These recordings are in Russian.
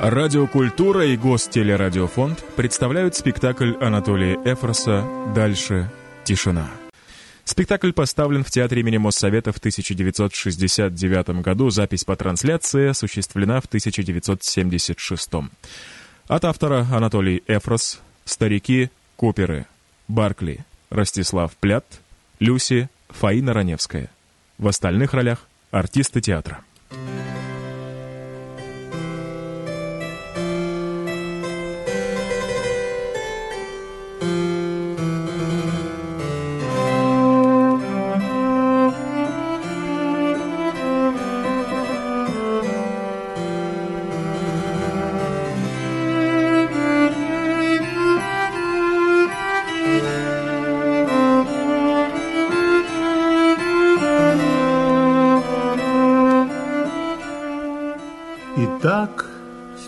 Радиокультура и Гостелерадиофонд представляют спектакль Анатолия Эфроса «Дальше тишина». Спектакль поставлен в Театре имени Моссовета в 1969 году. Запись по трансляции осуществлена в 1976. От автора Анатолий Эфрос, старики Куперы, Баркли, Ростислав Плят, Люси, Фаина Раневская. В остальных ролях артисты театра. Итак,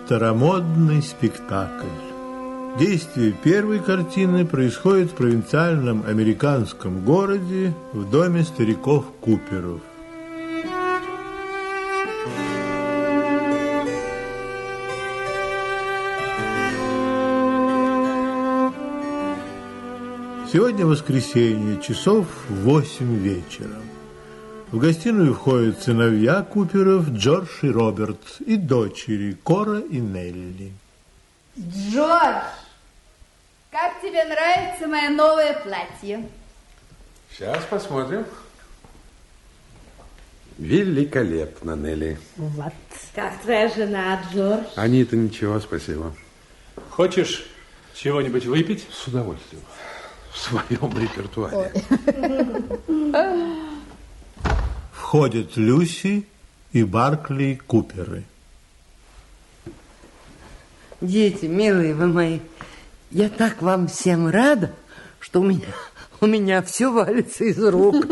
старомодный спектакль. Действие первой картины происходит в провинциальном американском городе в доме стариков Куперов. Сегодня воскресенье, часов восемь вечера. В гостиную входят сыновья Куперов Джордж и Роберт и дочери Кора и Нелли. Джордж, как тебе нравится мое новое платье? Сейчас посмотрим. Великолепно, Нелли. Вот. Как твоя жена, Джордж? Анита, ничего, спасибо. Хочешь чего-нибудь выпить? С удовольствием. В своем репертуаре. Входят Люси и Баркли Куперы. Дети, милые вы мои, я так вам всем рада, что у меня, у меня все валится из рук.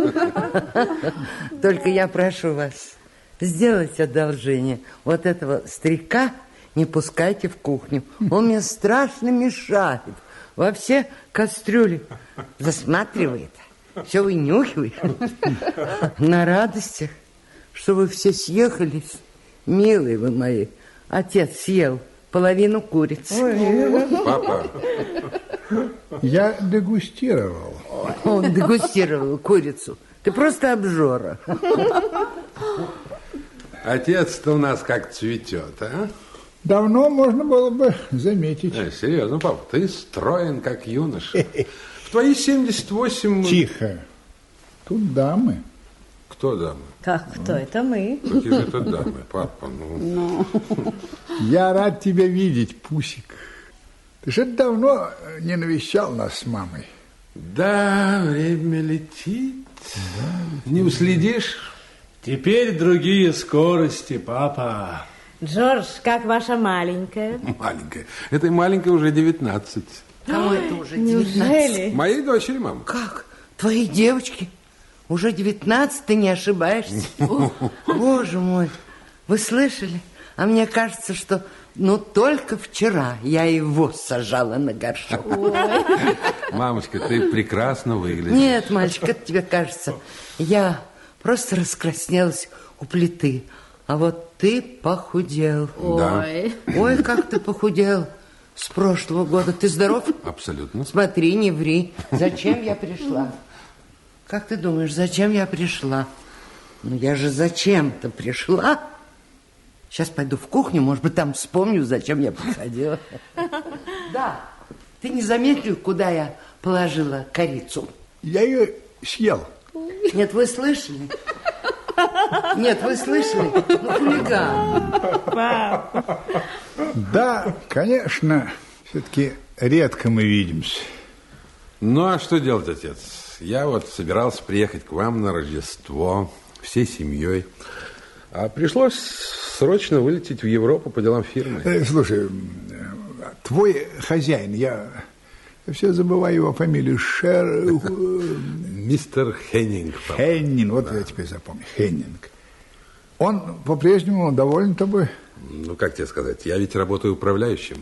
Только я прошу вас, сделать одолжение. Вот этого старика не пускайте в кухню. Он мне страшно мешает. Во все кастрюли засматривает. Все вынюхивает. На радостях, что вы все съехались. Милые вы мои, отец съел половину курицы. Папа, Я дегустировал. Он дегустировал курицу. Ты просто обжора. отец-то у нас как цветет, а? Давно можно было бы заметить. Э, серьезно, папа, ты строен как юноша. В твои 78... Тихо. Тут дамы. Кто дамы? Как кто? Это мы. Какие же это дамы, папа? Ну, Я рад тебя видеть, Пусик. Ты же давно не навещал нас с мамой. да, время летит. Не уследишь? Теперь другие скорости, папа. Джордж, как ваша маленькая? Маленькая. Этой маленькой уже 19. Кому это уже 19? Неужели? Моей дочери, мама. Как? Твои девочки? Уже 19, ты не ошибаешься? О, Боже мой, вы слышали? А мне кажется, что ну только вчера я его сажала на горшок. Мамочка, ты прекрасно выглядишь. Нет, мальчик, это тебе кажется. Я просто раскраснелась у плиты. А вот ты похудел. Да. Ой. Ой, как ты похудел с прошлого года. Ты здоров? Абсолютно. Смотри, не ври. Зачем я пришла? Как ты думаешь, зачем я пришла? Ну, я же зачем-то пришла. Сейчас пойду в кухню, может быть, там вспомню, зачем я приходила. Да, ты не заметил, куда я положила корицу? Я ее съел. Нет, вы слышали? Нет, вы слышали? Ну, хулиган. Да, конечно, все-таки редко мы видимся. Ну, а что делать, отец? Я вот собирался приехать к вам на Рождество всей семьей. А пришлось срочно вылететь в Европу по делам фирмы. Э, Слушай, э, твой хозяин, я все забываю его фамилию, Шер... э, Мистер Хеннинг. папа. Хеннин, вот я теперь запомню, Хеннинг. Он по-прежнему доволен тобой? Ну, как тебе сказать, я ведь работаю управляющим.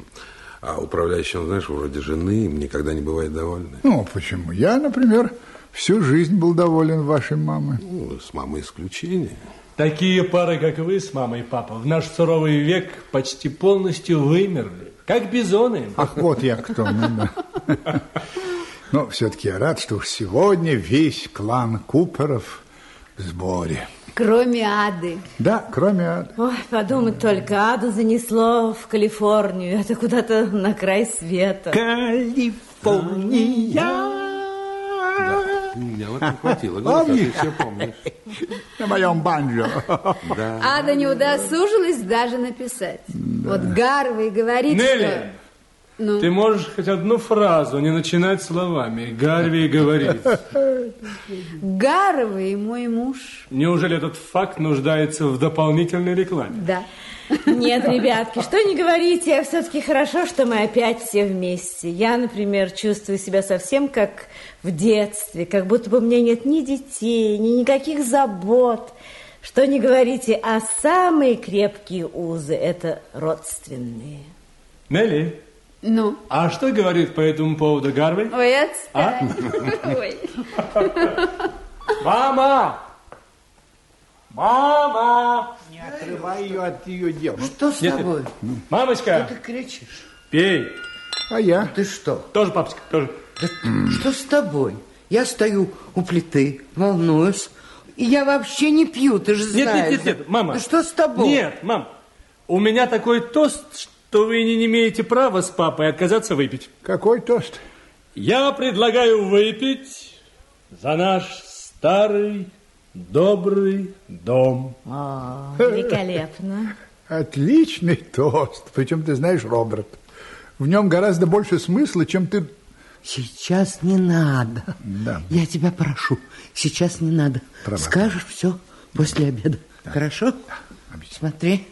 А управляющим, знаешь, вроде жены им никогда не бывает довольны. Ну, почему? Я, например, всю жизнь был доволен вашей мамой. Ну, с мамой исключение. Такие пары, как вы с мамой и папа, в наш суровый век почти полностью вымерли. Как бизоны. Ах, вот я кто. Ну, да. Но все-таки я рад, что сегодня весь клан Куперов в сборе. Кроме Ады. Да, кроме Ады. Ой, подумать только, Аду занесло в Калифорнию. Это куда-то на край света. Калифорния. Меня вот не хватило. голоса, ты все помнишь. На моем банджо. Да. Ада не удосужилась даже написать. Вот Гарвей говорит, Нелли, что... Ну, ты можешь хоть одну фразу не начинать словами. Гарви говорит. Гарвей мой муж. Неужели этот факт нуждается в дополнительной рекламе? Да. Нет, ребятки, что не говорите, все-таки хорошо, что мы опять все вместе. Я, например, чувствую себя совсем как в детстве, как будто бы у меня нет ни детей, ни никаких забот. Что не говорите, а самые крепкие узы – это родственные. Нелли, Ну, а что говорит по этому поводу Гарви? ой, отстань. Ой. Мама! Мама! Не отрывай ее от ее дел. Что с Нет, тобой? Мамочка, Ты кричишь. пей. А я? Ты что? Тоже, папочка, тоже. Да Что с тобой? Я стою у плиты, волнуюсь. И я вообще не пью, ты же Нет, знаешь. нет, нет, нет, мама. Да что с тобой? Нет, мам. У меня такой тост, что вы не имеете права с папой отказаться выпить. Какой тост? Я предлагаю выпить за наш старый добрый дом. О, великолепно. Отличный тост. Причем, ты знаешь, Роберт, в нем гораздо больше смысла, чем ты... Сейчас не надо. Да. Я тебя прошу, сейчас не надо. Права. Скажешь все после обеда. Хорошо? обещаю. Смотри.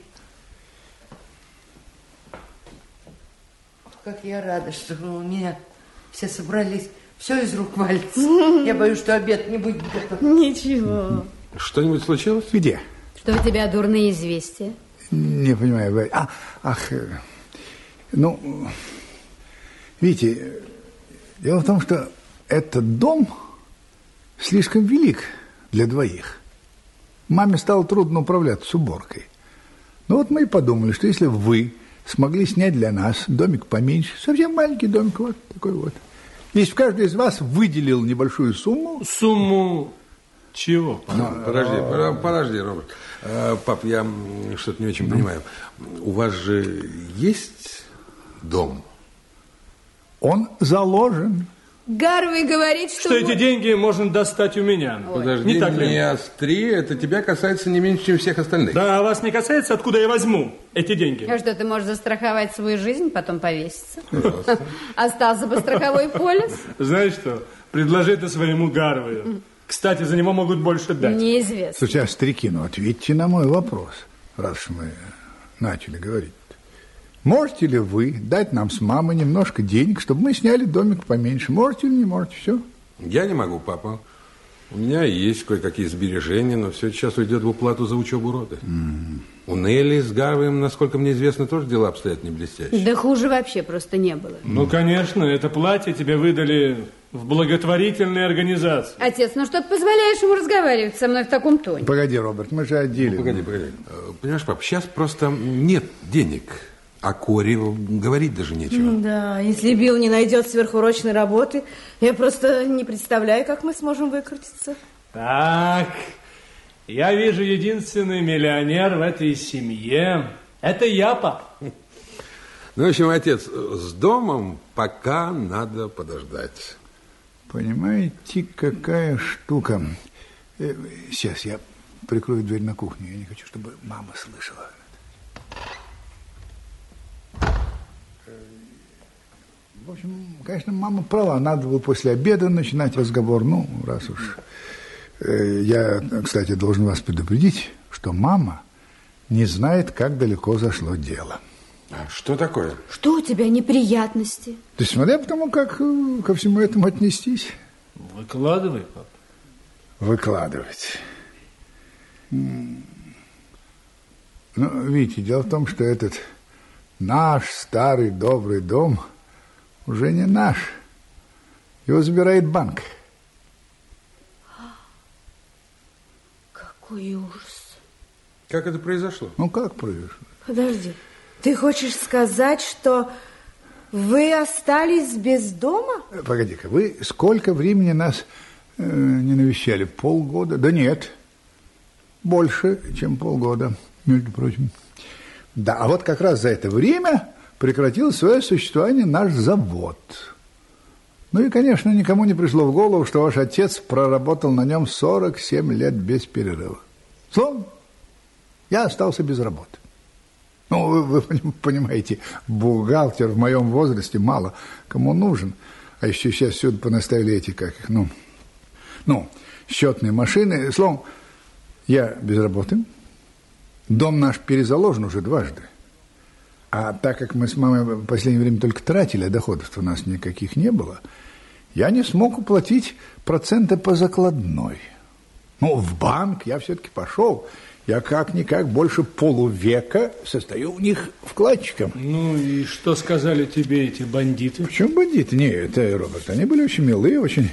Как я рада, что у меня все собрались. Все из рук валится. Я боюсь, что обед не будет готов. Ничего. Что-нибудь случилось? Где? Что у тебя дурные известия? Не понимаю. А, ах, э, ну, видите, дело в том, что этот дом слишком велик для двоих. Маме стало трудно управляться с уборкой. Ну вот мы и подумали, что если вы смогли снять для нас домик поменьше, совсем маленький домик, вот такой вот. Если каждый из вас выделил небольшую сумму, Сумму чего? Подожди, пора- подожди, Роберт. А, Пап, я что-то не очень понимаю. У вас же есть дом? Он заложен. Гарвей говорит, что... Что эти деньги можно достать у меня. Подожди, Не так ли? не остри, это тебя касается не меньше, чем всех остальных. Да, а вас не касается, откуда я возьму эти деньги? А что, ты можешь застраховать свою жизнь, потом повеситься? Остался бы страховой полис? Знаешь что? Предложи это своему Гарвию. Кстати, за него могут больше дать. Неизвестно. Слушайте, а старики, ну ответьте на мой вопрос, раз мы начали говорить. Можете ли вы дать нам с мамой немножко денег, чтобы мы сняли домик поменьше? Можете или не можете? Все. Я не могу, папа. У меня есть кое-какие сбережения, но все сейчас уйдет в уплату за учебу роды. У Нелли с Гарвием, насколько мне известно, тоже дела обстоят не блестяще. Да хуже вообще просто не было. Ну, конечно, это платье тебе выдали в благотворительной организации. Отец, ну что ты позволяешь ему разговаривать со мной в таком тоне? Погоди, Роберт, мы же отделили. Погоди, погоди. Э, Понимаешь, пап, сейчас просто нет денег. А Коре говорить даже нечего. Да, если Билл не найдет сверхурочной работы, я просто не представляю, как мы сможем выкрутиться. Так, я вижу единственный миллионер в этой семье. Это я, пап. Ну, в общем, отец, с домом пока надо подождать. Понимаете, какая штука. Э, Сейчас я прикрою дверь на кухню. Я не хочу, чтобы мама слышала. В общем, конечно, мама права. Надо было после обеда начинать разговор. Ну, раз уж... Э, Я, кстати, должен вас предупредить, что мама не знает, как далеко зашло дело. А что такое? Что у тебя неприятности? То есть, смотря по тому, как э, ко всему этому отнестись. Выкладывай, пап. выкладывать. Ну, видите, дело в том, что этот наш старый добрый дом уже не наш. Его забирает банк. Какой ужас. Как это произошло? Ну, как произошло? Подожди, ты хочешь сказать, что вы остались без дома? Э, погоди-ка, вы сколько времени нас э, не навещали? Полгода? Да нет, больше, чем полгода, между прочим. Да, а вот как раз за это время прекратил свое существование наш завод. Ну и, конечно, никому не пришло в голову, что ваш отец проработал на нем 47 лет без перерыва. Словом, я остался без работы. Ну, вы, вы понимаете, бухгалтер в моем возрасте мало кому нужен. А еще сейчас сюда понаставили эти, как их, ну, ну, счетные машины. Словом, я без работы. Дом наш перезаложен уже дважды. А так как мы с мамой в последнее время только тратили, а доходов у нас никаких не было, я не смог уплатить проценты по закладной. Ну, в банк я все-таки пошел. Я как-никак больше полувека состою у них вкладчиком. Ну и что сказали тебе эти бандиты? Почему бандиты? Нет, это, Роберт, они были очень милые, очень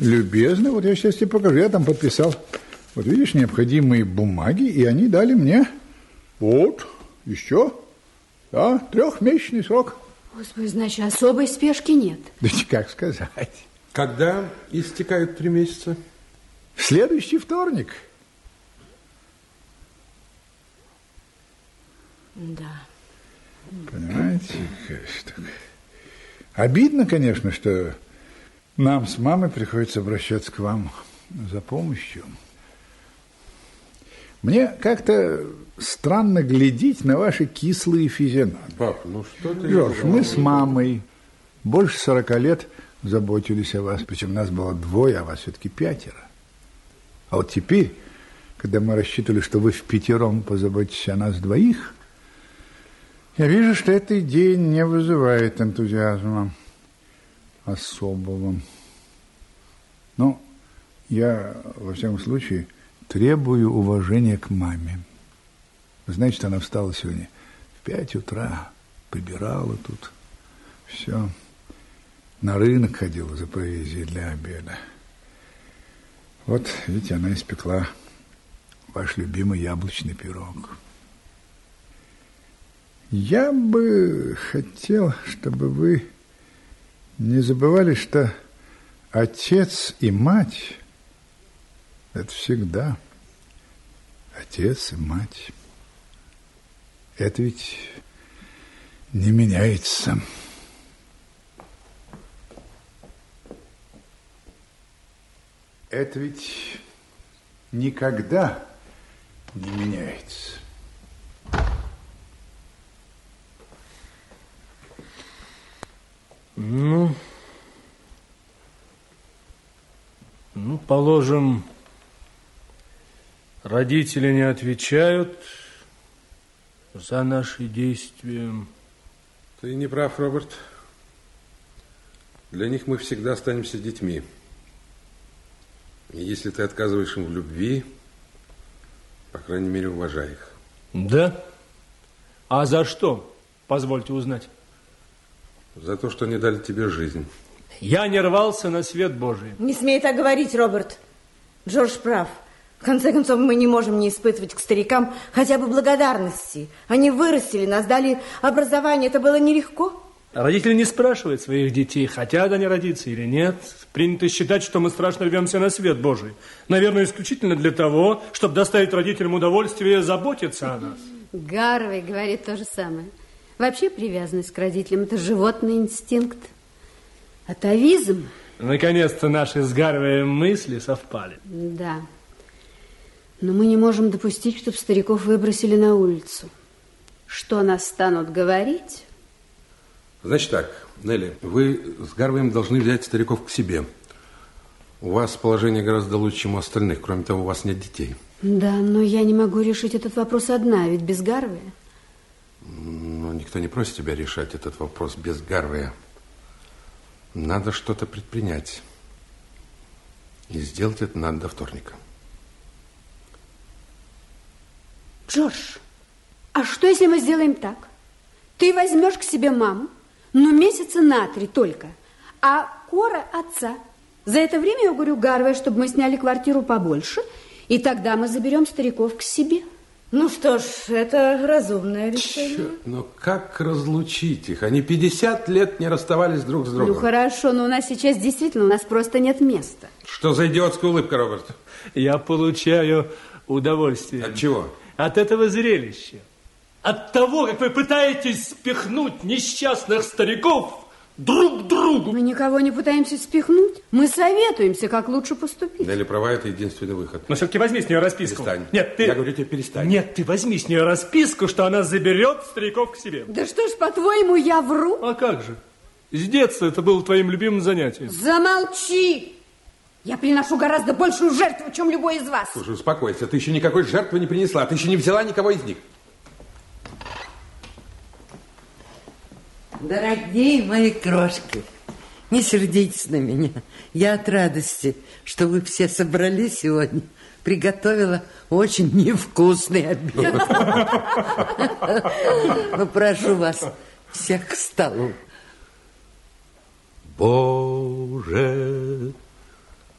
любезны. Вот я сейчас тебе покажу. Я там подписал, вот видишь, необходимые бумаги, и они дали мне вот еще да, трехмесячный срок. Господи, значит, особой спешки нет. Да как сказать. Когда истекают три месяца? В следующий вторник. Да. Понимаете, что Обидно, конечно, что нам с мамой приходится обращаться к вам за помощью. Мне как-то странно глядеть на ваши кислые физиономии. Пап, ну что ты... Жорж, мы с мамой больше сорока лет заботились о вас, причем нас было двое, а вас все-таки пятеро. А вот теперь, когда мы рассчитывали, что вы в пятером позаботитесь о нас двоих, я вижу, что эта идея не вызывает энтузиазма особого. Но я, во всяком случае, требую уважения к маме. Значит, она встала сегодня в пять утра, прибирала тут все. На рынок ходила за провизией для обеда. Вот, видите, она испекла ваш любимый яблочный пирог. Я бы хотел, чтобы вы не забывали, что отец и мать – это всегда отец и мать. Это ведь не меняется. Это ведь никогда не меняется. Ну, ну, положим, родители не отвечают за наши действия. Ты не прав, Роберт. Для них мы всегда останемся детьми. И если ты отказываешь им в любви, по крайней мере, уважай их. Да? А за что, позвольте узнать? За то, что они дали тебе жизнь. Я не рвался на свет Божий. Не смей так говорить, Роберт. Джордж прав. В конце концов, мы не можем не испытывать к старикам хотя бы благодарности. Они вырастили нас, дали образование. Это было нелегко. Родители не спрашивают своих детей, хотят они родиться или нет. Принято считать, что мы страшно рвемся на свет Божий. Наверное, исключительно для того, чтобы доставить родителям удовольствие заботиться о нас. Гарвей говорит то же самое. Вообще привязанность к родителям – это животный инстинкт. Атовизм. Наконец-то наши с Гарвеем мысли совпали. Да. Но мы не можем допустить, чтобы стариков выбросили на улицу. Что нас станут говорить? Значит так, Нелли, вы с Гарвеем должны взять стариков к себе. У вас положение гораздо лучше, чем у остальных. Кроме того, у вас нет детей. Да, но я не могу решить этот вопрос одна, ведь без Гарвея. Но никто не просит тебя решать этот вопрос без Гарвея. Надо что-то предпринять. И сделать это надо до вторника. Джордж, а что, если мы сделаем так? Ты возьмешь к себе маму, но месяца на три только, а Кора отца. За это время я говорю Гарве, чтобы мы сняли квартиру побольше, И тогда мы заберем стариков к себе. Ну что ж, это разумное решение. Черт, но как разлучить их? Они 50 лет не расставались друг с Ну другом. хорошо, но у нас сейчас действительно, у нас просто нет места. Что за идиотская улыбка, Роберт? Я получаю удовольствие. От чего? От этого зрелища. От того, как вы пытаетесь спихнуть несчастных стариков друг к другу. Мы никого не пытаемся спихнуть. Мы советуемся, как лучше поступить. Нелли права, это единственный выход. Но все-таки возьми с нее расписку. Перестань. Нет, ты... Я говорю тебе, перестань. Нет, ты возьми с нее расписку, что она заберет стариков к себе. Да что ж, по-твоему, я вру? А как же? С детства это было твоим любимым занятием. Замолчи! Я приношу гораздо большую жертву, чем любой из вас. Слушай, успокойся, ты еще никакой жертвы не принесла, ты еще не взяла никого из них. Дорогие мои крошки, не сердитесь на меня. Я от радости, что вы все собрались сегодня, приготовила очень невкусный обед. Но прошу вас всех к столу. Боже,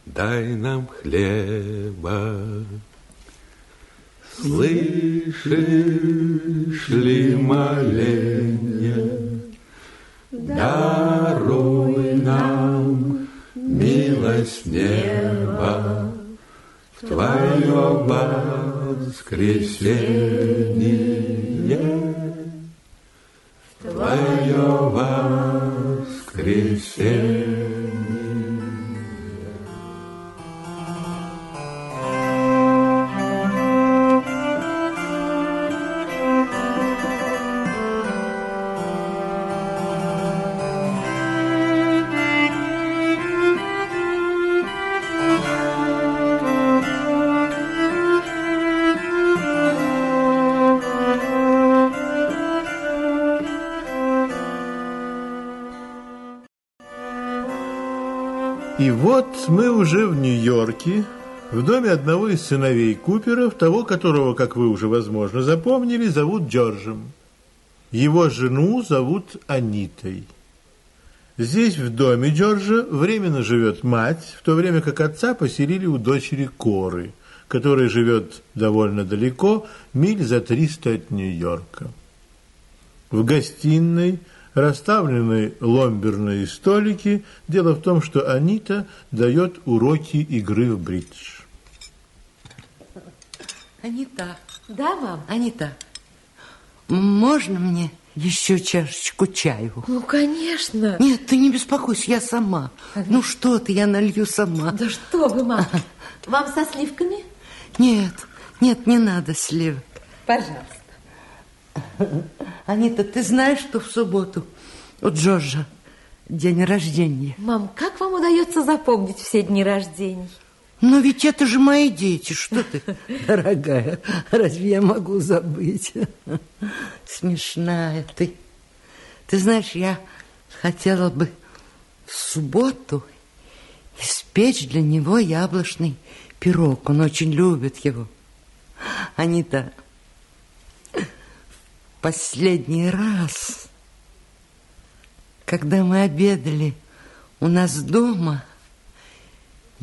дай нам хлеба. Слышишь ли моление? Даруй нам милость неба в Твое воскресенье. В Твое воскресенье. В доме одного из сыновей Куперов, того, которого, как вы уже, возможно, запомнили, зовут Джорджем. Его жену зовут Анитой. Здесь, в доме Джорджа, временно живет мать, в то время как отца поселили у дочери Коры, которая живет довольно далеко, миль за 300 от Нью-Йорка. В гостиной расставлены ломберные столики. Дело в том, что Анита дает уроки игры в бридж. Анита, Да, мам? Анита, можно мне еще чашечку чаю? Ну, конечно. Нет, ты не беспокойся, я сама. Ну что ты, я налью сама. Да что вы, мам. Вам со сливками? Нет, нет, не надо сливок. Пожалуйста. Анита, ты знаешь, что в субботу у Джорджа день рождения? Мам, как вам удается запомнить все дни рождений? Но ведь это же мои дети, что ты, дорогая, разве я могу забыть? Смешная ты. Ты знаешь, я хотела бы в субботу испечь для него яблочный пирог. Он очень любит его. Анита, последний раз, когда мы обедали у нас дома,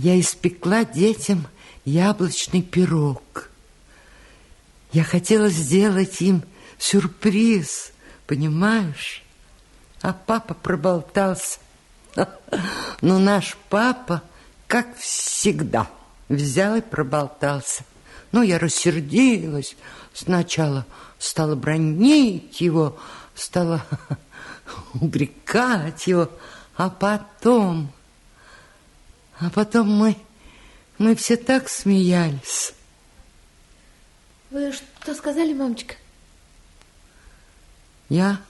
я испекла детям яблочный пирог. Я хотела сделать им сюрприз, понимаешь? А папа проболтался. Но наш папа, как всегда, взял и проболтался. Ну, я рассердилась. Сначала стала бронить его, стала упрекать его, а потом... А потом мы, мы все так смеялись. Вы что сказали, мамочка? Я?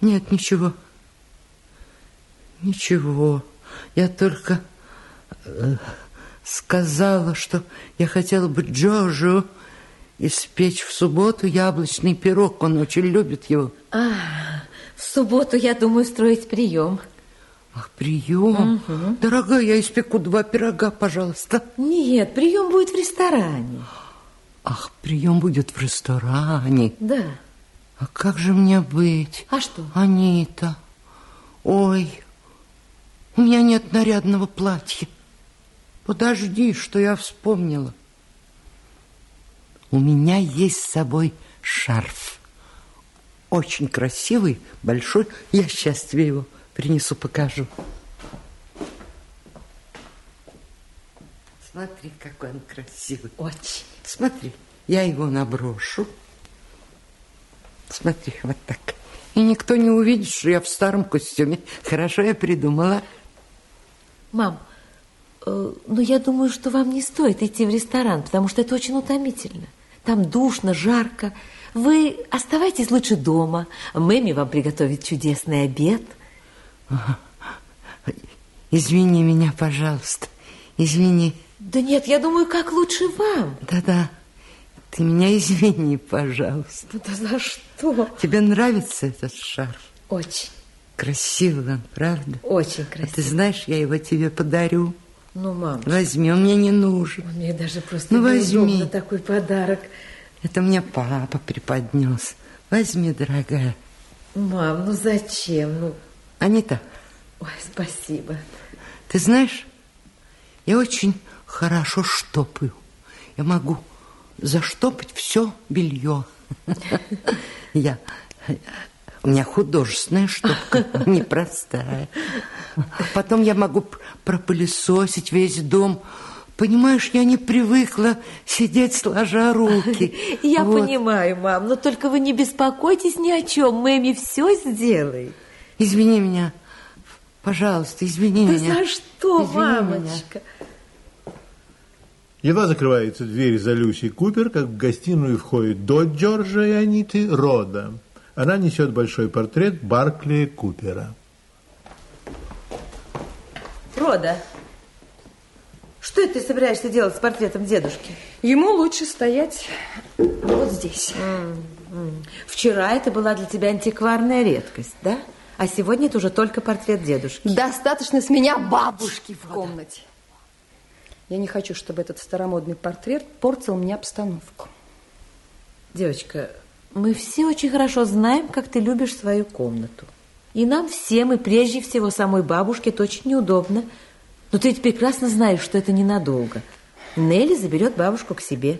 Нет, ничего. Ничего. Я только э, сказала, что я хотела бы Джорджу испечь в субботу яблочный пирог. Он очень любит его. А, в субботу я думаю строить прием. Ах, прием. Дорогая, я испеку два пирога, пожалуйста. Нет, прием будет в ресторане. Ах, прием будет в ресторане. Да. А как же мне быть? А что? Анита, ой, у меня нет нарядного платья. Подожди, что я вспомнила. у меня есть с собой шарф. Очень красивый, большой. Я сейчас тебе его принесу, покажу. Смотри, какой он красивый. Очень. Смотри, я его наброшу. Смотри, вот так. И никто не увидит, что я в старом костюме. Хорошо я придумала. Мам, э, ну я думаю, что вам не стоит идти в ресторан, потому что это очень утомительно. Там душно, жарко. Вы оставайтесь лучше дома. Мэми вам приготовит чудесный обед. Извини меня, пожалуйста. Извини. Да нет, я думаю, как лучше вам. Да-да. Ты меня извини, пожалуйста. Ну да за что? Тебе нравится этот шарф? Очень, Красивый он, правда? очень А ты знаешь, я его тебе подарю. Ну, мам, Возьми, он мне не нужен. мне даже просто Ну, возьми. такой подарок. Это мне папа преподнес. Возьми, дорогая. Мам, ну зачем? Ну, Анита, ой, спасибо. ты знаешь, я очень хорошо штопаю. Я могу заштопать все белье. Я... У меня художественная штопка, непростая. Потом я могу пропылесосить весь дом. Понимаешь, я не привыкла сидеть сложа руки. Я Вот. понимаю, мам, но только вы не беспокойтесь ни о чем. Мэми все сделает. Извини меня. Пожалуйста, извини Да меня. за что, Извини мамочка? Едва закрывается дверь за Люси Купер, как в гостиную входит дочь Джорджа и Аниты Рода. Она несет большой портрет Барклия Купера. Рода, что ты собираешься делать с портретом дедушки? Ему лучше стоять вот здесь. Вчера это была для тебя антикварная редкость, да? А сегодня это уже только портрет дедушки. Достаточно с меня бабушки в комнате. Я не хочу, чтобы этот старомодный портрет портил мне обстановку. Девочка, мы все очень хорошо знаем, как ты любишь свою комнату. И нам всем, и прежде всего самой бабушке, это очень неудобно. Но ты ведь прекрасно знаешь, что это ненадолго. Нелли заберет бабушку к себе.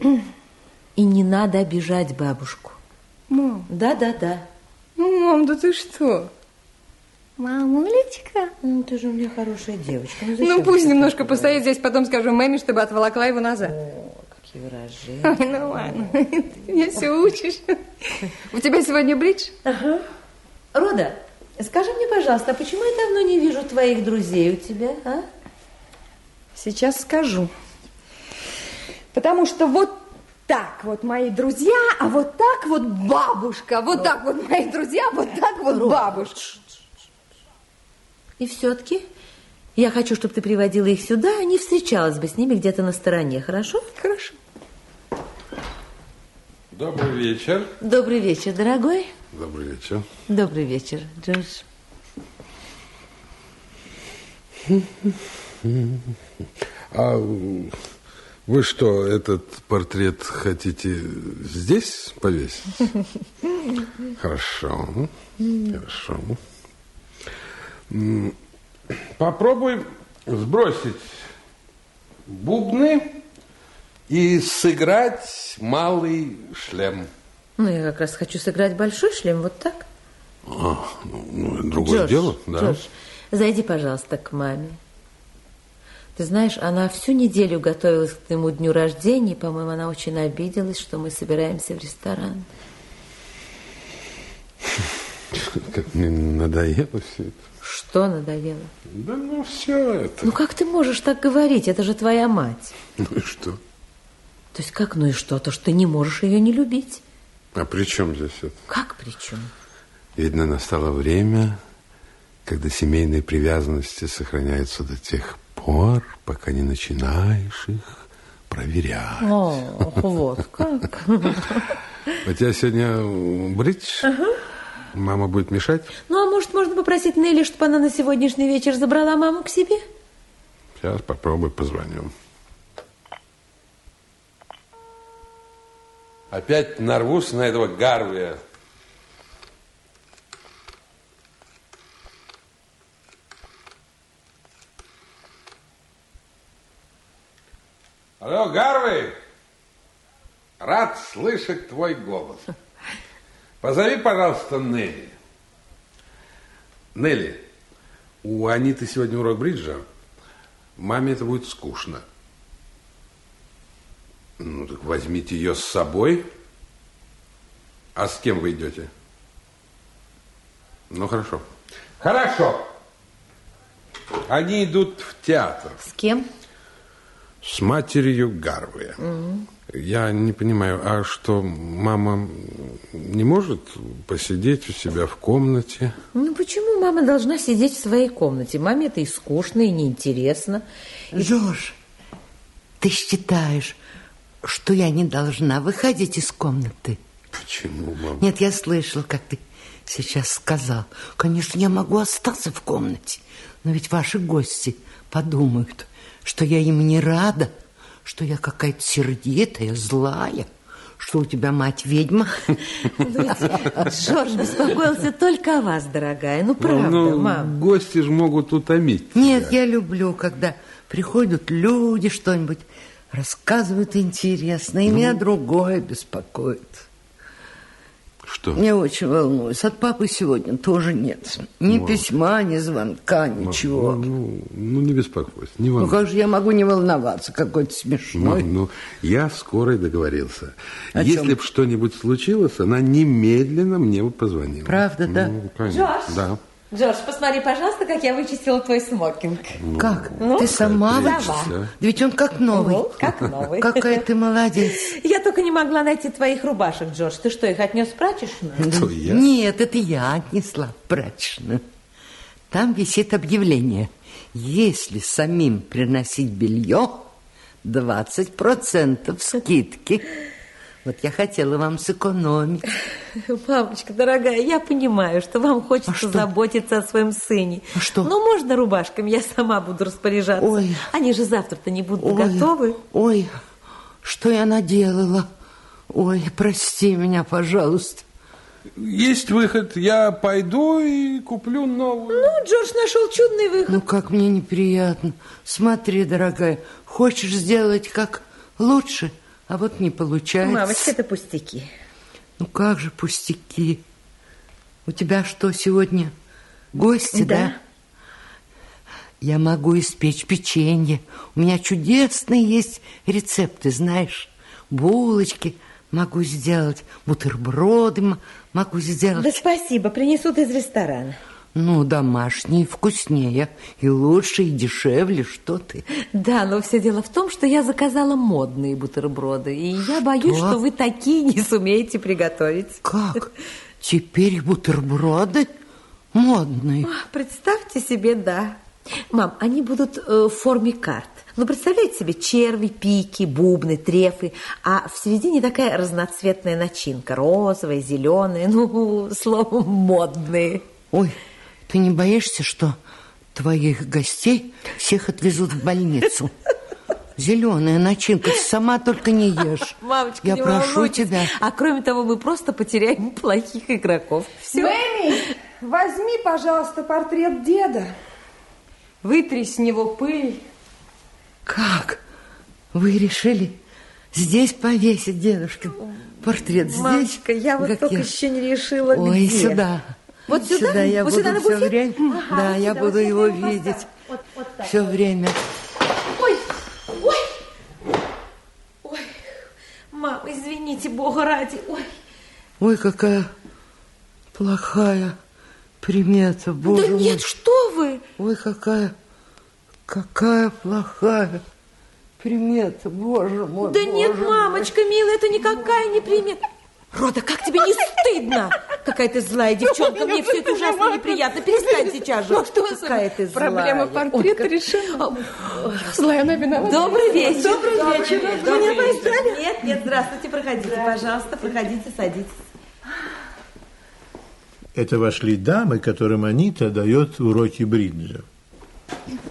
И не надо обижать бабушку. Мам, Да-да-да. ну, мам, да ты что? Мамулечка. Ну, ты же у меня хорошая девочка. Ну, зачем пусть немножко так постоит здесь, потом скажу маме, чтобы отволокла его назад. О, какие выражения. Ой, ну ладно, ты меня все учишь. У тебя сегодня бридж? Ага. Рода, скажи мне, пожалуйста, а почему я давно не вижу твоих друзей у тебя, а? Сейчас скажу. Потому что вот так вот мои друзья, а вот так вот бабушка. Вот так вот мои друзья, вот так вот бабушка. И все-таки я хочу, чтобы ты приводила их сюда, а не встречалась бы с ними где-то на стороне, хорошо? Хорошо. Добрый вечер. Добрый вечер, дорогой. Добрый вечер. Добрый вечер, Джордж. А вы что, этот портрет хотите здесь повесить? Хорошо. Хорошо. Попробуй сбросить бубны и сыграть малый шлем. Ну, я как раз хочу сыграть большой шлем, вот так. А, ну, ну, другое Джордж, дело, да. Джордж, зайди, пожалуйста, к маме. Ты знаешь, она всю неделю готовилась к твоему дню рождения, и, по-моему, она очень обиделась, что мы собираемся в ресторан. Как мне надоело все это. Что надоело? Да ну все это. Ну, как ты можешь так говорить? Это же твоя мать. Ну и что? То есть как, ну и что? То, что ты не можешь ее не любить. А при чем здесь это? Как при чем? Видно, настало время, когда семейные привязанности сохраняются до тех пор, пока не начинаешь их проверять. О, вот как. У тебя сегодня бридж? Мама будет мешать? Ну, а может, можно попросить Нелли, чтобы она на сегодняшний вечер забрала маму к себе? Сейчас попробуй позвоню. Опять нарвусь на этого Гарвия. Алло, Гарви! Рад слышать твой голос. Позови, пожалуйста, Нелли. Нелли, у Аниты сегодня урок бриджа. Маме это будет скучно. Ну, так возьмите ее с собой. А с кем вы идете? Ну, хорошо. Хорошо. Они идут в театр. С кем? С матерью Гарвия. Я не понимаю, а что, мама не может посидеть у себя в комнате? Ну почему мама должна сидеть в своей комнате? Маме это и скучно, и неинтересно. Жорж, ты считаешь, что я не должна выходить из комнаты? Почему, мама? Нет, я слышал, как ты сейчас сказал. Конечно, я могу остаться в комнате, но ведь ваши гости подумают, что я им не рада, что я какая-то сердитая, злая, что у тебя мать ведьма. Жорж беспокоился только о вас, дорогая. Ну, правда, Ну, мам. Гости же могут утомить. Нет, я люблю, когда приходят люди, что-нибудь рассказывают интересно, и меня другое беспокоит. Что? Я очень волнуюсь. От папы сегодня тоже нет. Ни письма, ни звонка, ничего. Ну, ну, не беспокойся, не Ну волнуйся. как же я могу не волноваться? Какой-то смешной. Мам, ну, я с Корой договорился. О Если бы что-нибудь случилось, она немедленно мне бы позвонила. Правда, да? Ну, конечно. Жорж? Да. Джордж, посмотри, пожалуйста, как я вычистила твой смокинг. Как? ты сама ты вычислила? вычислила. Да ведь он как новый. Угу, как новый. Какая ты молодец. Я только не могла найти твоих рубашек, Джордж. Ты что, их отнес в прачечную? Кто я? Нет, это я отнесла в прачечную. Там висит объявление. Если самим приносить белье, 20% скидки. Вот я хотела вам сэкономить. Мамочка, дорогая, я понимаю, что вам хочется А что? заботиться о своем сыне. А что? Ну, можно рубашками, я сама буду распоряжаться. Ой. Они же завтра-то не будут Ой, готовы. Ой, что я наделала? Ой, прости меня, пожалуйста. Есть выход. Я пойду и куплю новую. Ну, Джордж нашел чудный выход. Ну, как мне неприятно. Смотри, дорогая, хочешь сделать как лучше, а вот не получается. Мамочка, это пустяки. Ну, как же пустяки. У тебя что, сегодня гости, да? Да. Я могу испечь печенье. У меня чудесные есть рецепты, знаешь. Булочки могу сделать, бутерброды могу сделать. Да спасибо, принесут из ресторана. Ну, домашние вкуснее и лучше, и дешевле, что ты. Да, но все дело в том, что я заказала модные бутерброды, и я боюсь, Что? что вы такие не сумеете приготовить. Как? Теперь бутерброды модные. А, Представьте себе, да. Мам, они будут э, в форме карт. Ну, представляете себе черви, пики, бубны, трефы, а в середине такая разноцветная начинка, розовая, зеленая, ну, словом, модные. Ой, ты не боишься, что твоих гостей всех отвезут в больницу? Зеленая начинка, ты сама только не ешь. Мамочка, Я не прошу волнуйтесь. тебя. А кроме того, мы просто потеряем плохих игроков. Все. Мэми, возьми, пожалуйста, портрет деда. Вытри с него пыль. Как? Вы решили здесь повесить дедушкин портрет? Здесь? Мамочка, я вот Как только я- еще не решила, Ой, где. сюда. Вот сюда? я Вот буду сюда все время. Ага, да, вот я сюда, буду вот его сюда видеть. Вот, вот так. Все время. Ой, ой, ой, мам, извините, бога ради, ой. Ой, какая плохая примета, боже да мой. нет, что вы? Ой, какая, какая плохая примета, боже мой. Да нет, боже мой. мамочка, милая, это никакая не примета. Рода, как тебе не стыдно? Какая ты злая девчонка, мне все это ужасно неприятно. Перестань сейчас же. Ну, что Какая ты злая. Проблема портрета решена. Злая она виновата. Добрый вечер. Добрый вечер. Добрый Меня вечер. поздравили? Нет, нет, здравствуйте, проходите, пожалуйста, проходите, садитесь. Это вошли дамы, которым Анита дает уроки бриджа.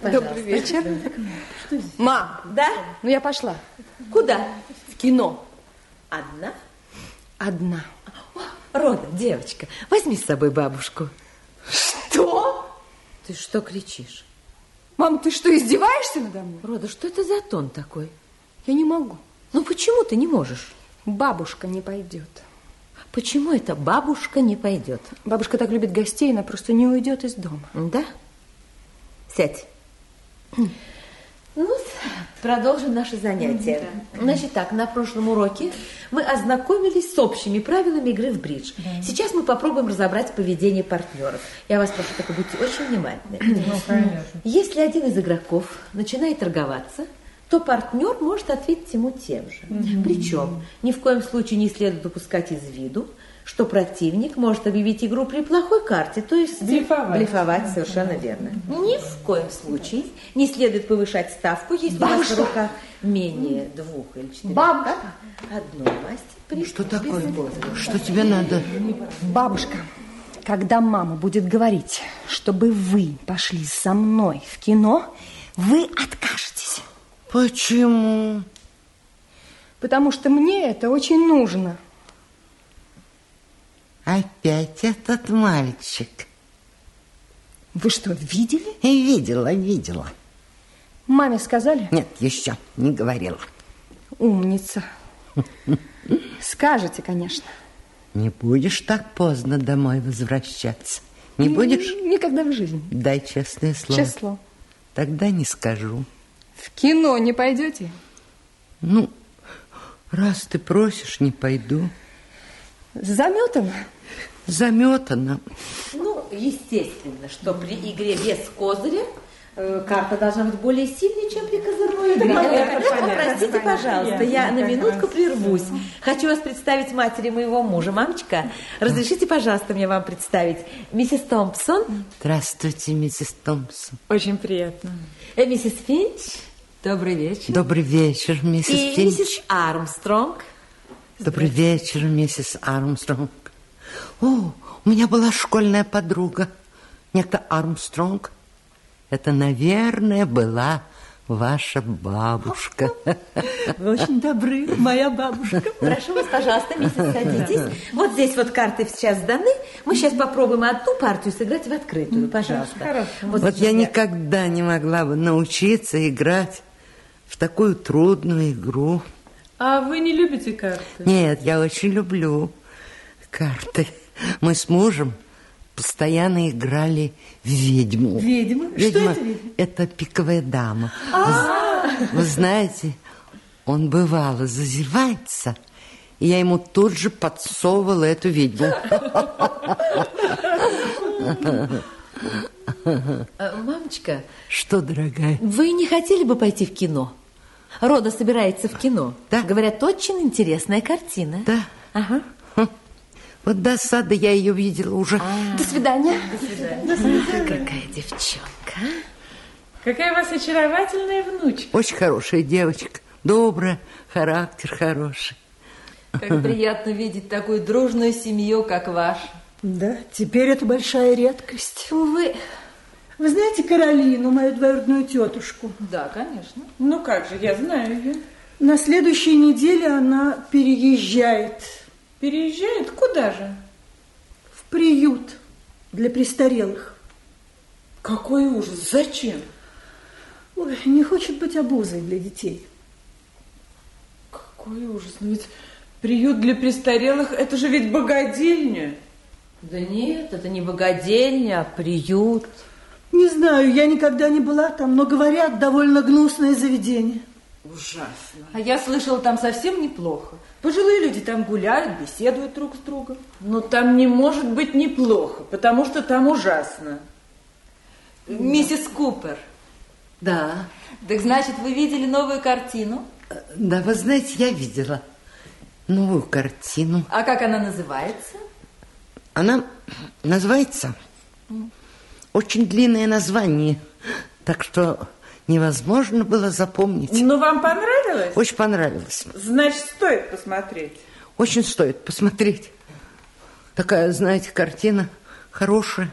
Добрый вечер. Мам, Да? ну я пошла. Куда? В кино. Одна? Одна. Рода, девочка, возьми с собой бабушку. Что? Ты что кричишь? Мам, ты что, издеваешься надо мной? Рода, что это за тон такой? Я не могу. Ну почему ты не можешь? Бабушка не пойдет. Почему это бабушка не пойдет? Бабушка так любит гостей, она просто не уйдет из дома. Да? Сядь. Ну, продолжим наше занятие. Значит так, на прошлом уроке мы ознакомились с общими правилами игры в бридж. Сейчас мы попробуем разобрать поведение партнеров. Я вас прошу, только будьте очень внимательны. Ну, конечно. Если один из игроков начинает торговаться, то партнер может ответить ему тем же. Причем ни в коем случае не следует упускать из виду, что противник может объявить игру при плохой карте, то есть Блефовать. блефовать, совершенно верно. Ни в коем случае не следует повышать ставку, если у вас Бабушка. в руках менее двух или четырех Бабушка. карт одной масти. при- Что такое? без. Что тебе надо? Бабушка, когда мама будет говорить, чтобы вы пошли со мной в кино, вы откажетесь. Почему? Потому что мне это очень нужно. Опять этот мальчик. Вы что, видели? Видела, видела. Маме сказали? Нет, еще не говорила. Умница. Скажете, конечно. Не будешь так поздно домой возвращаться? Не будешь? Никогда в жизни. Дай честное слово. Число. Тогда не скажу. В кино не пойдете? Ну, раз ты просишь, не пойду. Заметано. Заметано. Ну, естественно, что при игре без козыря э, карта должна быть более сильной, чем при козырной игре. Простите, пожалуйста, я на минутку прервусь. Хочу вас представить матери моего мужа. Мамочка, разрешите, пожалуйста, мне вам представить миссис Томпсон, Здравствуйте, миссис Томпсон. Очень приятно. э, миссис Финч Добрый вечер. Добрый вечер, миссис и Финч. миссис Армстронг. Добрый вечер, миссис Армстронг. О, у меня была школьная подруга, некто Армстронг. Это, наверное, была ваша бабушка. Вы очень добры, моя бабушка. Прошу вас, пожалуйста, миссис, садитесь. Вот здесь вот карты сейчас сданы. Мы сейчас попробуем одну партию сыграть в открытую, пожалуйста. Вот сейчас я никогда не могла бы научиться играть в такую трудную игру. А вы не любите карты? Нет, я очень люблю карты. Мы с мужем постоянно играли в ведьму. Ведьмы? Что Ведьма это ведьма? это пиковая дама. Вы, вы знаете, он бывало зазевается, и я ему тут же подсовывала эту ведьму. Э, Мамочка, Что, дорогая? вы не хотели бы пойти в кино? Рода собирается в кино. Да. Говорят, очень интересная картина. Да. Ага. Вот до сада я ее видела уже. До свидания. Какая девчонка. а? Какая у вас очаровательная внучка. Очень хорошая девочка, добрая, характер хороший. Как приятно видеть такую дружную семью, как ваша. Да, теперь это большая редкость. Увы. Вы знаете Каролину, мою двоюродную тетушку? Да, конечно. Ну как же, я знаю ее. На следующей неделе она переезжает Переезжает? Куда же? в приют для престарелых. Какой ужас. Зачем? Ой, не хочет быть обузой для детей. Какой ужас. Но ведь приют для престарелых, это же ведь богадельня. Да нет, это не богадельня, а приют. Не знаю, я никогда не была там, но говорят, довольно гнусное заведение. Ужасно. А я слышала, там совсем неплохо. Пожилые люди там гуляют, беседуют друг с другом. Но там не может быть неплохо, потому что там ужасно. Миссис Купер. Да, Так значит, вы видели новую картину? да, вы знаете, я видела новую картину. А как она называется? Она называется очень длинное название, так что невозможно было запомнить. Но вам понравилось? Очень понравилось. Значит, стоит посмотреть. Очень стоит посмотреть. Такая, знаете, картина хорошая,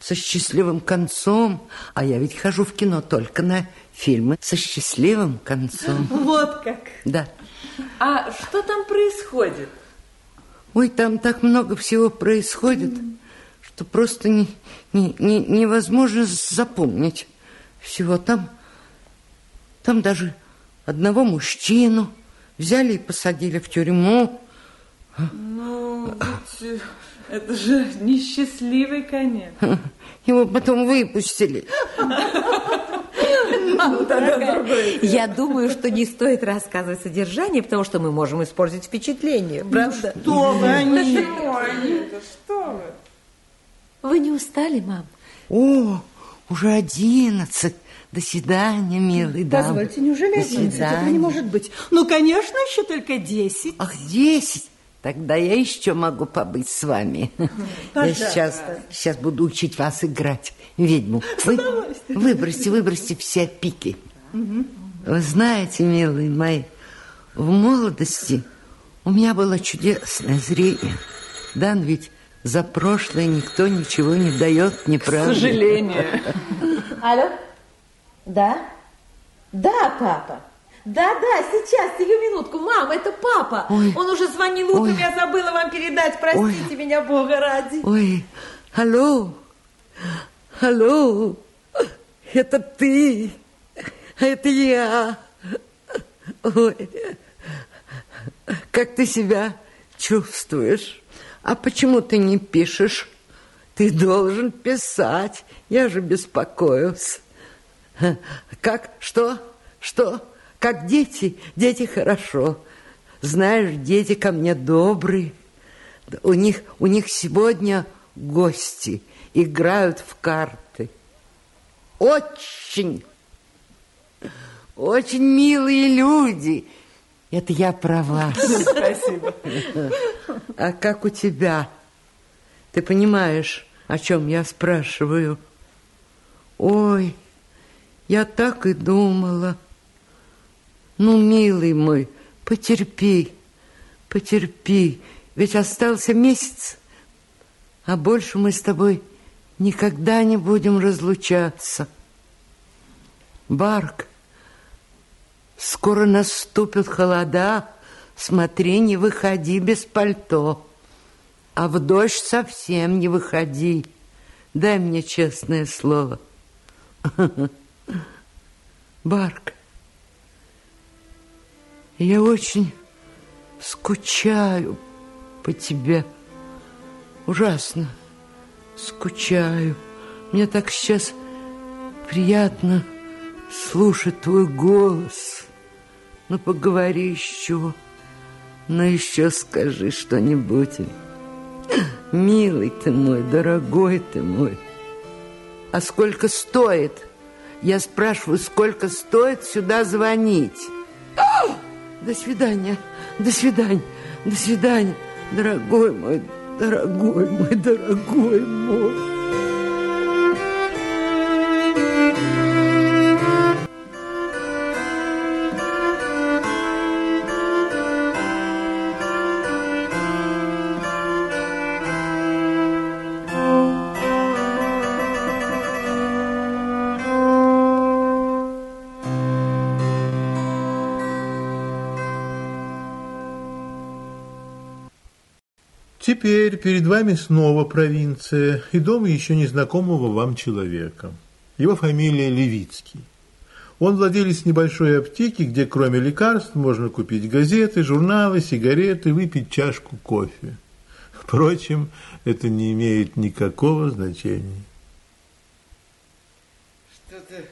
со счастливым концом. А я ведь хожу в кино только на фильмы со счастливым концом. Вот как. Да. А что там происходит? Ой, там так много всего происходит, что просто не, не, не- невозможно запомнить всего. Там, там даже одного мужчину Взяли и посадили в тюрьму. Ну, ведь это же несчастливый конец. Его потом выпустили. Я думаю, что не стоит рассказывать содержание, потому что мы можем испортить впечатление, правда? Что вы, они? Что вы? Вы не устали, мам? О, уже одиннадцать. До свидания, милый дам. Позвольте, неужели До 11? Этого свидания. не может быть. Ну, конечно, еще только 10. Ах, десять. Тогда я еще могу побыть с вами. Я Пожалуйста. сейчас, сейчас буду учить вас играть ведьму. Вы выбросьте, выбросьте все пики. Вы знаете, милые мои, в молодости у меня было чудесное зрение. Да, но ведь за прошлое никто ничего не дает, не К правда? ли? сожалению. Алло? Да? Да, папа. Да, да, сейчас, сию минутку. Мам, это папа. Ой. Он уже звонил утром, Ой. я забыла вам передать. Простите Ой. меня, Бога ради. Ой, алло, алло, это ты, это я. Ой, как ты себя чувствуешь? А почему ты не пишешь? Ты должен писать, я же беспокоюсь. Как, что, что, как дети, дети хорошо. Знаешь, дети ко мне добрые. У них, у них сегодня гости играют в карты. Очень, очень милые люди. Это я про вас. Спасибо. А как у тебя? Ты понимаешь, о чем я спрашиваю? Ой, я так и думала. Ну, милый мой, потерпи, потерпи. Ведь остался месяц, а больше мы с тобой никогда не будем разлучаться. Барк, скоро наступят холода, смотри, не выходи без пальто. А в дождь совсем не выходи. Дай мне честное слово. Барк, я очень скучаю по тебе. Ужасно скучаю. Мне так сейчас приятно слушать твой голос. Ну, поговори еще. Ну, еще скажи что-нибудь. Милый ты мой, дорогой ты мой. А сколько стоит? Я спрашиваю, сколько стоит сюда звонить? А! До свидания, до свидания, до свидания, дорогой мой, дорогой мой, дорогой мой. Теперь перед вами снова провинция и дом еще незнакомого вам человека. Его фамилия Левицкий. Он владелец небольшой аптеки, где кроме лекарств можно купить газеты, журналы, сигареты, выпить чашку кофе. Впрочем, это не имеет никакого значения. Что-то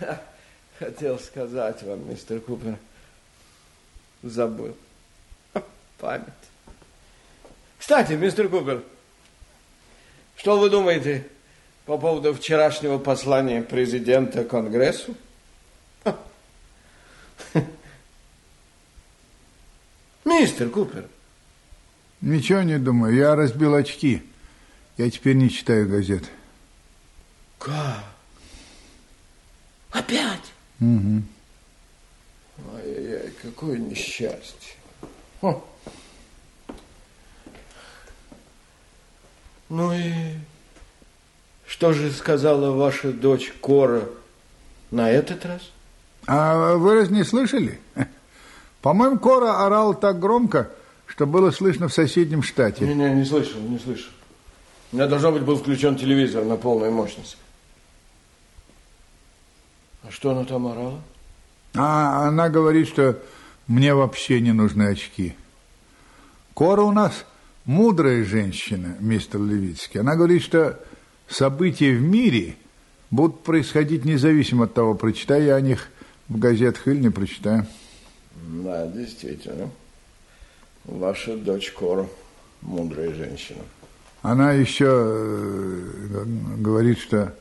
я хотел сказать вам, мистер Купер. Забыл. Память. Кстати, мистер Купер, что вы думаете по поводу вчерашнего послания президента Конгрессу? Мистер Купер, Ничего не думаю, я разбил очки. Я теперь не читаю газет. как? Опять? Угу. Ай-яй-яй, какое несчастье. Хм. Ну и что же сказала ваша дочь Кора на этот раз? А вы раз не слышали? По-моему, Кора орал так громко, что было слышно в соседнем штате. Не, не, не слышал, не слышал. У меня, должно быть, был включен телевизор на полную мощность. А что она там орала? А она говорит, что мне вообще не нужны очки. Кора у нас мудрая женщина, мистер Левицкий. Она говорит, что события в мире будут происходить независимо от того, прочитаю я о них в газетах или не прочитаю. Да, действительно. Ваша дочь Кора мудрая женщина. Она еще э, говорит, что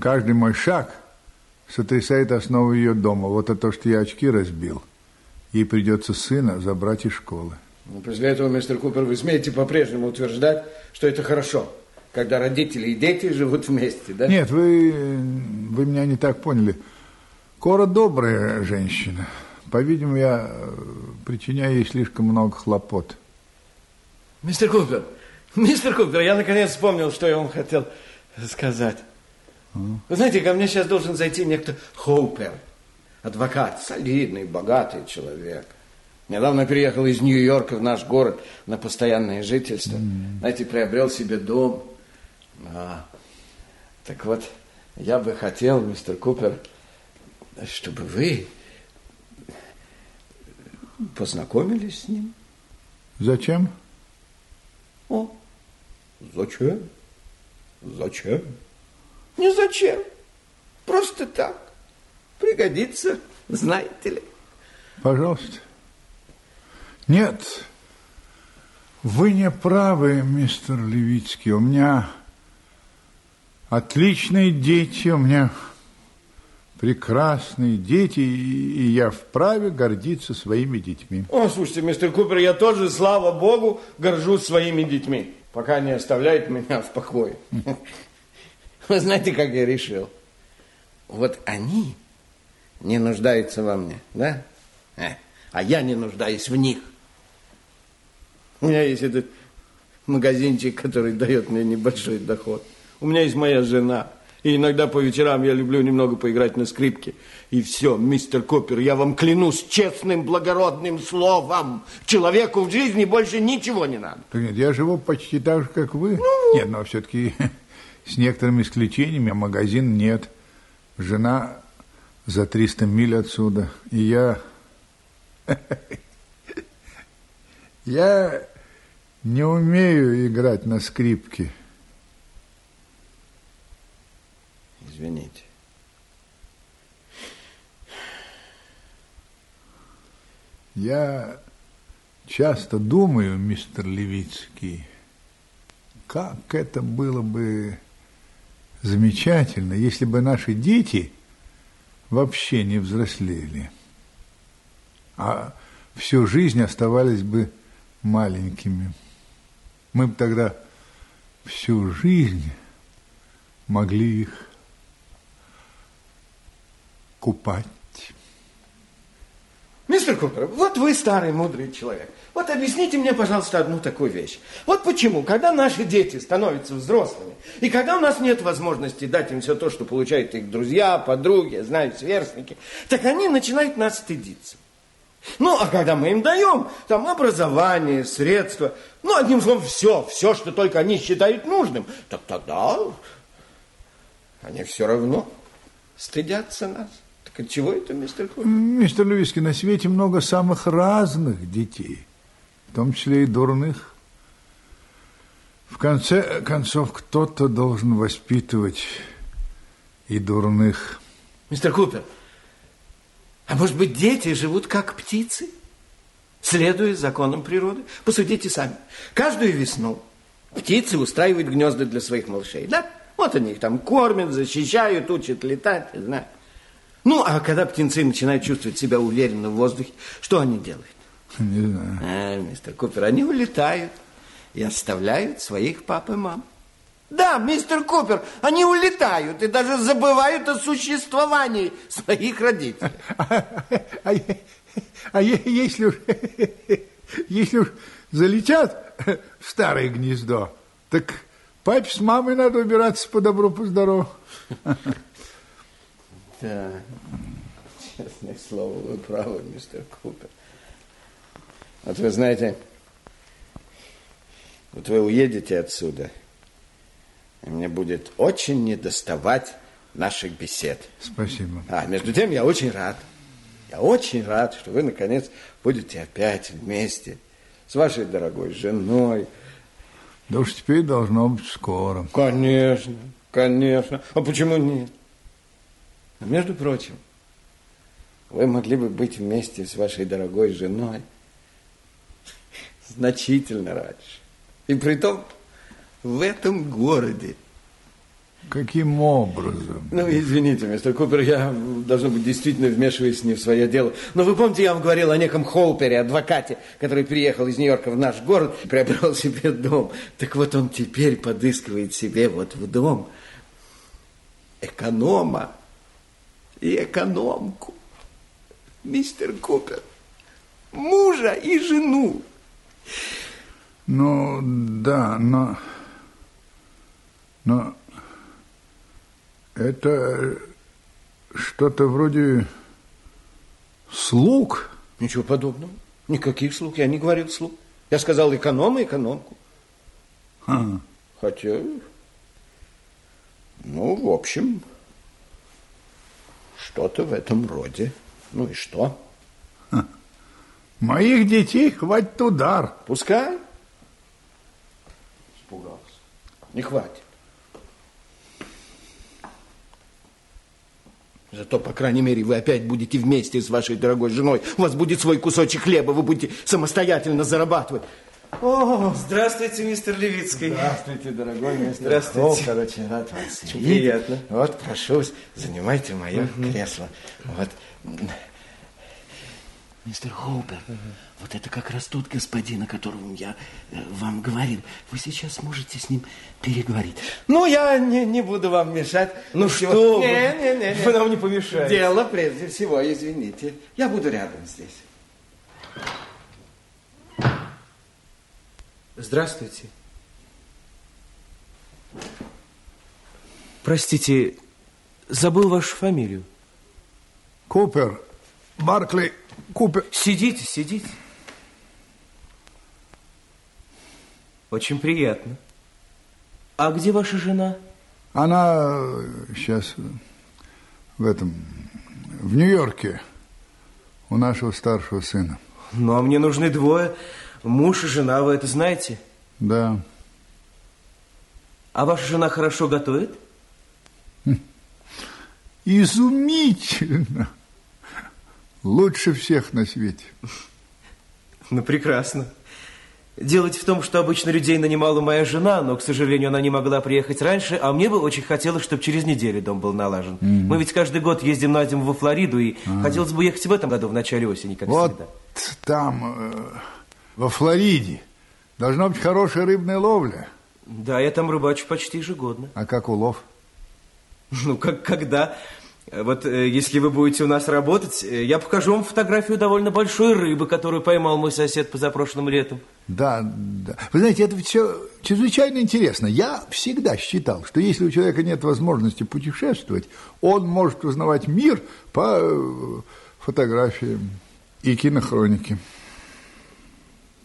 каждый мой шаг сотрясает основу ее дома. Вот это то, что я очки разбил. Ей придется сына забрать из школы. Ну, после этого, мистер Купер, вы смеете по-прежнему утверждать, что это хорошо, когда родители и дети живут вместе, да? Нет, вы, вы меня не так поняли. Кора добрая женщина. По-видимому, я э, причиняю ей слишком много хлопот. Мистер Купер, мистер Купер, я наконец вспомнил, что я вам хотел сказать. Вы знаете, ко мне сейчас должен зайти некто Хоупер, адвокат, солидный, богатый человек. Недавно переехал из Нью-Йорка в наш город на постоянное жительство. Mm. Знаете, приобрел себе дом. А, так вот, я бы хотел, мистер Купер, чтобы вы познакомились с ним. Зачем? О, зачем? Зачем? Не зачем. Просто так. Пригодится, знаете ли. Пожалуйста. Нет, вы не правы, мистер Левицкий. У меня отличные дети, у меня прекрасные дети, и я вправе гордиться своими детьми. О, слушайте, мистер Купер, я тоже, слава богу, горжусь своими детьми, пока не оставляют меня в покое. Вы знаете, как я решил? Вот они не нуждаются во мне, да? Э, а я не нуждаюсь в них. У меня есть этот магазинчик, который дает мне небольшой доход. У меня есть моя жена. И иногда по вечерам я люблю немного поиграть на скрипке. И все, мистер Копер, я вам клянусь честным, благородным словом. Человеку в жизни больше ничего не надо. нет, я живу почти так же, как вы. Ну... Нет, но все-таки с некоторыми исключениями. Магазин нет. Жена за 300 миль отсюда. И я... Я не умею играть на скрипке. Извините. Я часто думаю, мистер Левицкий, как это было бы замечательно, если бы наши дети вообще не взрослели, а всю жизнь оставались бы маленькими. Мы бы тогда всю жизнь могли их купать. Мистер Купер, вот вы старый мудрый человек. Вот объясните мне, пожалуйста, одну такую вещь. Вот почему, когда наши дети становятся взрослыми, и когда у нас нет возможности дать им все то, что получают их друзья, подруги, знают сверстники, так они начинают нас стыдиться. Ну, а когда мы им даем, там, образование, средства, ну, одним словом, все, все, что только они считают нужным, так тогда они все равно стыдятся нас. Так от чего это, мистер Купер? Мистер Льюиски, на свете много самых разных детей, в том числе и дурных. В конце концов, кто-то должен воспитывать и дурных. Мистер Купер, а может быть, дети живут как птицы, следуя законам природы? Посудите сами. Каждую весну птицы устраивают гнезда для своих малышей, да? Вот они их там кормят, защищают, учат летать, не знаю. Ну, а когда птенцы начинают чувствовать себя уверенно в воздухе, что они делают? Не знаю. А, мистер Купер, они улетают и оставляют своих пап и мам. Да, мистер Купер, они улетают и даже забывают о существовании своих родителей. А, а, а если уж, если уж залетят в старое гнездо, так папе с мамой надо убираться по добру, по здорову. Да, честное слово, вы правы, мистер Купер. Вот вы знаете, вот вы уедете отсюда – и мне будет очень недоставать наших бесед. Спасибо. А между тем я очень рад. Я очень рад, что вы, наконец, будете опять вместе с вашей дорогой женой. Да уж теперь должно быть скоро. Конечно, конечно. А почему нет? А между прочим, вы могли бы быть вместе с вашей дорогой женой значительно раньше. И при том в этом городе. Каким образом? Ну, извините, мистер Купер, я, должно быть, действительно вмешиваюсь не в свое дело. Но вы помните, я вам говорил о неком Холпере, адвокате, который приехал из Нью-Йорка в наш город и приобрел себе дом. Так вот, он теперь подыскивает себе вот в дом эконома и экономку. Мистер Купер, мужа и жену. Ну, да, но... Но это что-то вроде слуг. Ничего подобного. Никаких слуг. Я не говорил слуг. Я сказал эконом и экономку. А. Хотя, ну, в общем, что-то в этом роде. Ну и что? Ха. Моих детей хватит удар. Пускай. Испугался. Не хватит. Зато, по крайней мере, вы опять будете вместе с вашей дорогой женой. У вас будет свой кусочек хлеба, вы будете самостоятельно зарабатывать. О, здравствуйте, мистер Левицкий. Здравствуйте, дорогой мистер Здравствуйте. Холл. Короче, рад вас видеть. приятно. Вот, прошу, занимайте мое Мгм. кресло. Вот. Мистер Хоупер, вот это как раз тот господин, о котором я э, вам говорил. Вы сейчас можете с ним переговорить. Ну, я не, не буду вам мешать. Ну Ничего. что вы, Не, не, не, не. вы нам не помешаете. Дело прежде всего, извините. Я буду рядом здесь. Здравствуйте. Простите, забыл вашу фамилию. Купер. Баркли Купер. Сидите, сидите. Очень приятно. А где ваша жена? Она сейчас в этом, в Нью-Йорке, у нашего старшего сына. Ну, а мне нужны двое. Муж и жена, вы это знаете? Да. А ваша жена хорошо готовит? Изумительно. Лучше всех на свете. Ну, прекрасно. Дело в том, что обычно людей нанимала моя жена, но, к сожалению, она не могла приехать раньше, а мне бы очень хотелось, чтобы через неделю дом был налажен. Мгм. Мы ведь каждый год ездим на зиму во Флориду, и А. хотелось бы ехать в этом году, в начале осени, как Вот всегда. там, э, во Флориде, должна быть хорошая рыбная ловля. Да, я там рыбачу почти ежегодно. А как улов? Ну, как когда? Вот э, если вы будете у нас работать, э, я покажу вам фотографию довольно большой рыбы, которую поймал мой сосед позапрошлым летом. Да, да. Вы знаете, это все чрезвычайно интересно. Я всегда считал, что если у человека нет возможности путешествовать, он может узнавать мир по э, фотографиям и кинохронике.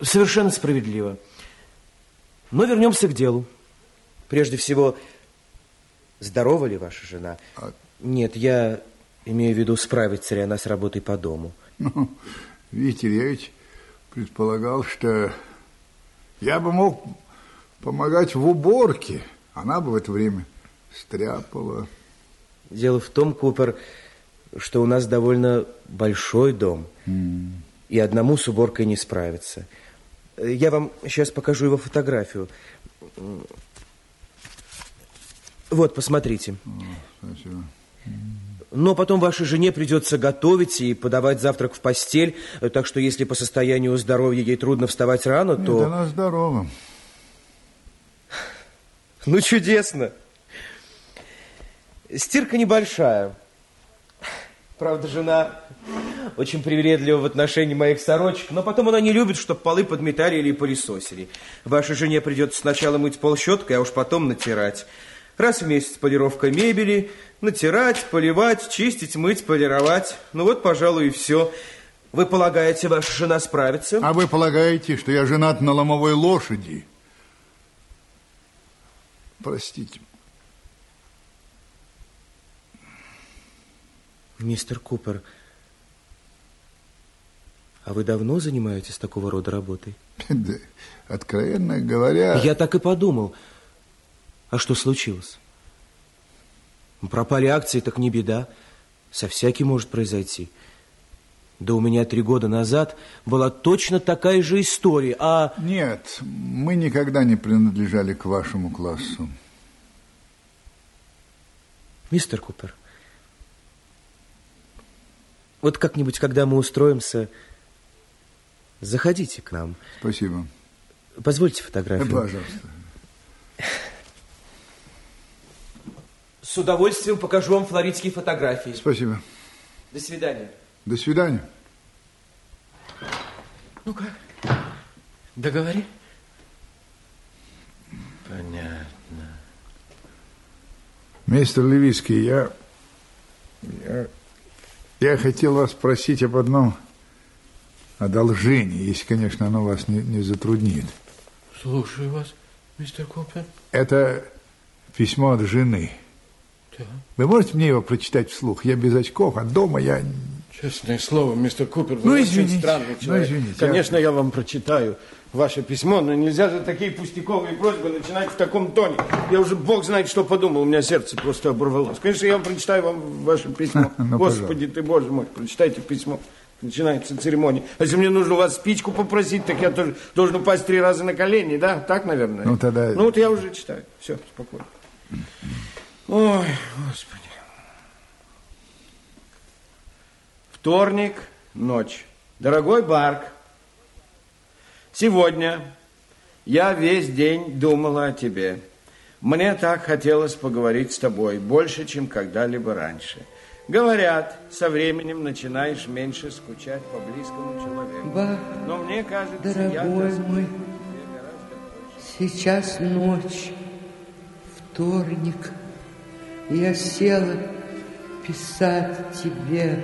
Совершенно справедливо. Но вернемся к делу. Прежде всего, здорова ли ваша жена? Нет, я имею в виду, справится ли она с работой по дому. Ну, видите я ведь предполагал, что я бы мог помогать в уборке. Она бы в это время стряпала. Дело в том, Купер, что у нас довольно большой дом, и одному с уборкой не справиться. Я вам сейчас покажу его фотографию. Вот, посмотрите. Спасибо. Но потом вашей жене придется готовить и подавать завтрак в постель, так что если по состоянию здоровья ей трудно вставать рано, Нет, то... она здорова. Ну, чудесно. Стирка небольшая. Правда, жена очень привередлива в отношении моих сорочек, но потом она не любит, чтобы полы подметали или пылесосили. Вашей жене придется сначала мыть пол щеткой, а уж потом натирать. Раз в месяц полировка мебели, натирать, поливать, чистить, мыть, полировать. Ну вот, пожалуй, и все. Вы полагаете, ваша жена справится? А вы полагаете, что я женат на ломовой лошади? Простите. Мистер Купер, А вы давно занимаетесь такого рода работой? Да, откровенно говоря... Я так и подумал. А что случилось? Пропали акции, так не беда. Со всяким может произойти. Да у меня три года назад была точно такая же история, а... Нет, мы никогда не принадлежали к вашему классу. Мистер Купер, вот как-нибудь, когда мы устроимся, заходите к нам. Спасибо. Позвольте фотографию. Пожалуйста. С удовольствием покажу вам флоридские фотографии. Спасибо. До свидания. До свидания. Ну как? Договори. Понятно. Мистер Левицкий, я, я, я хотел вас спросить об одном одолжении, если, конечно, оно вас не, не затруднит. Слушаю вас, мистер Купер. Это письмо от жены. Да. Вы можете мне его прочитать вслух? Я без очков, а дома я... Честное слово, мистер Купер, вы Ну, очень извините, странный ну, человек. извините, Конечно, я вам прочитаю ваше письмо, но нельзя же такие пустяковые просьбы начинать в таком тоне. Я уже бог знает, что подумал, у меня сердце просто оборвалось. Конечно, я вам прочитаю вам ваше письмо. Ну, Господи ты, боже мой, прочитайте письмо. Начинается церемония. А если мне нужно у вас спичку попросить, так я тоже должен упасть три раза на колени, да? Так, наверное? Ну, тогда- Ну, вот я уже читаю. Все, спокойно. Ой, Господи. Вторник, ночь. Дорогой Барк, сегодня я весь день думала о тебе. Мне так хотелось поговорить с тобой, больше, чем когда-либо раньше. Говорят, со временем начинаешь меньше скучать по близкому человеку. Бах, Но мне кажется, я дорогой тоскую мой, сейчас ночь, вторник. Я села писать тебе.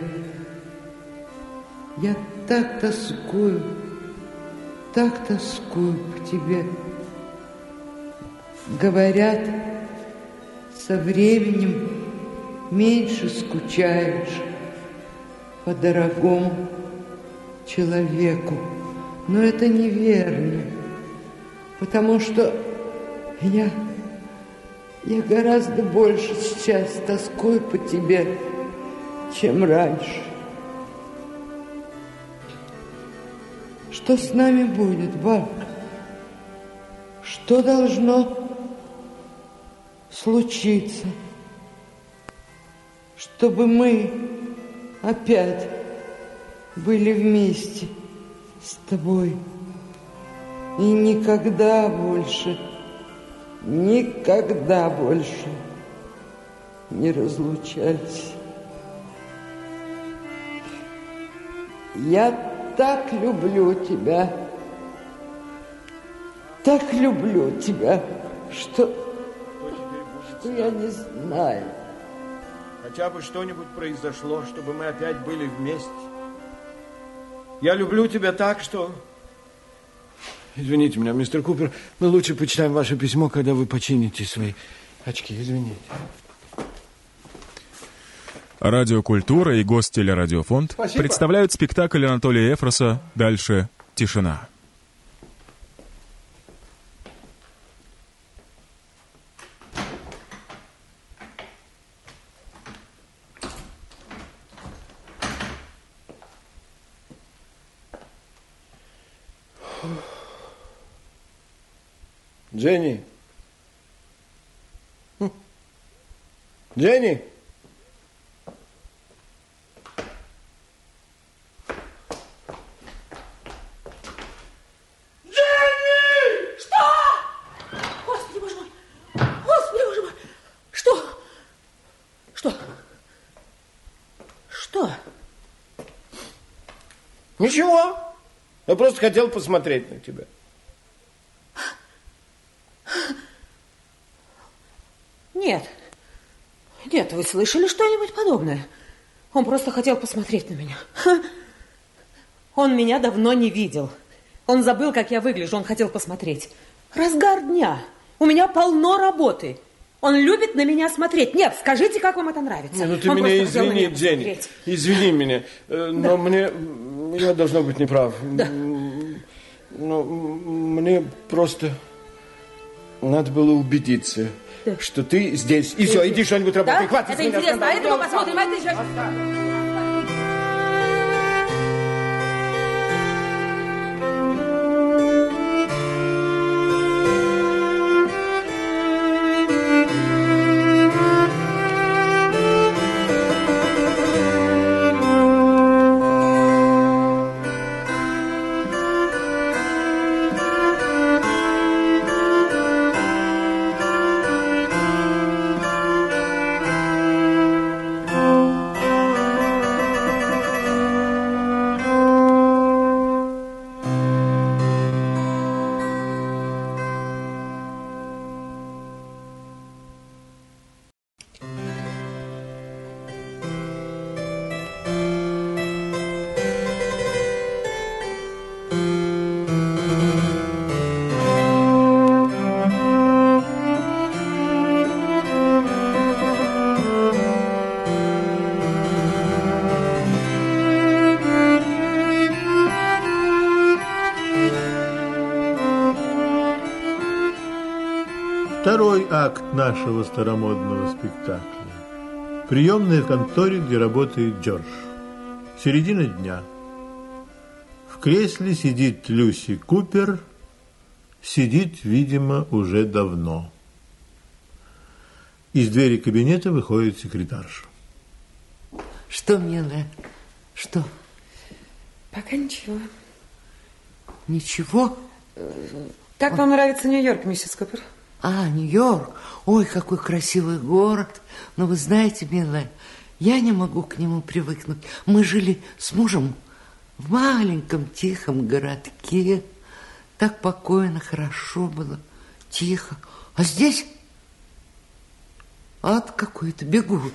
Я так тоскую, так тоскую по тебе. Говорят, со временем меньше скучаешь по дорогому человеку. Но это неверно, потому что я, я гораздо больше сейчас тоскую по тебе, чем раньше. Что с нами будет, баб? Что должно случиться, чтобы мы опять были вместе с тобой и никогда больше, никогда больше не разлучались. Я так люблю тебя, так люблю тебя, что, что я не знаю. Хотя бы что-нибудь произошло, чтобы мы опять были вместе. Я люблю тебя так, что... Извините меня, мистер Купер, мы лучше почитаем ваше письмо, когда вы почините свои очки. Извините. Радиокультура и Гостелерадиофонд Спасибо. представляют спектакль Анатолия Эфроса «Дальше тишина». Дженни. Хм. Дженни. Дженни! Что? Господи, боже мой! Господи, боже мой! Что? Что? Что? Ничего. Я просто хотел посмотреть на тебя. Нет. Нет, вы слышали что-нибудь подобное? Он просто хотел посмотреть на меня. Ха. Он меня давно не видел. Он забыл, как я выгляжу, он хотел посмотреть. Разгар дня. У меня полно работы. Он любит на меня смотреть. Нет, скажите, как вам это нравится. Не, ну ты Он меня извини, меня. Извини меня. Э, Но мне, Я, должно быть, неправ. Да. Но мне просто надо было убедиться, да. что ты здесь. И все, иди что-нибудь работай. Да? Это интересно, а это мы посмотрим. А это сейчас... Второй акт нашего старомодного спектакля. Приемная в конторе, где работает Джордж. Середина дня. В кресле сидит Люси Купер. Сидит, видимо, уже давно. Из двери кабинета выходит секретарша. Что, милая? Что? Пока ничего. Ничего? Как вам нравится Нью-Йорк, миссис Купер? А, Нью-Йорк. Ой, какой красивый город. Но вы знаете, милая, я не могу к нему привыкнуть. Мы жили с мужем в маленьком тихом городке. Так покойно, хорошо было, тихо. А здесь ад какой-то, бегут,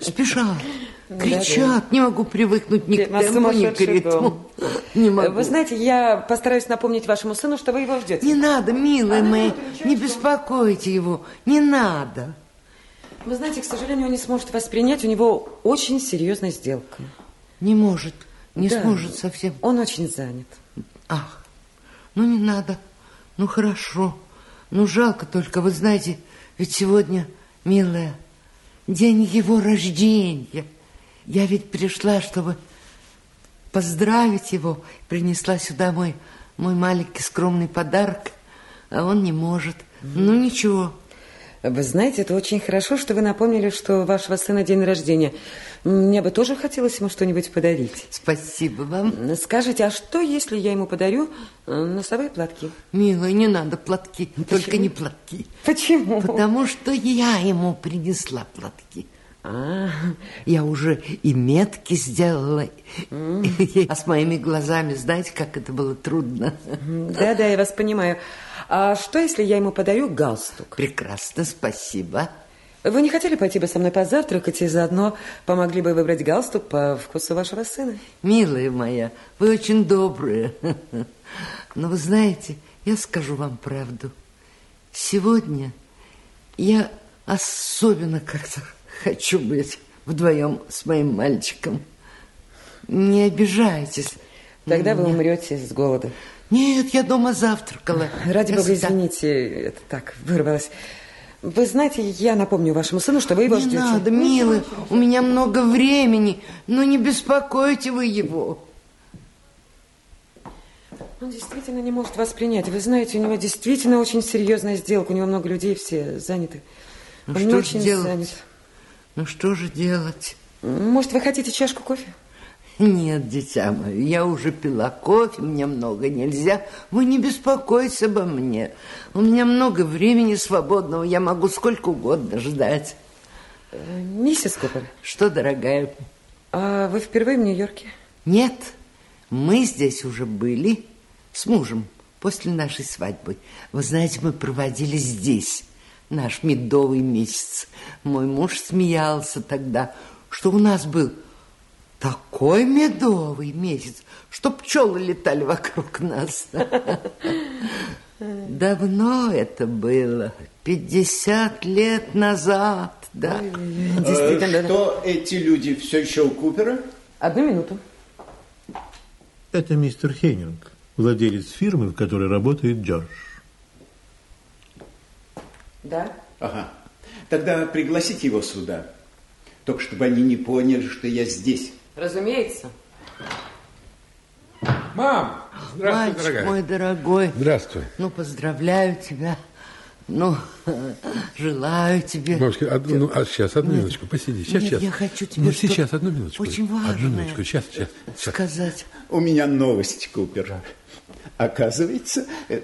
спешат, кричат. Не могу привыкнуть ни к темпу, ни к ритму. Не могу. Вы знаете, я постараюсь напомнить вашему сыну, что вы его ждете. Не надо, милая моя, не беспокойте его, не надо. Вы знаете, к сожалению, он не сможет вас принять, у него очень серьезная сделка. Не может, не да. сможет совсем. Он очень занят. Ах, ну не надо, ну хорошо. Ну жалко только, вы знаете, ведь сегодня Милая, день его рождения. Я ведь пришла, чтобы поздравить его. Принесла сюда мой, мой маленький скромный подарок, а он не может. Ну, ничего, вы знаете, это очень хорошо, что вы напомнили, что у вашего сына день рождения. Мне бы тоже хотелось ему что-нибудь подарить. Спасибо вам. Скажите, а что, если я ему подарю э, носовые платки? Милая, не надо платки, Почему? только не платки. Почему? Потому что я ему принесла платки. А, я уже и метки сделала. А с моими глазами, знаете, как это было трудно. Да-да, я вас понимаю. А что, если я ему подарю галстук? Прекрасно, спасибо. Вы не хотели пойти бы со мной позавтракать и заодно помогли бы выбрать галстук по вкусу вашего сына? Милая моя, вы очень добрые. Но вы знаете, я скажу вам правду. Сегодня я особенно как-то хочу быть вдвоем с моим мальчиком. Не обижайтесь. Тогда вы умрете с голода. Нет, я дома завтракала. Ради бога, извините, это так, вырвалось. Вы знаете, я напомню вашему сыну, что вы его не ждете. Не надо, милый, у меня много времени, но не беспокойте вы его. Он действительно не может вас принять. Вы знаете, у него действительно очень серьезная сделка. У него много людей, все заняты. Ну, Он что очень делать? занят. Ну, что же делать? Может, вы хотите чашку кофе? Нет, дитя мое, я уже пила кофе, мне много нельзя. Вы не беспокойтесь обо мне. У меня много времени свободного, я могу сколько угодно ждать. Э, миссис Купер. Что, дорогая? А вы впервые в Нью-Йорке? Нет, мы здесь уже были с мужем после нашей свадьбы. Вы знаете, мы проводили здесь наш медовый месяц. Мой муж смеялся тогда, что у нас был такой медовый месяц, что пчелы летали вокруг нас. Давно это было, 50 лет назад, да. Действительно. Что эти люди все еще у Купера? Одну минуту. Это мистер Хеннинг, владелец фирмы, в которой работает Джордж. Да? Ага. Тогда пригласите его сюда. Только чтобы они не поняли, что я здесь. Разумеется. Мам! Здравствуй, Мальчик дорогая. мой дорогой. Здравствуй. Ну, поздравляю тебя. Ну, желаю тебе. Мамочка, одну, ну, а сейчас, одну Нет. минуточку, посиди. Сейчас, Нет, сейчас. я хочу тебе Ну, что- сейчас, одну минуточку. очень Одну важное минуточку, сейчас, сейчас. сейчас. сказать. У меня новость, Купер. Оказывается... э,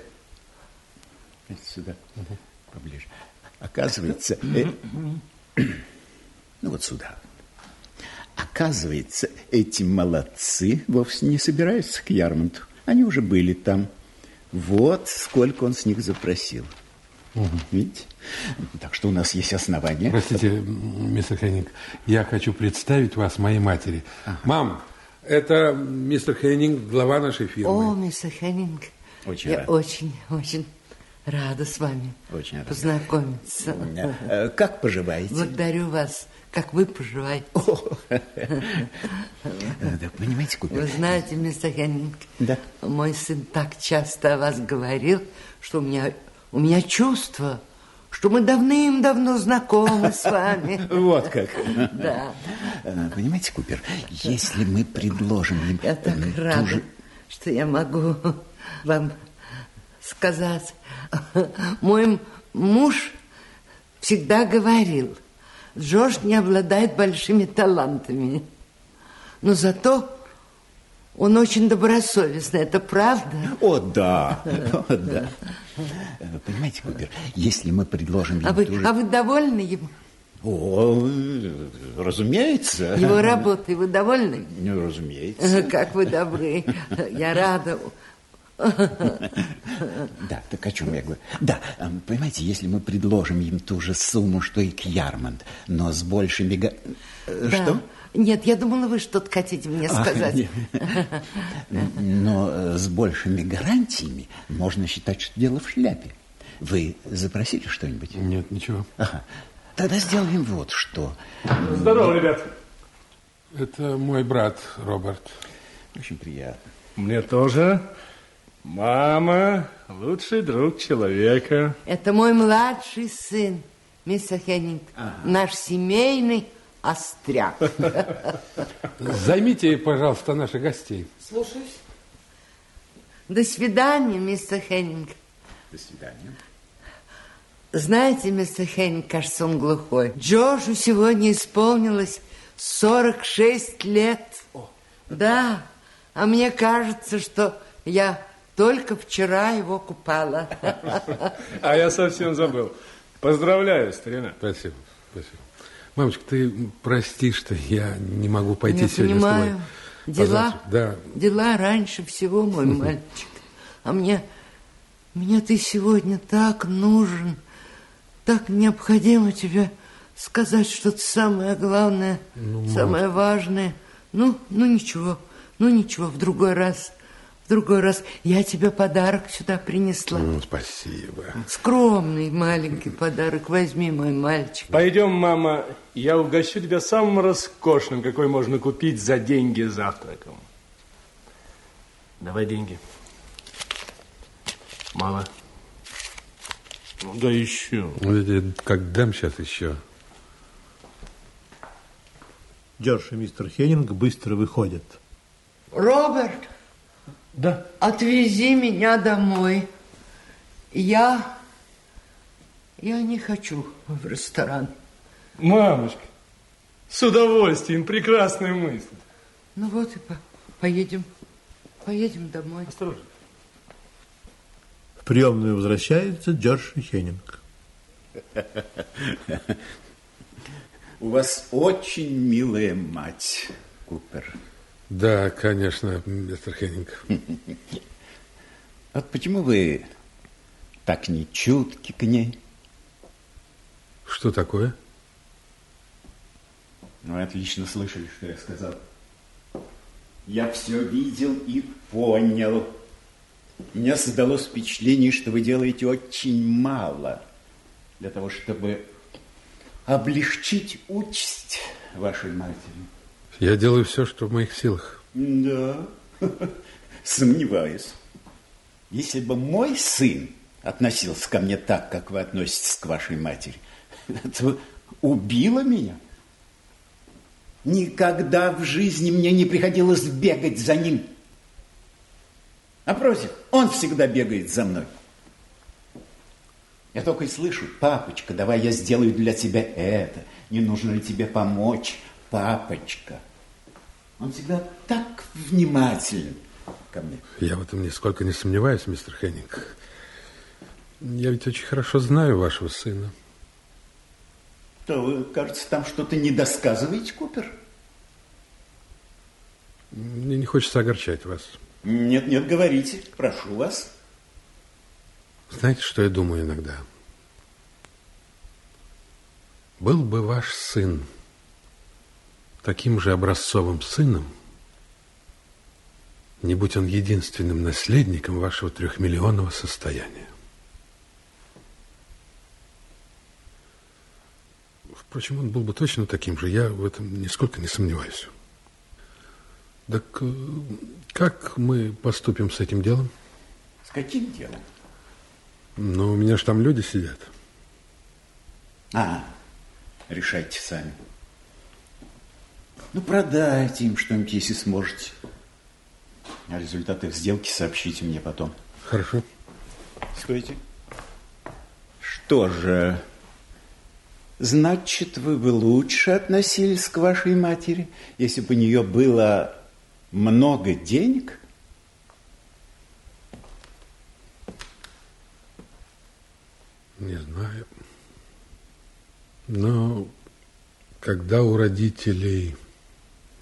Сюда, поближе. Оказывается... э, Ну, вот сюда. Оказывается, эти молодцы вовсе не собираются к Ярмонту. Они уже были там. Вот сколько он с них запросил. Видите? Так что у нас есть основания. Простите, мистер Хеннинг, я хочу представить вас моей матери. Мам, это мистер Хеннинг, глава нашей фирмы. О, мистер Хеннинг. Очень я рад. очень, очень рада с вами Очень рад. познакомиться. Э, Как поживаете? Благодарю вас. Как вы поживаете? Да, понимаете, Купер? Вы знаете, мистер Хеннинг, Да. мой сын так часто о вас говорил, что у меня, у меня чувство, что мы давным-давно знакомы с вами. Вот как. Да. Э, Понимаете, Купер, если мы предложим им... Я так э, рада, же- что я могу вам сказать. Мой муж всегда говорил, Джордж не обладает большими талантами, но зато он очень добросовестный, это правда? О, да, о, да. Э, Понимаете, Купер, если мы предложим им А вы, ту же- а вы довольны им? О, э, разумеется. Его работой вы довольны? Ну, разумеется. Как вы добры. Я рада. Да, так о чем я говорю? Да, понимаете, если мы предложим им ту же сумму, что и Кьярмонт, но с большими... га- э, Да. Что? Нет, я думала, вы что-то хотите мне А, сказать. нет. Но э, с большими гарантиями можно считать, что дело в шляпе. Вы запросили что-нибудь? Нет, ничего. Ага. Тогда сделаем вот что. Здорово, ребят. Это мой брат Роберт. Очень приятно. Мне тоже. Мама, лучший друг человека. Это мой младший сын, мистер Хеннинг, наш семейный остряк. Займите, пожалуйста, наших гостей. Слушаюсь. До свидания, мистер Хеннинг. До свидания. Знаете, мистер Хеннинг, кажется, он глухой. Джорджу сегодня исполнилось 46 лет. Да, а мне кажется, что я только вчера его купала. А я совсем забыл. Поздравляю, старина. Спасибо, спасибо. Мамочка, ты прости, что я не могу пойти Я сегодня понимаю. с тобой. Дела, Пожалуйста. Да, дела раньше всего, мой мальчик. А мне, мне ты сегодня так нужен, так необходимо тебе сказать что-то самое главное, Ну, самое важное. Ну, ну ничего, ну ничего, в другой раз, в другой раз. Я тебе подарок сюда принесла. Ну, спасибо. Скромный маленький подарок. Возьми, мой мальчик. Пойдем, мама, я угощу тебя самым роскошным, какой можно купить за деньги завтраком. Давай деньги. Мало. Ну, да еще. Вот я тебе как дам сейчас еще. Джордж и мистер Хеннинг быстро выходят. Роберт, Да. отвези меня домой. Я, я не хочу в ресторан. Мамочка, с удовольствием, прекрасная мысль. Ну вот и по- поедем, поедем домой. Осторожно. В приемную возвращаются Джордж Хеннинг. У вас очень милая мать, Купер. Да, конечно, мистер Хеннинг. Вот почему вы так нечутки к ней? Что такое? Ну, вы отлично слышали, что я сказал. Я все видел и понял. Мне создалось впечатление, что вы делаете очень мало для того, чтобы облегчить участь вашей матери. Я делаю все, что в моих силах. Да. Сомневаюсь. Если бы мой сын относился ко мне так, как вы относитесь к вашей матери, это убило меня. Никогда в жизни мне не приходилось бегать за ним. Напротив, он всегда бегает за мной. Я только и слышу, папочка, давай я сделаю для тебя это. Не нужно ли тебе помочь, папочка? Он всегда так внимателен ко мне. Я в этом нисколько не сомневаюсь, мистер Хеннинг. Я ведь очень хорошо знаю вашего сына. То вы, кажется, там что-то недосказываете, Купер? Мне не хочется огорчать вас. Нет, нет, говорите, прошу вас. Знаете, что я думаю иногда? Был бы ваш сын таким же образцовым сыном, не будь он единственным наследником вашего трехмиллионного состояния. Впрочем, он был бы точно таким же, я в этом нисколько не сомневаюсь. Так э, как мы поступим с этим делом? С каким делом? Ну, у меня же там люди сидят. А, решайте сами. Ну, продайте им что-нибудь, если сможете. О результатах сделки сообщите мне потом. Хорошо. Стойте. Что же, значит, вы бы лучше относились к вашей матери, если бы у нее было много денег? Не знаю. Но когда у родителей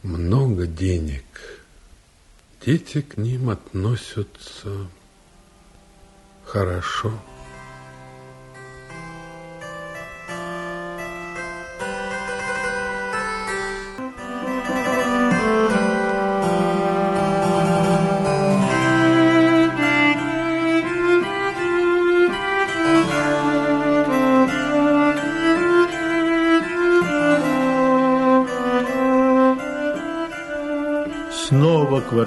много денег, дети к ним относятся хорошо.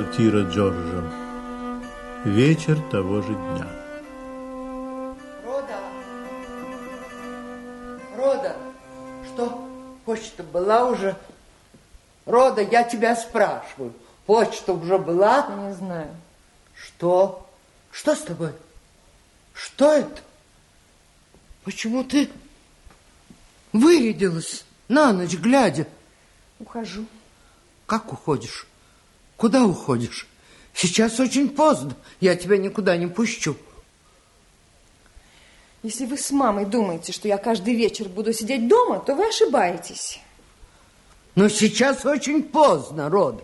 Квартира Джорджа. Вечер того же дня. Рода! Рода! Что? Почта была уже? Рода, я тебя спрашиваю. Почта уже была? Не знаю. Что? Что с тобой? Что это? Почему ты вырядилась на ночь глядя? Ухожу. Как уходишь? Куда уходишь? Сейчас очень поздно. Я тебя никуда не пущу. Если вы с мамой думаете, что я каждый вечер буду сидеть дома, то вы ошибаетесь. Но сейчас очень поздно, Рода.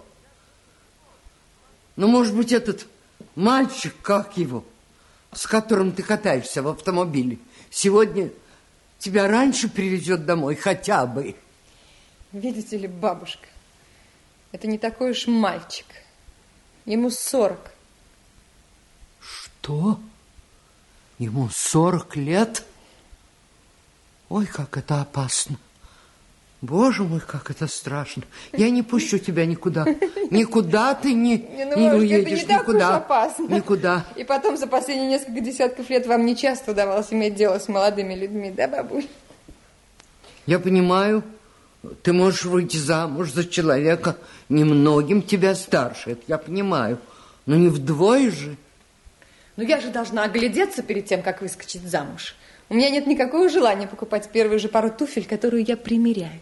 Ну, может быть, этот мальчик, как его, с которым ты катаешься в автомобиле, сегодня тебя раньше привезет домой хотя бы. Видите ли, бабушка, это не такой уж мальчик. Ему сорок. Что? Ему сорок лет? Ой, как это опасно. Боже мой, как это страшно. Я не пущу тебя никуда. Никуда ты не, ну, не бабушка, уедешь. это не так никуда. уж опасно. Никуда. И потом за последние несколько десятков лет вам не часто удавалось иметь дело с молодыми людьми, да, бабуль? Я понимаю, ты можешь выйти замуж за человека немногим тебя старше. Это я понимаю. Но не вдвое же. Но я же должна оглядеться перед тем, как выскочить замуж. У меня нет никакого желания покупать первую же пару туфель, которую я примеряю.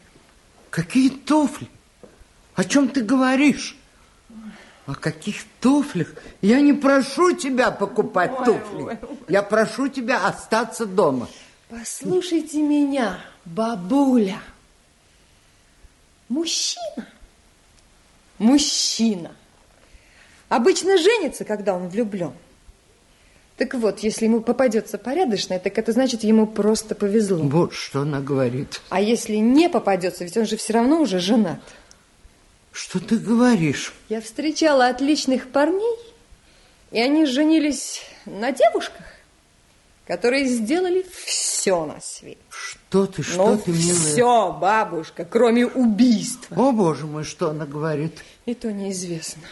Какие туфли? О чем ты говоришь? О каких туфлях? Я не прошу тебя покупать Ой, туфли. ой, Я прошу тебя остаться дома. Послушайте меня, бабуля. Мужчина. Мужчина. Обычно женится, когда он влюблен. Так вот, если ему попадется порядочное, так это значит, ему просто повезло. Вот что она говорит. А если не попадется, ведь он же все равно уже женат. Что ты говоришь? Я встречала отличных парней, и они женились на девушках, которые сделали все на свете. Что ты, что ну, ты, милая? все, бабушка, кроме убийства. О, боже мой, что она говорит? И то неизвестно.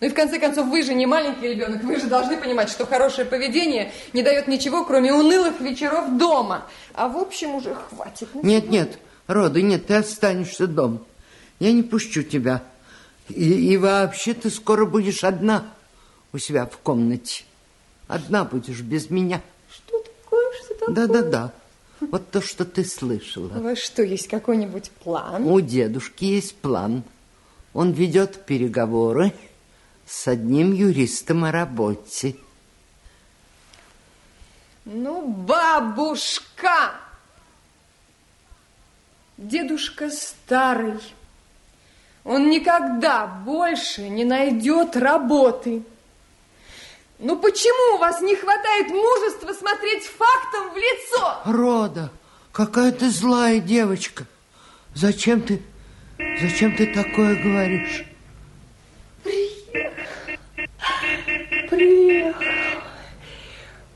Ну и в конце концов, вы же не маленький ребенок, вы же должны понимать, что хорошее поведение не дает ничего, кроме унылых вечеров дома. А в общем уже хватит. на Нет, сегодня. нет, Рода, нет, ты останешься дома. Я не пущу тебя. И, и вообще ты скоро будешь одна у себя в комнате. Одна будешь без меня. Что такое, что такое? Да-да-да. Вот то, что ты слышала. У вас что, есть какой-нибудь план? У дедушки есть план. Он ведет переговоры с одним юристом о работе. Ну, бабушка! Дедушка старый. Он никогда больше не найдет работы. Ну почему у вас не хватает мужества смотреть фактом в лицо? Рода, какая ты злая девочка. Зачем ты, зачем ты такое говоришь? Приехал.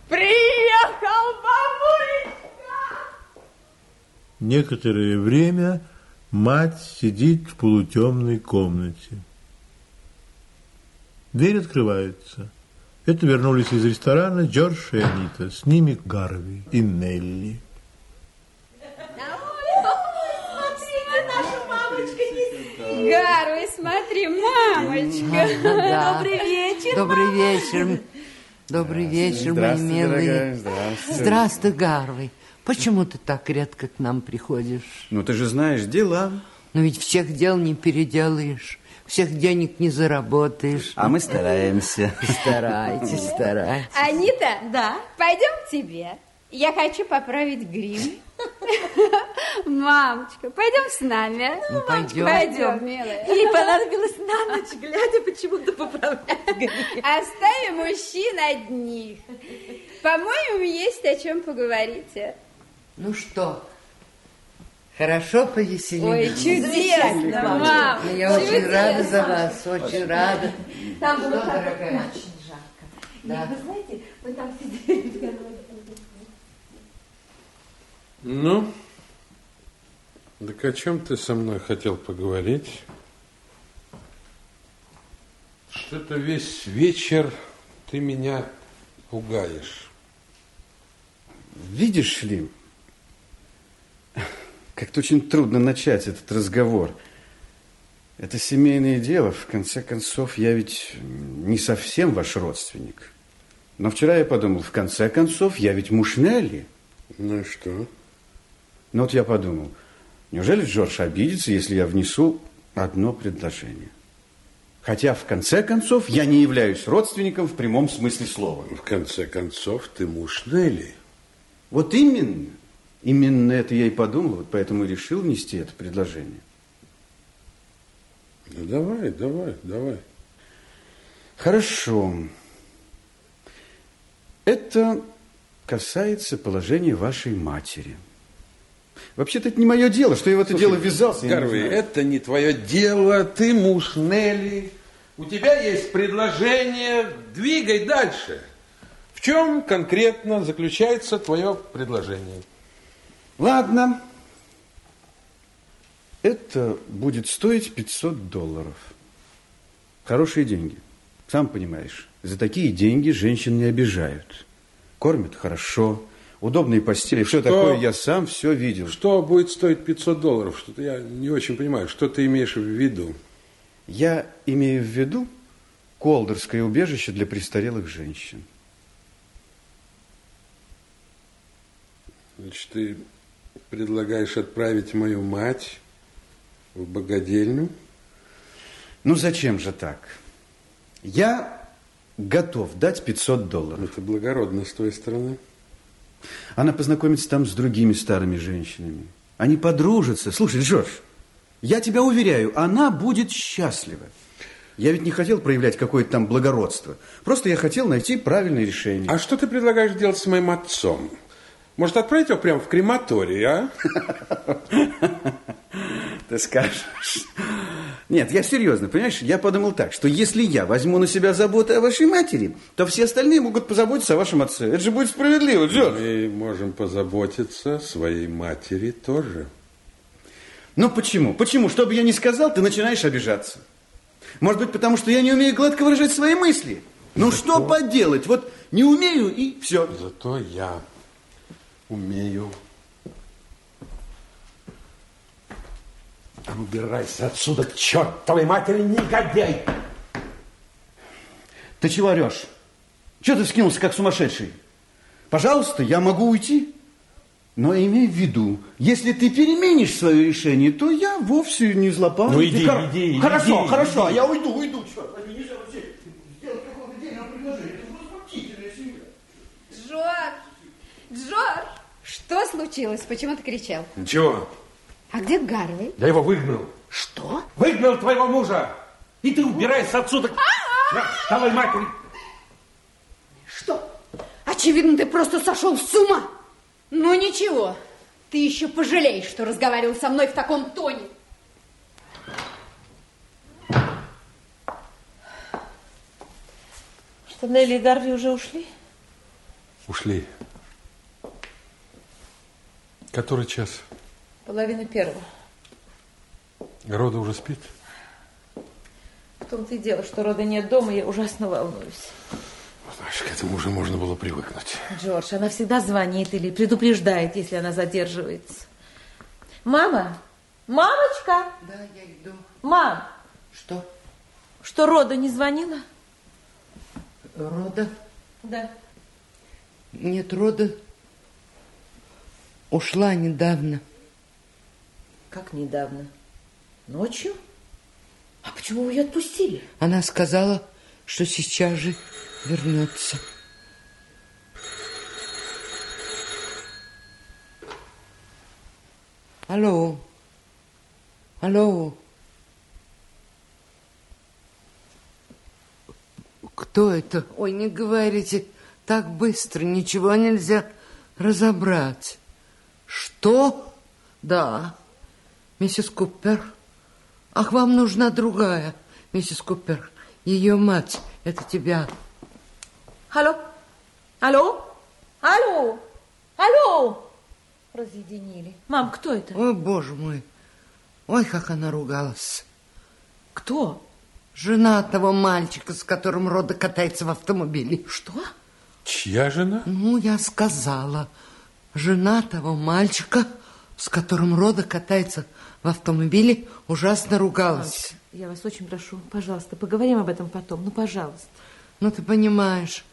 Приехал, бабулечка! Некоторое время мать сидит в полутемной комнате. Дверь открывается. Это вернулись из ресторана Джордж и Анита. С ними Гарви и Нелли. Гарви, смотри, мамочка. Да. Добрый вечер. Добрый вечер. Добрый вечер, мои милые. здравствуй. Здравствуй, Гарвей. Почему ты так редко к нам приходишь? Ну, ты же знаешь, дела. Но ведь всех дел не переделаешь, всех денег не заработаешь. А мы стараемся. Старайтесь, старайтесь. Анита, да? пойдем к тебе. Я хочу поправить грим. Мамочка, пойдем с нами. Ну, пойдем. Пойдем, милая. Ей понадобилось на ночь глядя почему-то поправлять грим. Оставим мужчин одних. По-моему, есть о чем поговорить. Ну что, хорошо повеселились? Ой, чудесно, мам. Я очень чудесно. рада за вас, очень рада. Там было Что, так дорогая? очень жарко. Да. И вы знаете, мы там сидели. Ну, так о чем ты со мной хотел поговорить? Что-то весь вечер ты меня пугаешь. Видишь ли, как-то очень трудно начать этот разговор. Это семейное дело. В конце концов, я ведь не совсем ваш родственник. Но вчера я подумал, в конце концов, я ведь муж Нелли. Ну и что? Ну вот я подумал, неужели Джордж обидится, если я внесу одно предложение? Хотя, в конце концов, я не являюсь родственником в прямом смысле слова. В конце концов, ты муж Нелли. Вот именно. Именно это я и подумал, вот поэтому и решил внести это предложение. Ну, давай, давай, давай. Хорошо. Это касается положения вашей матери. Вообще-то это не мое дело, что я в это дело ввязался. Гарви, это не твое дело, ты муж Нелли. У тебя есть предложение, двигай дальше. В чем конкретно заключается твое предложение? Ладно. Это будет стоить 500 долларов. Хорошие деньги. Сам понимаешь, за такие деньги женщин не обижают. Кормят хорошо, удобные постели. Все Что? такое я сам все видел. Что будет стоить 500 долларов? Что-то я не очень понимаю. Что ты имеешь в виду? Я имею в виду Колдорское убежище для престарелых женщин. Значит, ты предлагаешь отправить мою мать в богадельню? Ну, зачем же так? Я готов дать 500 долларов. Это благородно с твоей стороны. Она познакомится там с другими старыми женщинами. Они подружатся. Слушай, Джордж, я тебя уверяю, она будет счастлива. Я ведь не хотел проявлять какое-то там благородство. Просто я хотел найти правильное решение. А что ты предлагаешь делать с моим отцом? Может, отправить его прямо в крематорий, а? Ты скажешь. Нет, я серьезно, понимаешь? Я подумал так, что если я возьму на себя заботу о вашей матери, то все остальные могут позаботиться о вашем отце. Это же будет справедливо, Джордж. Мы можем позаботиться о своей матери тоже. Ну почему? Почему? Что бы я ни сказал, ты начинаешь обижаться. Может быть, потому что я не умею гладко выражать свои мысли. Ну что поделать? Вот не умею и все. Зато я умею. Убирайся отсюда, к чертовой матери, негодяй! Ты чего орешь? Чего ты вскинулся, как сумасшедший? Пожалуйста, я могу уйти. Но имей в виду, если ты переменишь свое решение, то я вовсе не злопамятный. Ну иди, Хор- иди, Хорошо, иди, хорошо, иди. я уйду, уйду, черт возьми, нельзя вообще сделать какого-то дельного предложения. Это возмутительная семья. Джордж! Джордж! Что случилось? Почему ты кричал? Ничего, А где Гарвей? я его выгнал. Что? Выгнал твоего мужа! И ты убирайся отсюда, к чертовой матери! Что? Очевидно, ты просто сошел с ума. Ну ничего, ты еще пожалеешь, что разговаривал со мной в таком тоне. Что, Нелли и Гарви уже ушли? Ушли. Который час? Половина первого. Рода уже спит? В том-то и дело, что рода нет дома, я ужасно волнуюсь. Знаешь, к этому уже можно было привыкнуть. Джордж, она всегда звонит или предупреждает, если она задерживается. Мама! Мамочка! Да, я иду. Мам! Что? Что, Рода не звонила? Рода? Да. Нет, Рода ушла недавно. Как недавно? Ночью? А почему вы ее отпустили? Она сказала, что сейчас же вернется. Алло. Алло. Кто это? Ой, не говорите так быстро, ничего нельзя разобрать. Что? Да. Миссис Купер. Ах, вам нужна другая, миссис Купер. Ее мать. Это тебя. Алло? Алло? Алло? Алло? Разъединили. Мам, кто это? Ой, боже мой. Ой, как она ругалась. Кто? Жена того мальчика, с которым Рода катается в автомобиле. Что? Чья жена? Ну, я сказала. Жена того мальчика, с которым Рода катается в автомобиле, ужасно ругалась. Я вас очень прошу, пожалуйста, поговорим об этом потом. Ну, пожалуйста. Ну, ты понимаешь,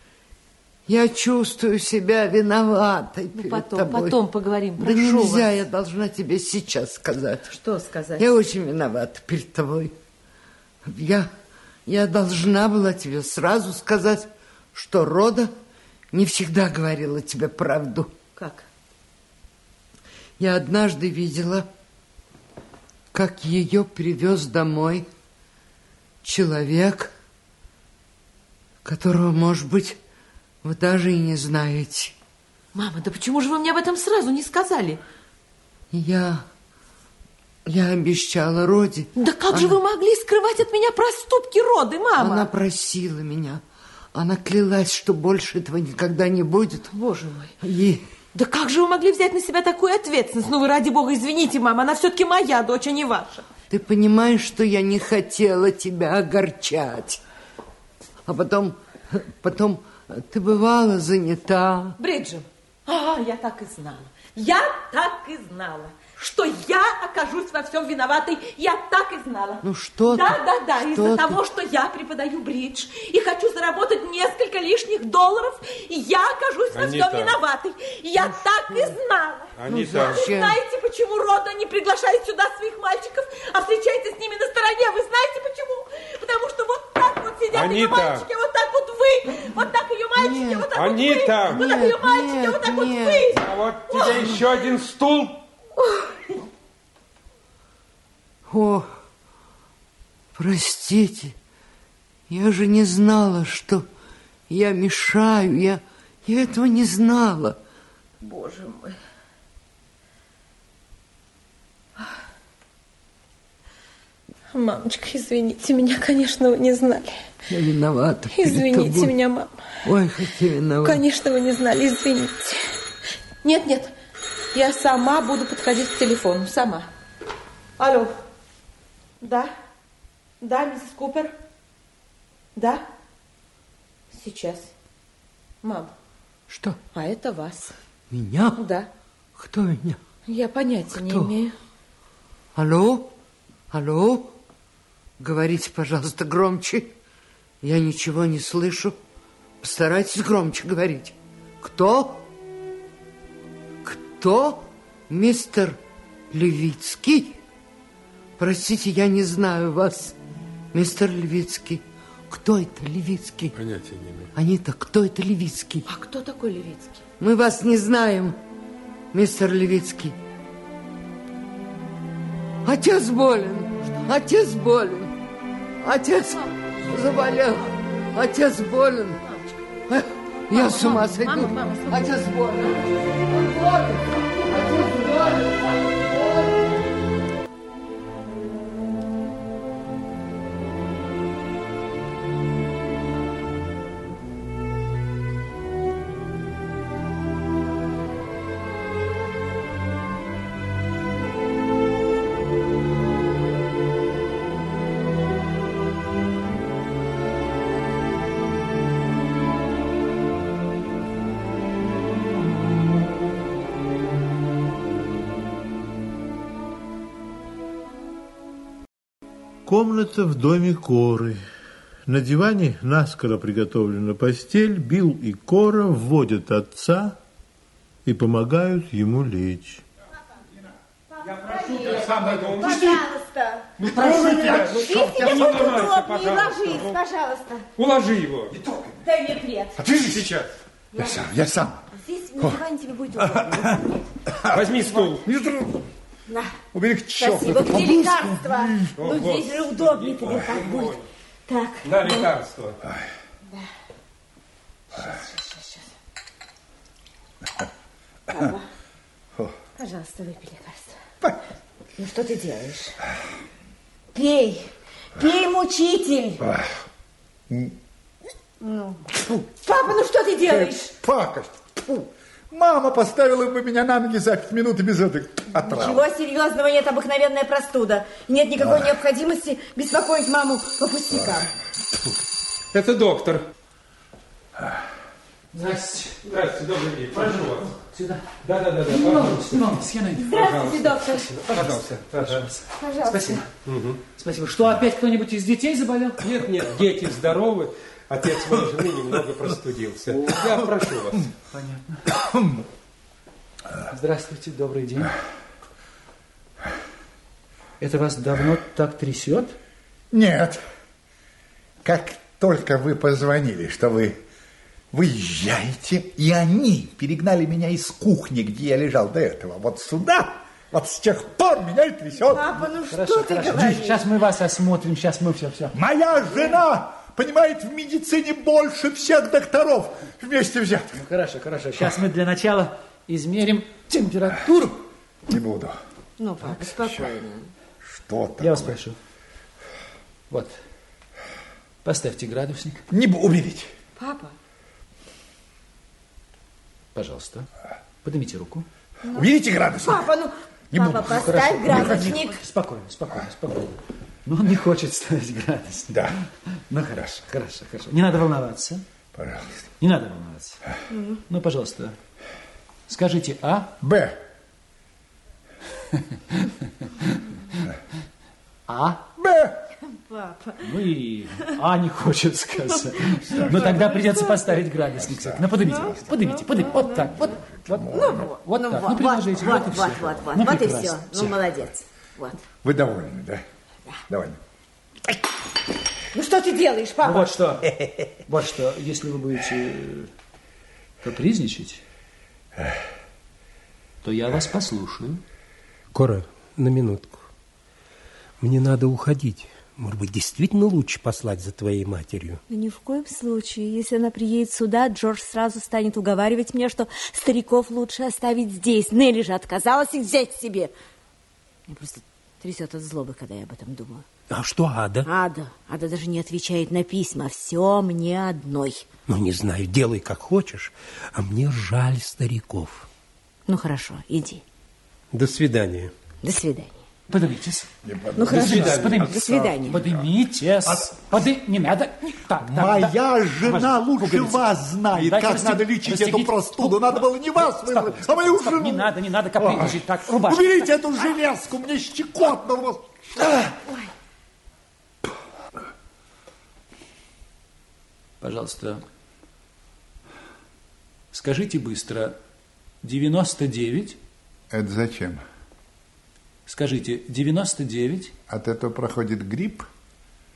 я чувствую себя виноватой Ну, перед потом, тобой. потом поговорим. Да Прошу нельзя, вас. я должна тебе сейчас сказать. Что сказать? Я очень виновата перед тобой. Я, я должна была тебе сразу сказать, что Рода не всегда говорила тебе правду. Как? Я однажды видела, как ее привез домой человек, которого, может быть, вы даже и не знаете. Мама, да почему же вы мне об этом сразу не сказали? Я... Я обещала Роде. Да как же вы могли скрывать от меня проступки роды, мама? Она просила меня. Она клялась, что больше этого никогда не будет. Боже мой. И Да как же вы могли взять на себя такую ответственность? Ну вы, ради бога, извините, мама, она все-таки моя дочь, а не ваша. ты понимаешь, что я не хотела тебя огорчать. А потом, потом ты бывала занята. Бриджит, а, я так и знала. Я так и знала, что я окажусь во всем виноватой. Я так и знала. Ну что Да, ты? да, да, Что из-за ты? того, что я преподаю бридж и хочу заработать несколько лишних долларов, я окажусь во всем Анита. виноватой. Я так и знала. Анита. Вы знаете, почему Рода не приглашает сюда своих мальчиков, а встречается с ними на стороне? Вы знаете почему? Потому что вот так вот сидят ее Анита. мальчики, вот так вот вы, вот так ее мальчики, вот так Анита. вот вы, вот так ее мальчики, вот так вот вы. А вот тебе еще один стул. О, простите, я же не знала, что я мешаю. Я, я этого не знала. Боже мой. Мамочка, извините меня, конечно, вы не знали. Я виновата. Извините тобой. меня, мам. Ой, как я виновата. Конечно, вы не знали, извините. Нет, нет, я сама буду подходить к телефону, сама. Алло. Да? Да, миссис Купер? Да? Сейчас. Мам. Что? А это вас. Меня? Да. Кто меня? Я понятия не Кто? имею. Алло? Алло? Говорите, пожалуйста, громче. Я ничего не слышу. Постарайтесь громче говорить. Кто? Кто? Мистер Левицкий? Простите, я не знаю вас. Мистер Левицкий. Кто это Левицкий? Понятия не имею. Анита, кто это Левицкий? А кто такой Левицкий? Мы вас не знаем, мистер Левицкий. Отец болен. Отец болен. Отец заболел. Отец болен. Эх, Я с ума сойду. Мама, мама. Отец болен. Он болен. Отец болен. Комната в доме Коры. На диване наскоро приготовлена постель. Билл и Кора вводят отца и помогают ему лечь. Пожалуйста. Ну, прошу тебя, ну, Веди чтоб себя тебя не ломайся, пожалуйста, ложись, ну. пожалуйста. Уложи его. Дай мне плед. А ты же сейчас. Я сам, я сам. Здесь на диване тебе будет удобно. Возьми стул. На. Убери к черту Спасибо. Где подушку. лекарства? О, Ну, здесь же удобнее тебе так будет. Так. На ну. лекарство. Да. Сейчас, сейчас, сейчас. Папа, пожалуйста, выпей лекарство. Ну, что ты делаешь? Пей. Пей, мучитель. Ну. Папа, ну что ты делаешь? Пакость. Фу. Мама поставила бы меня на ноги за пять минут и без этой отравы. Ничего серьезного нет, обыкновенная простуда. Нет никакой необходимости беспокоить маму по пустякам. Это доктор. Здрасте. Здрасте, добрый день. Прошу вас. Сюда. Да, да, да, да. Немного, пожалуйста. немного, с Яной. Здравствуйте, доктор. Пожалуйста. Пожалуйста. Пожалуйста. Спасибо. Спасибо. Что, опять кто-нибудь из детей заболел? Нет, нет, дети здоровы. Отец моей жены немного простудился. Я прошу вас. Понятно. Здравствуйте, добрый день. Это вас давно так трясет? Нет. Как только вы позвонили, что вы выезжаете, и они перегнали меня из кухни, где я лежал до этого, вот сюда, вот с тех пор меня и трясет. Папа, ну Хорошо, что ты хорошо. говоришь? Сейчас мы вас осмотрим, сейчас мы все, все. Моя жена понимает в медицине больше всех докторов вместе взятых. Ну, хорошо, хорошо. Сейчас мы для начала измерим температуру. Не буду. Ну, папа, спокойно. Что Я вас прошу. Вот. Поставьте градусник. Не бу- уберите. Папа. Пожалуйста. Поднимите руку. Уберите градусник. Папа, ну... Не папа, буду. поставь Хорошо. градусник. Спокойно, спокойно, спокойно. Но он не хочет ставить градусник. Да. Ну, хорошо, хорошо, хорошо. Не надо волноваться. Пожалуйста. Не надо волноваться. Ну, пожалуйста, скажите А. Б. А. Б. Папа. Ну и А не хочет сказать. Ну, тогда придется поставить градусник. кстати. Ну, поднимите, поднимите, поднимите. Вот так, вот. Вот, Ну, вот ну так. вот, Ну, приложите. вот, Вот и вот, все. вот, вот, Ну, вот и прекрасно. все. Ну, Всё. молодец. Вот. Вы довольны, да? Довольны. Ну, что ты делаешь, папа? Ну, вот что. Вот что, если вы будете э, капризничать, то я вас послушаю. Кора, на минутку. Мне надо уходить. Может быть, действительно лучше послать за твоей матерью? Да ни в коем случае. Если она приедет сюда, Джордж сразу станет уговаривать меня, что стариков лучше оставить здесь. Нелли же отказалась их взять себе. Мне просто трясет от злобы, когда я об этом думаю. А что Ада? Ада. Ада даже не отвечает на письма. Все мне одной. Ну, не знаю, делай как хочешь, а мне жаль стариков. Ну, хорошо, иди. До свидания. До свидания. Поднимитесь. Ну, хорошо. Поднимитесь. До свидания. Поднимитесь. Поды... Не надо. Так, так, Моя да. жена Пожалуйста, лучше погодите. вас знает, Дайте как расстегнуть- надо лечить эту расстегните. простуду. Надо было не вас Стоп, выбрать, стоп, а мою стоп, жену. Не надо, не надо капризничать. Так, рубашка. Уберите эту железку, мне щекотно. у вас. Пожалуйста, скажите быстро. 99. Это зачем? Скажите, 99. От этого проходит грипп?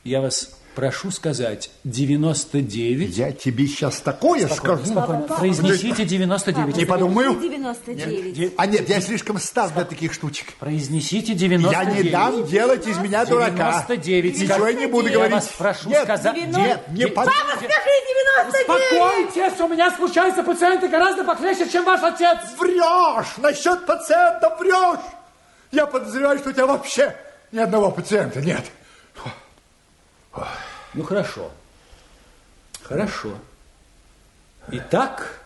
Я вас прошу сказать 99. Я тебе сейчас такое Спокойно, скажу. спокойно. Произнесите 99. Не подумаю. 99. А нет, я слишком стар для таких штучек. Произнесите Я 99. не дам делать из меня дурака. 99. Ничего я не буду Я говорить. вас прошу Нет, сказать. нет, не подумайте. Папа, скажи 99! Успокойтесь, у меня случаются пациенты гораздо похлеще, чем ваш отец. Врешь! Насчет пациента врешь! Я подозреваю, что у тебя вообще ни одного пациента нет. Ну, хорошо. Хорошо. Итак,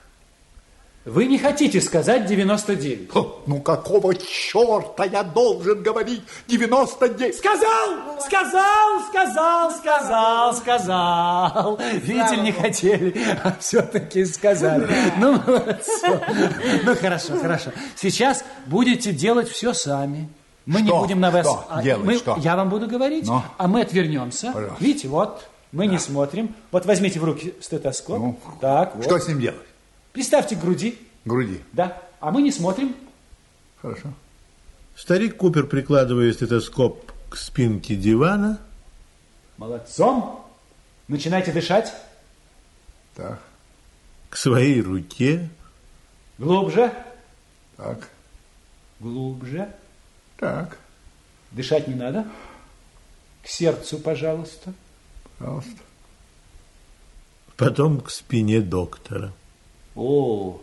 вы не хотите сказать 99? Ну какого черта я должен говорить 99? Сказал, сказал, сказал, сказал, сказал. Видите, не хотели, а все-таки сказали. Ну, молодцы. Ну, хорошо, хорошо. Сейчас будете делать все сами. Мы не Что? будем на вас... Что а, делать? мы- Что? Я вам буду говорить, Ну? а мы отвернемся. Пожалуйста. Видите, вот, мы не смотрим. Вот возьмите в руки стетоскоп. так, вот. Что с ним делать? Приставьте к груди. Груди. Да, а мы не смотрим. Хорошо. Старик Купер, прикладывая стетоскоп к спинке дивана, Молодцом. Начинайте дышать. Так, к своей руке, Глубже. так, Глубже. так, Дышать не надо. К сердцу, пожалуйста. пожалуйста. потом к спине доктора. О,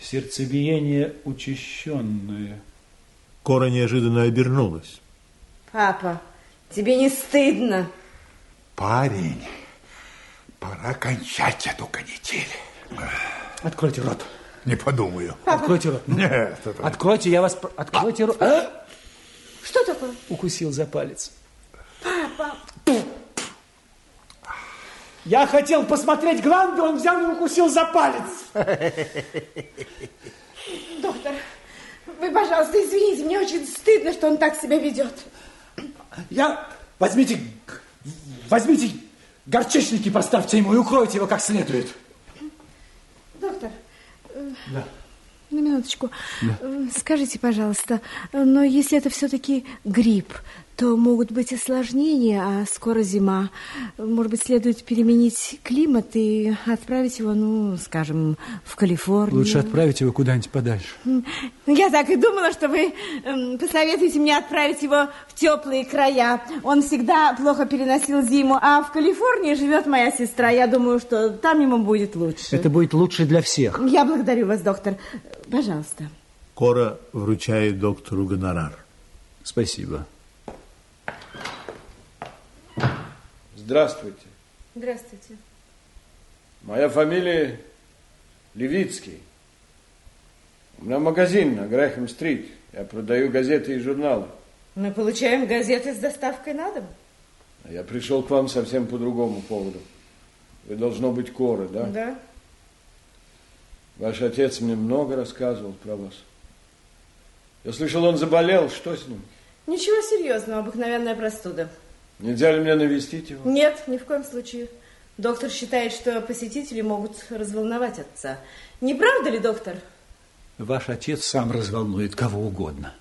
сердцебиение учащенное. Кора неожиданно обернулась. Папа, тебе не стыдно? Парень, пора кончать эту канитель. Откройте рот. Не подумаю. Откройте рот. Нет, это... Откройте, я вас... Откройте рот. А? Что такое? Укусил за палец. Папа. Я хотел посмотреть гланды, он взял и укусил за палец. Доктор, вы, пожалуйста, извините, мне очень стыдно, что он так себя ведет. Я... Возьмите... Возьмите горчичники, поставьте ему и укройте его как следует. Доктор, э, Да. на минуточку. Э, Скажите, пожалуйста, э, но если это все-таки грипп, то могут быть осложнения, а скоро зима. Может быть, следует переменить климат и отправить его, ну, скажем, в Калифорнию. Лучше отправить его куда-нибудь подальше. Я так и думала, что вы эм, посоветуете мне отправить его в теплые края. Он всегда плохо переносил зиму, а в Калифорнии живет моя сестра. Я думаю, что там ему будет лучше. Это будет лучше для всех. Я благодарю вас, доктор. Пожалуйста. Кора вручает доктору гонорар. Спасибо. Здравствуйте. Здравствуйте. Моя фамилия Левицкий. У меня магазин на Грэхэм-стрит. Я продаю газеты и журналы. Мы получаем газеты с доставкой на дом. Я пришел к вам совсем по другому поводу. Вы должно быть Кора, да? Да. Ваш отец мне много рассказывал про вас. Я слышал, он заболел. Что с ним? Ничего серьезного, обыкновенная простуда. Нельзя ли мне навестить его? Нет, ни в коем случае. Доктор считает, что посетители могут разволновать отца. Не правда ли, доктор? Ваш отец сам разволнует кого угодно.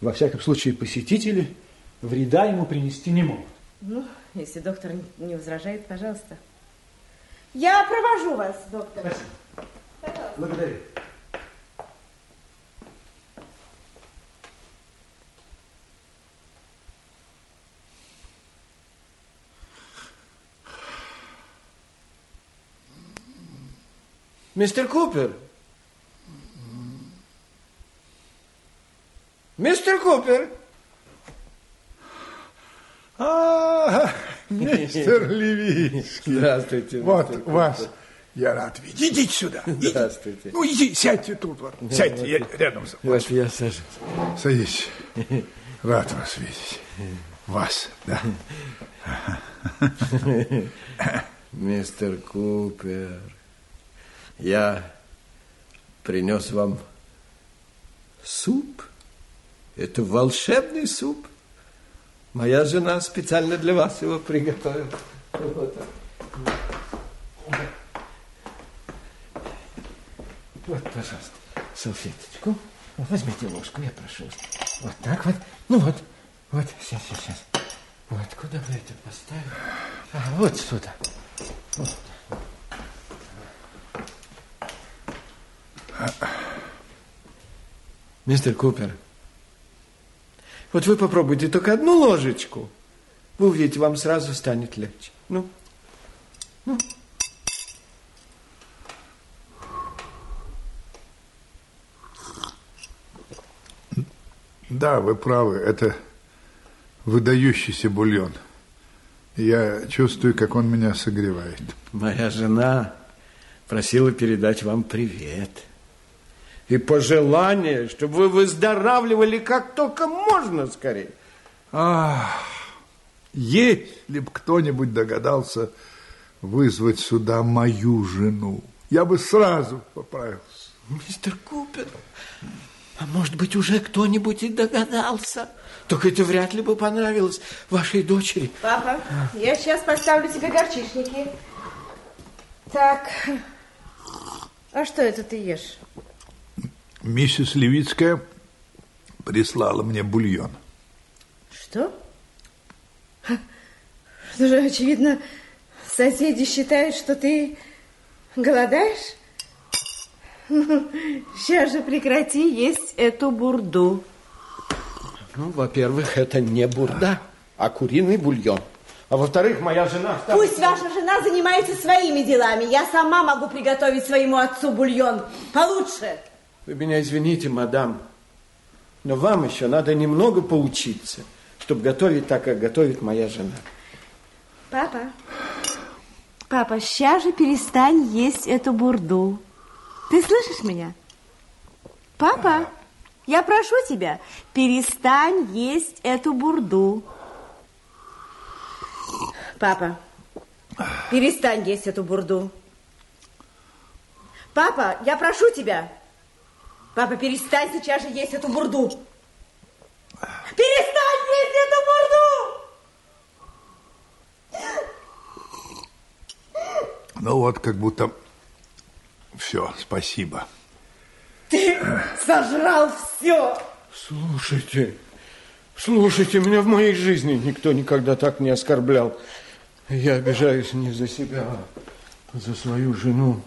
Во всяком случае, посетители вреда ему принести не могут. Ну, если доктор не возражает, пожалуйста. Я провожу вас, доктор. Благодарю. Мистер Купер. Мистер Купер. А, мистер Левицкий. Здравствуйте. Вот мистер вас. Купер. Я рад видеть. Идите сюда. Здравствуйте. Ну, иди, сядьте тут. Вот. Сядьте я рядом с Вот я сажусь. Садись. Рад вас видеть. Вас, да. Мистер Купер, я принес вам суп. Это волшебный суп. Моя жена специально для вас его приготовила. Вот, вот пожалуйста, салфеточку. Вот, возьмите ложку, я прошу. Вот так вот. Ну вот, вот, сейчас, сейчас, сейчас. Вот, куда вы это поставили? А, вот сюда. Вот. Мистер Купер, вот вы попробуйте только одну ложечку. Вы увидите, вам сразу станет легче. Ну, ну. Да, вы правы, это выдающийся бульон. Я чувствую, как он меня согревает. Моя жена просила передать вам привет. И пожелание, чтобы вы выздоравливали как только можно скорее. Ах, если б кто-нибудь догадался вызвать сюда мою жену, я бы сразу поправился. Мистер Купер, а может быть, уже кто-нибудь и догадался? Только это вряд ли бы понравилось вашей дочери. Папа, я сейчас поставлю тебе горчичники. Так, а что это ты ешь? Миссис Левицкая прислала мне бульон. Что? Что же, очевидно, соседи считают, что ты голодаешь? Сейчас же прекрати есть эту бурду. Ну, во-первых, это не бурда, а куриный бульон. А во-вторых, моя жена... Пусть ваша жена занимается своими делами. Я сама могу приготовить своему отцу бульон. Получше. Вы меня извините, мадам, но вам еще надо немного поучиться, чтобы готовить так, как готовит моя жена. Папа, папа, сейчас же перестань есть эту бурду. Ты слышишь меня? Папа, я прошу тебя, перестань есть эту бурду. Папа, перестань есть эту бурду. Папа, я прошу тебя. Папа, перестань сейчас же есть эту бурду. Перестань есть эту бурду! Ну вот, как будто все, спасибо. Ты сожрал все. Слушайте, слушайте, меня в моей жизни никто никогда так не оскорблял. Я обижаюсь не за себя, а за свою жену.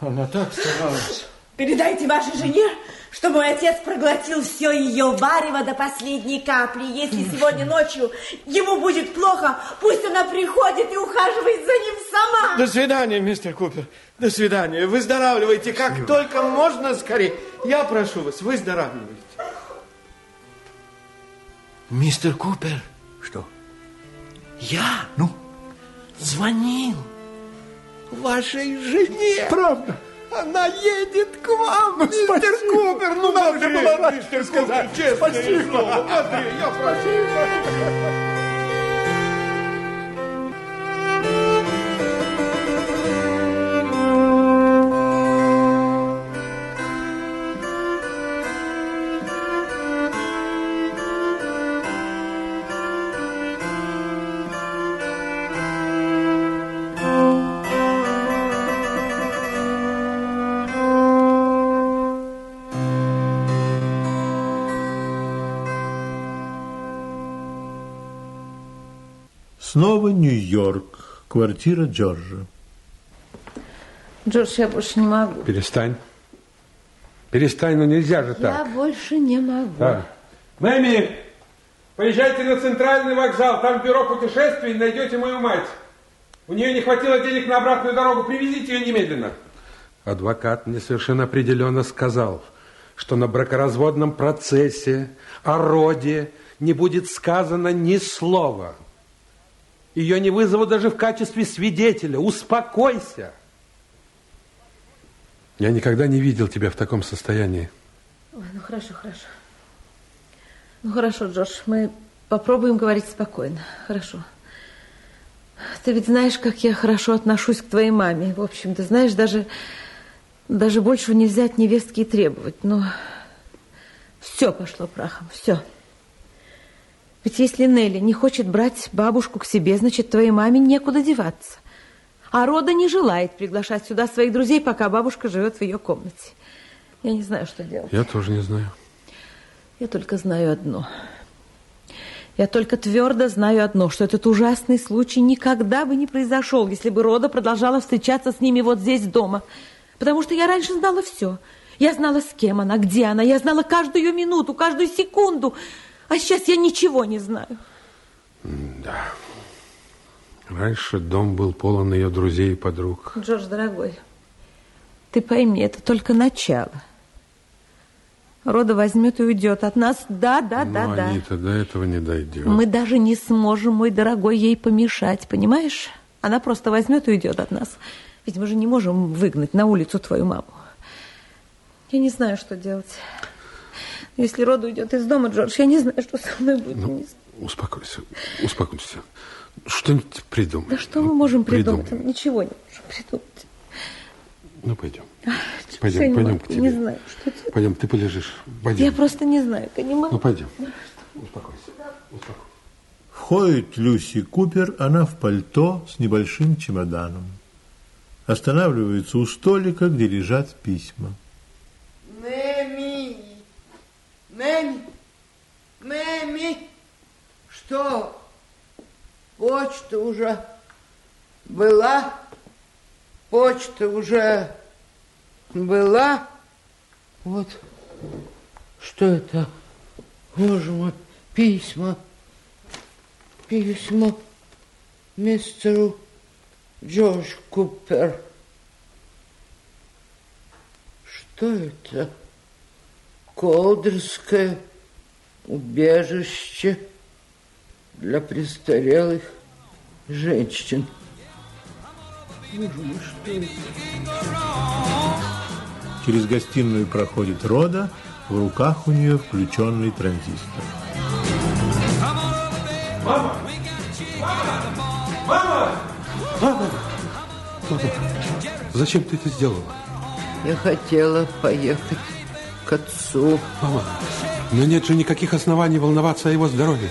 Она так старалась. Передайте вашей жене, что мой отец проглотил все ее варево до последней капли. Если сегодня ночью ему будет плохо, пусть она приходит и ухаживает за ним сама. До свидания, мистер Купер. До свидания. Выздоравливайте как Счастливо. только можно скорее. Я прошу вас, выздоравливайте. Мистер Купер. Что? Я? Ну? Звонил вашей жене. Правда? Она едет к вам, ну, мистер спасибо. Купер. Ну, Надо же было мистер Купер, честное Спасибо. слово. Андрей, я прошу. Снова Нью-Йорк. Квартира Джорджа. Джордж, я больше не могу. Перестань. Перестань, ну нельзя же Я так. больше не могу. Да. Мэми, поезжайте на центральный вокзал, там бюро путешествий, найдете мою мать. У нее не хватило денег на обратную дорогу, привезите ее немедленно. Адвокат мне совершенно определенно сказал, что на бракоразводном процессе о роде не будет сказано ни слова. Ее не вызовут даже в качестве свидетеля. Успокойся. Я никогда не видел тебя в таком состоянии. Ой, ну хорошо, хорошо. Ну, хорошо, Джордж, мы попробуем говорить спокойно. Хорошо. Ты ведь знаешь, как я хорошо отношусь к твоей маме. В общем, ты знаешь, даже, даже большего нельзя от невестки и требовать. Но все пошло прахом, все. Ведь если Нелли не хочет брать бабушку к себе, значит, твоей маме некуда деваться. А Рода не желает приглашать сюда своих друзей, пока бабушка живет в ее комнате. Я не знаю, что делать. Я тоже не знаю. Я только знаю одно. Я только твердо знаю одно, что этот ужасный случай никогда бы не произошел, если бы Рода продолжала встречаться с ними вот здесь дома. Потому что я раньше знала все. Я знала, с кем она, где она. Я знала каждую минуту, каждую секунду. А сейчас я ничего не знаю. Да. Раньше дом был полон ее друзей и подруг. Джордж, дорогой, ты пойми, это только начало. Рода возьмет и уйдет от нас. Да, да, Но, да, да. Анита, до этого не дойдет. Мы даже не сможем, мой дорогой, ей помешать, понимаешь? Она просто возьмет и уйдет от нас. Ведь мы же не можем выгнать на улицу твою маму. Я не знаю, что делать. Если Рода уйдет из дома, Джордж, я не знаю, что со мной будет. Ну, успокойся, успокойся. Что-нибудь придумай. Да что мы можем придумать? придумай. Ничего не можем придумать. Ну, пойдем. Я Пойдем, пойдем могу, к тебе. Не знаю, что делать. Пойдем, ты полежишь. Пойдем. Я просто не знаю, понимаешь? Ну, пойдем. Успокойся. Входит Люси Купер, она в пальто с небольшим чемоданом. Останавливается у столика, где лежат письма. Мэми, Мэми, Мэми, что, почта уже была? Почта уже была? Вот, что это? Боже мой, письма, письма мистеру Джордж Купер. Что это? Колдерское убежище для престарелых женщин. Через гостиную проходит Рода, в руках у нее включенный транзистор. Мама! Мама! Мама! Мама, зачем ты это сделала? Я хотела поехать к отцу. Мама, но нет же никаких оснований волноваться о его здоровье.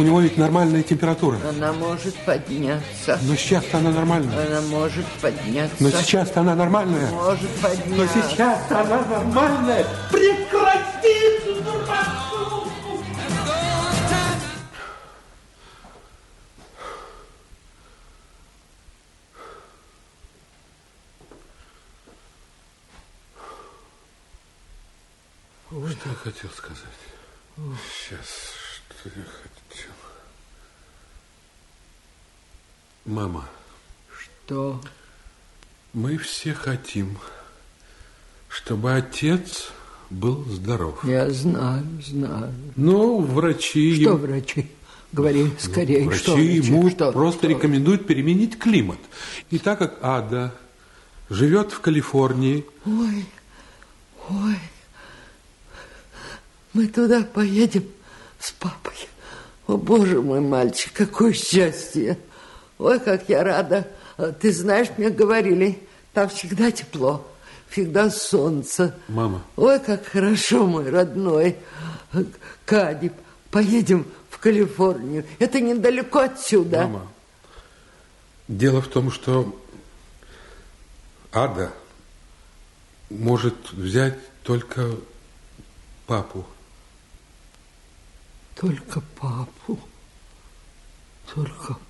У него ведь нормальная температура. Она может подняться. Но сейчас-то она нормальная. Она может подняться. Но сейчас-то она нормальная. Может Но подняться. сейчас-то она нормальная. Прекрати эту дурацкую! Что я хотел сказать? Сейчас, что я хотел? Мама, Что? мы все хотим, чтобы отец был здоров. Я знаю, знаю. Ну, врачи... Что врачи? Говори скорее, врачи что врачи? ему Что? просто рекомендуют переменить климат. И так как Ада живет в Калифорнии, Ой, ой. Мы туда поедем с папой. О, боже мой мальчик, какое счастье. Ой, как я рада. А Ты знаешь, мне говорили, там всегда тепло, всегда солнце. мама, Ой, как хорошо, мой родной. Кадип, поедем в Калифорнию. Это недалеко отсюда. Мама, дело в том, что Ада может взять только папу. Только папу. Только папу.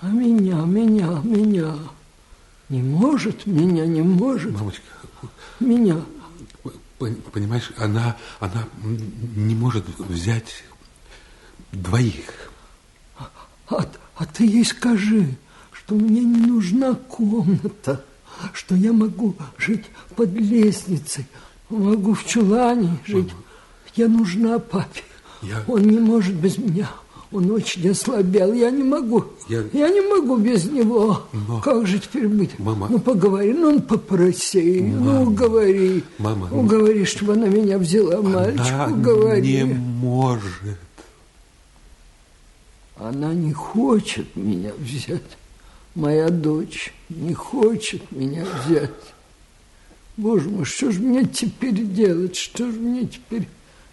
А меня, меня, меня. Не может, меня не может. Мамочка, Меня. пон- понимаешь, она, она не может взять двоих. А, а ты ей скажи, что мне не нужна комната, что я могу жить под лестницей, могу в чулане жить. Я нужна папе. Я- Он не может без меня. Он очень ослабел. Я не могу. Я- Я не могу без него. Но- Как же теперь быть? Мама. Ну, поговори. Ну, попроси. Ну, уговори. Мама. Уговори, чтобы она меня взяла, мальчик. Она Уговори. не может. Она не хочет меня взять. Моя дочь не хочет меня взять. Боже мой, что же мне теперь делать? Что же мне теперь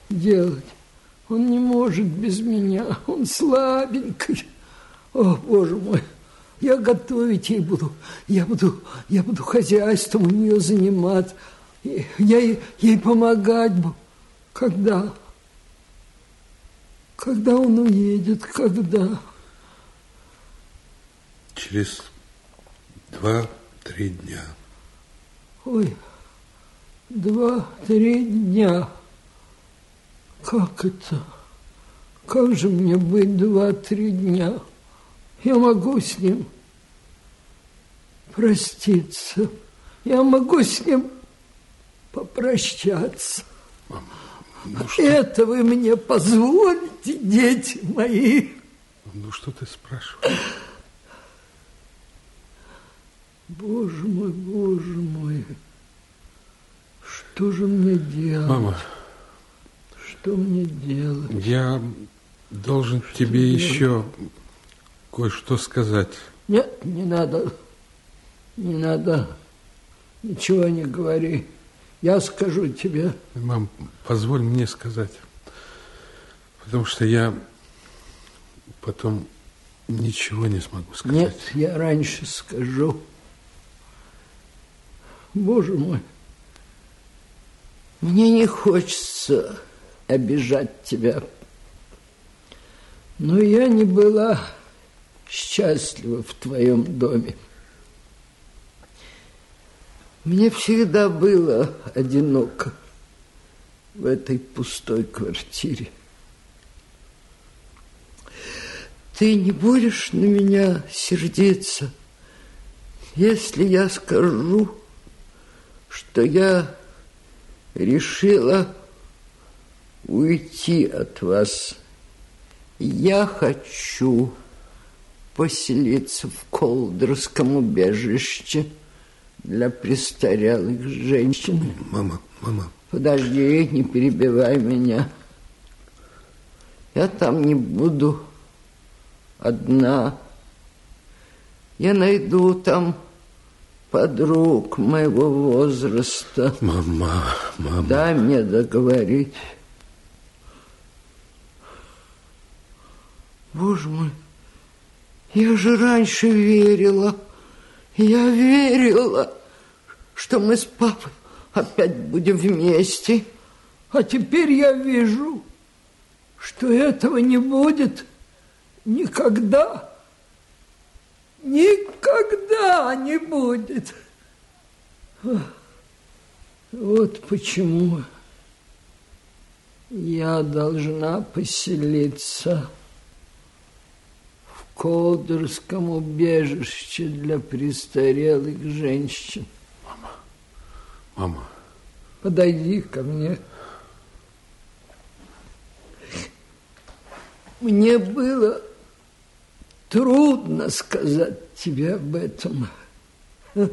делать? Он не может без меня. Он слабенький. О, Боже мой, я готовить ей буду. Я буду, я буду хозяйством у нее заниматься. Я ей, ей помогать буду. Когда? Когда он уедет? Когда? Через два-три дня. Ой, два-три дня. Как это? Как же мне быть два-три дня? Я могу с ним проститься. Я могу с ним попрощаться. Это вы мне позволите, дети мои? Ну, что ты спрашиваешь? Боже мой, боже мой. Что же мне делать? Мама, Что мне делать? я должен тебе делать? еще кое-что сказать. Нет, не надо. Не надо. Ничего не говори. Я скажу тебе. Мам, позволь мне сказать. Потому что я потом ничего не смогу сказать. Нет, я раньше скажу. Боже мой, мне не хочется обижать тебя. Но я не была счастлива в твоем доме. Мне всегда было одиноко в этой пустой квартире. Ты не будешь на меня сердиться, если я скажу, что я решила уйти от вас. Я хочу поселиться в Колдерском убежище для престарелых женщин. Мама, мама. Подожди, не перебивай меня. Я там не буду одна. Я найду там подруг моего возраста. Мама, мама. Дай мне договорить. Боже мой, я же раньше верила, я верила, что мы с папой опять будем вместе. А теперь я вижу, что этого не будет никогда. Никогда не будет. Вот почему я должна поселиться Колдерском убежище для престарелых женщин. Мама. Подойди ко мне. Мне было трудно сказать тебе об этом. Но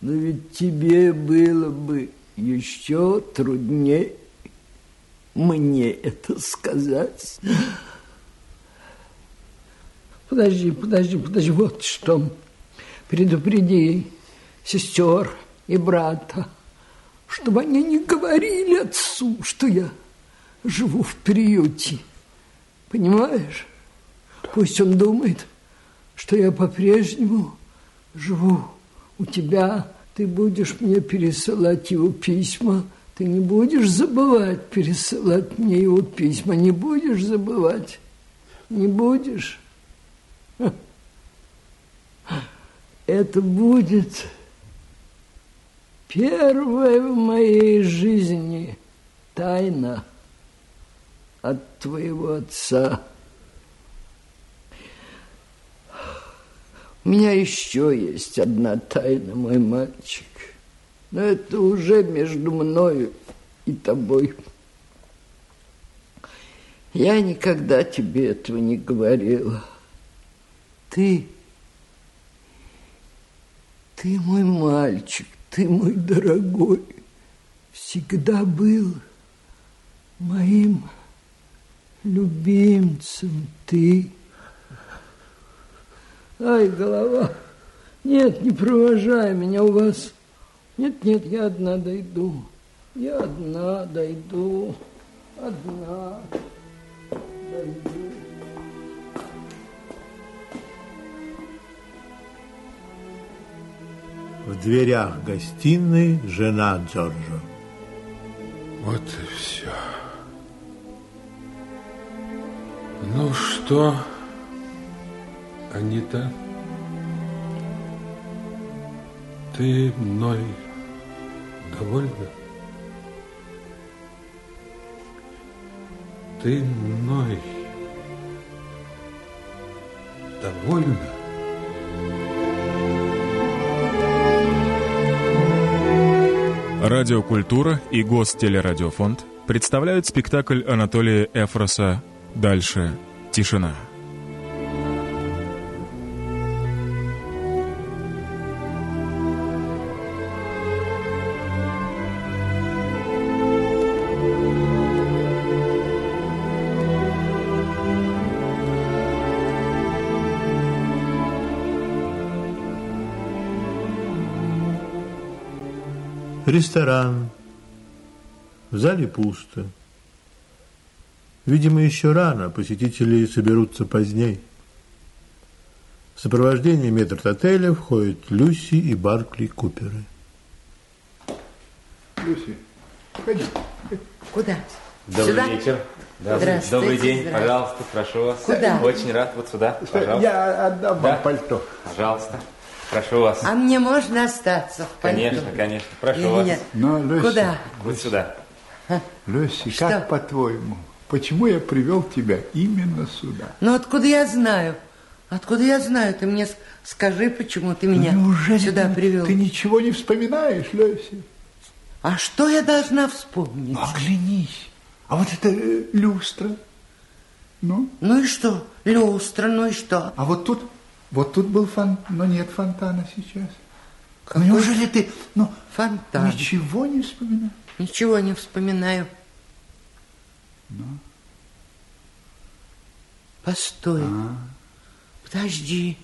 ведь тебе было бы еще труднее мне это сказать. Подожди, подожди, подожди, вот что. Предупреди сестер и брата, чтобы они не говорили отцу, что я живу в приюте. Понимаешь? Пусть он думает, что я по-прежнему живу у тебя. Ты будешь мне пересылать его письма. Ты не будешь забывать пересылать мне его письма. Не будешь забывать. Не будешь. Это будет первая в моей жизни тайна от твоего отца. У меня еще есть одна тайна, мой мальчик. Но это уже между мною и тобой. Я никогда тебе этого не говорила. Ты, ты мой мальчик, ты мой дорогой, всегда был моим любимцем ты. Ай, голова. Нет, не провожай меня у вас. Нет, нет, я одна дойду. Я одна дойду. Одна дойду. В дверях гостиной жена Джорджа. Вот и все. Ну что, Анита, ты мной довольна? Ты мной довольна? Радиокультура и Гостелерадиофонд представляют спектакль Анатолия Эфроса «Дальше тишина». Ресторан. В зале пусто. Видимо, еще рано, посетители соберутся поздней. В сопровождении метрдотеля входят Люси и Баркли Куперы. Люси, ходи. Куда? Добрый Сюда? вечер. Да, Здравствуйте, Добрый день. здравствуйте. Пожалуйста, прошу вас. Куда? Очень рад. Вот сюда. Пожалуйста. Я отдам Да? вам пальто. Пожалуйста. Прошу вас. А мне можно остаться пальто? Конечно, конечно. Прошу Или вас. нет? Но, Люси, Куда? Вот сюда. Люси, Что? как по-твоему, почему я привел тебя именно сюда? Ну, откуда я знаю? Откуда я знаю? Ты мне скажи, почему ты меня Неужели сюда ты, привел. ты ничего не вспоминаешь, Люси? А что я должна вспомнить? Оглянись. А вот это э, люстра. Ну? Ну и что? Люстра, ну и что? А вот тут, вот тут был фон, но нет фонтана сейчас. Какой Ну, неужели ты, ну, Фонтан. ничего не вспоминаешь? Ничего не вспоминаю. Ну? Постой. А. Подожди.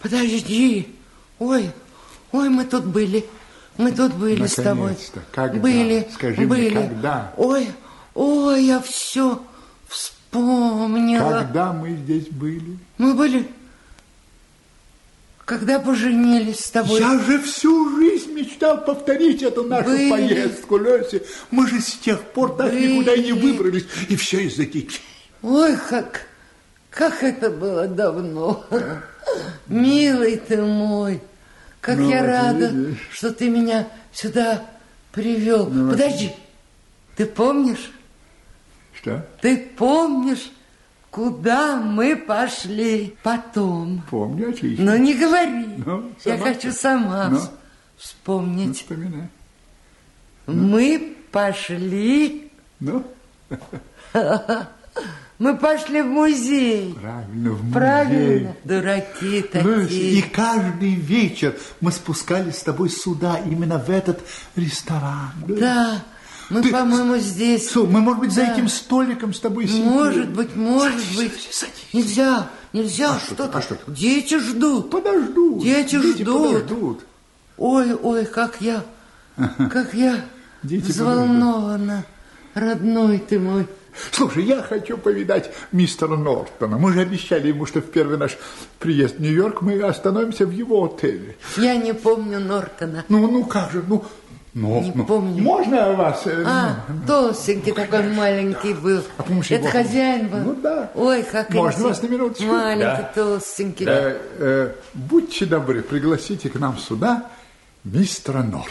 Подожди. Ой, ой, мы тут были. Мы тут были с тобой. Когда? Были, Скажи мне, были. когда? Ой, ой, я все вспомнила. Когда мы здесь были? Мы были, когда поженились с тобой. Я же всю жизнь мечтал повторить эту нашу Были. поездку, Леся. Мы же с тех пор так Были. никуда и не выбрались. И все из-за детей. Ой, как, как это было давно. Милый ты мой, как Ну, я вот рада, видишь. что ты меня сюда привел. Ну. Подожди, ты помнишь? Что? Ты помнишь, куда мы пошли потом? Помню, отлично. Ну, не говори. Ну, Я хочу сама Ну? вс- вспомнить. Вспоминай. Мы пошли... Ну? Мы пошли в музей. Правильно, в музей. Правильно. Дураки Леся, такие. и каждый вечер мы спускались с тобой сюда, именно в этот ресторан. Да, мы, Ты- по-моему, здесь... Су, мы, может быть, за Да. этим столиком с тобой сидели? Может быть, может быть. Нельзя, нельзя, А что то а что? Дети ждут. Подождут. Дети, Дети ждут. подождут. Ой, ой, как я, как я Дети взволнована. Родной ты мой. Слушай, я хочу повидать мистера Нортона. Мы же обещали ему, что в первый наш приезд в Нью-Йорк мы остановимся в его отеле. Я не помню Нортона. Ну, ну как же, ну... ну Не ну, помню. Можно вас? э, А, толстенький такой маленький был. помнишь Это его? хозяин был? Ну да. Ой, как Можно интересно. вас на минуточку? Маленький, Да. толстенький. Э, э, будьте добры, пригласите к нам сюда мистера Нортона.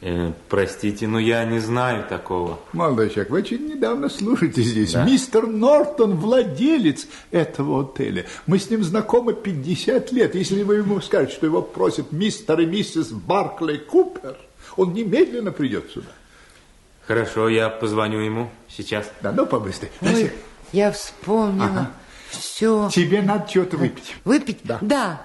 Э, простите, но я не знаю такого. Молодой человек, вы очень недавно служите здесь. Да. Мистер Нортон владелец этого отеля. Мы с ним знакомы 50 лет. Если вы ему скажете, что его просит мистер и миссис Барклey Купер, он немедленно придет сюда. Хорошо, я позвоню ему сейчас. Да, ну побыстрее. Ой, я вспомнила. Ага. Все. Тебе надо что-то выпить. Выпить? Да.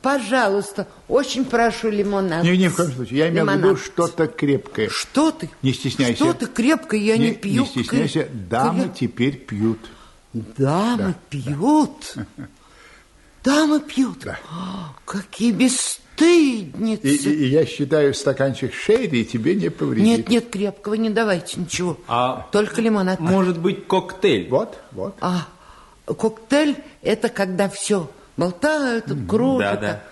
Пожалуйста, очень прошу лимонад. Не, ни в коем случае. Я имею в виду Лимонад. что-то крепкое. Что ты? Не стесняйся. Что ты крепкое, я не, пью. Не стесняйся, дамы креп- теперь пьют. Дамы пьют. Дамы пьют. А, Какие бесстыдницы. И, и- и я считаю, стаканчик шейри тебе не повредит. Нет, нет, крепкого не давайте ничего. А Только лимонад. может быть коктейль? Вот, вот. А коктейль это когда все болтают, кружат. Да,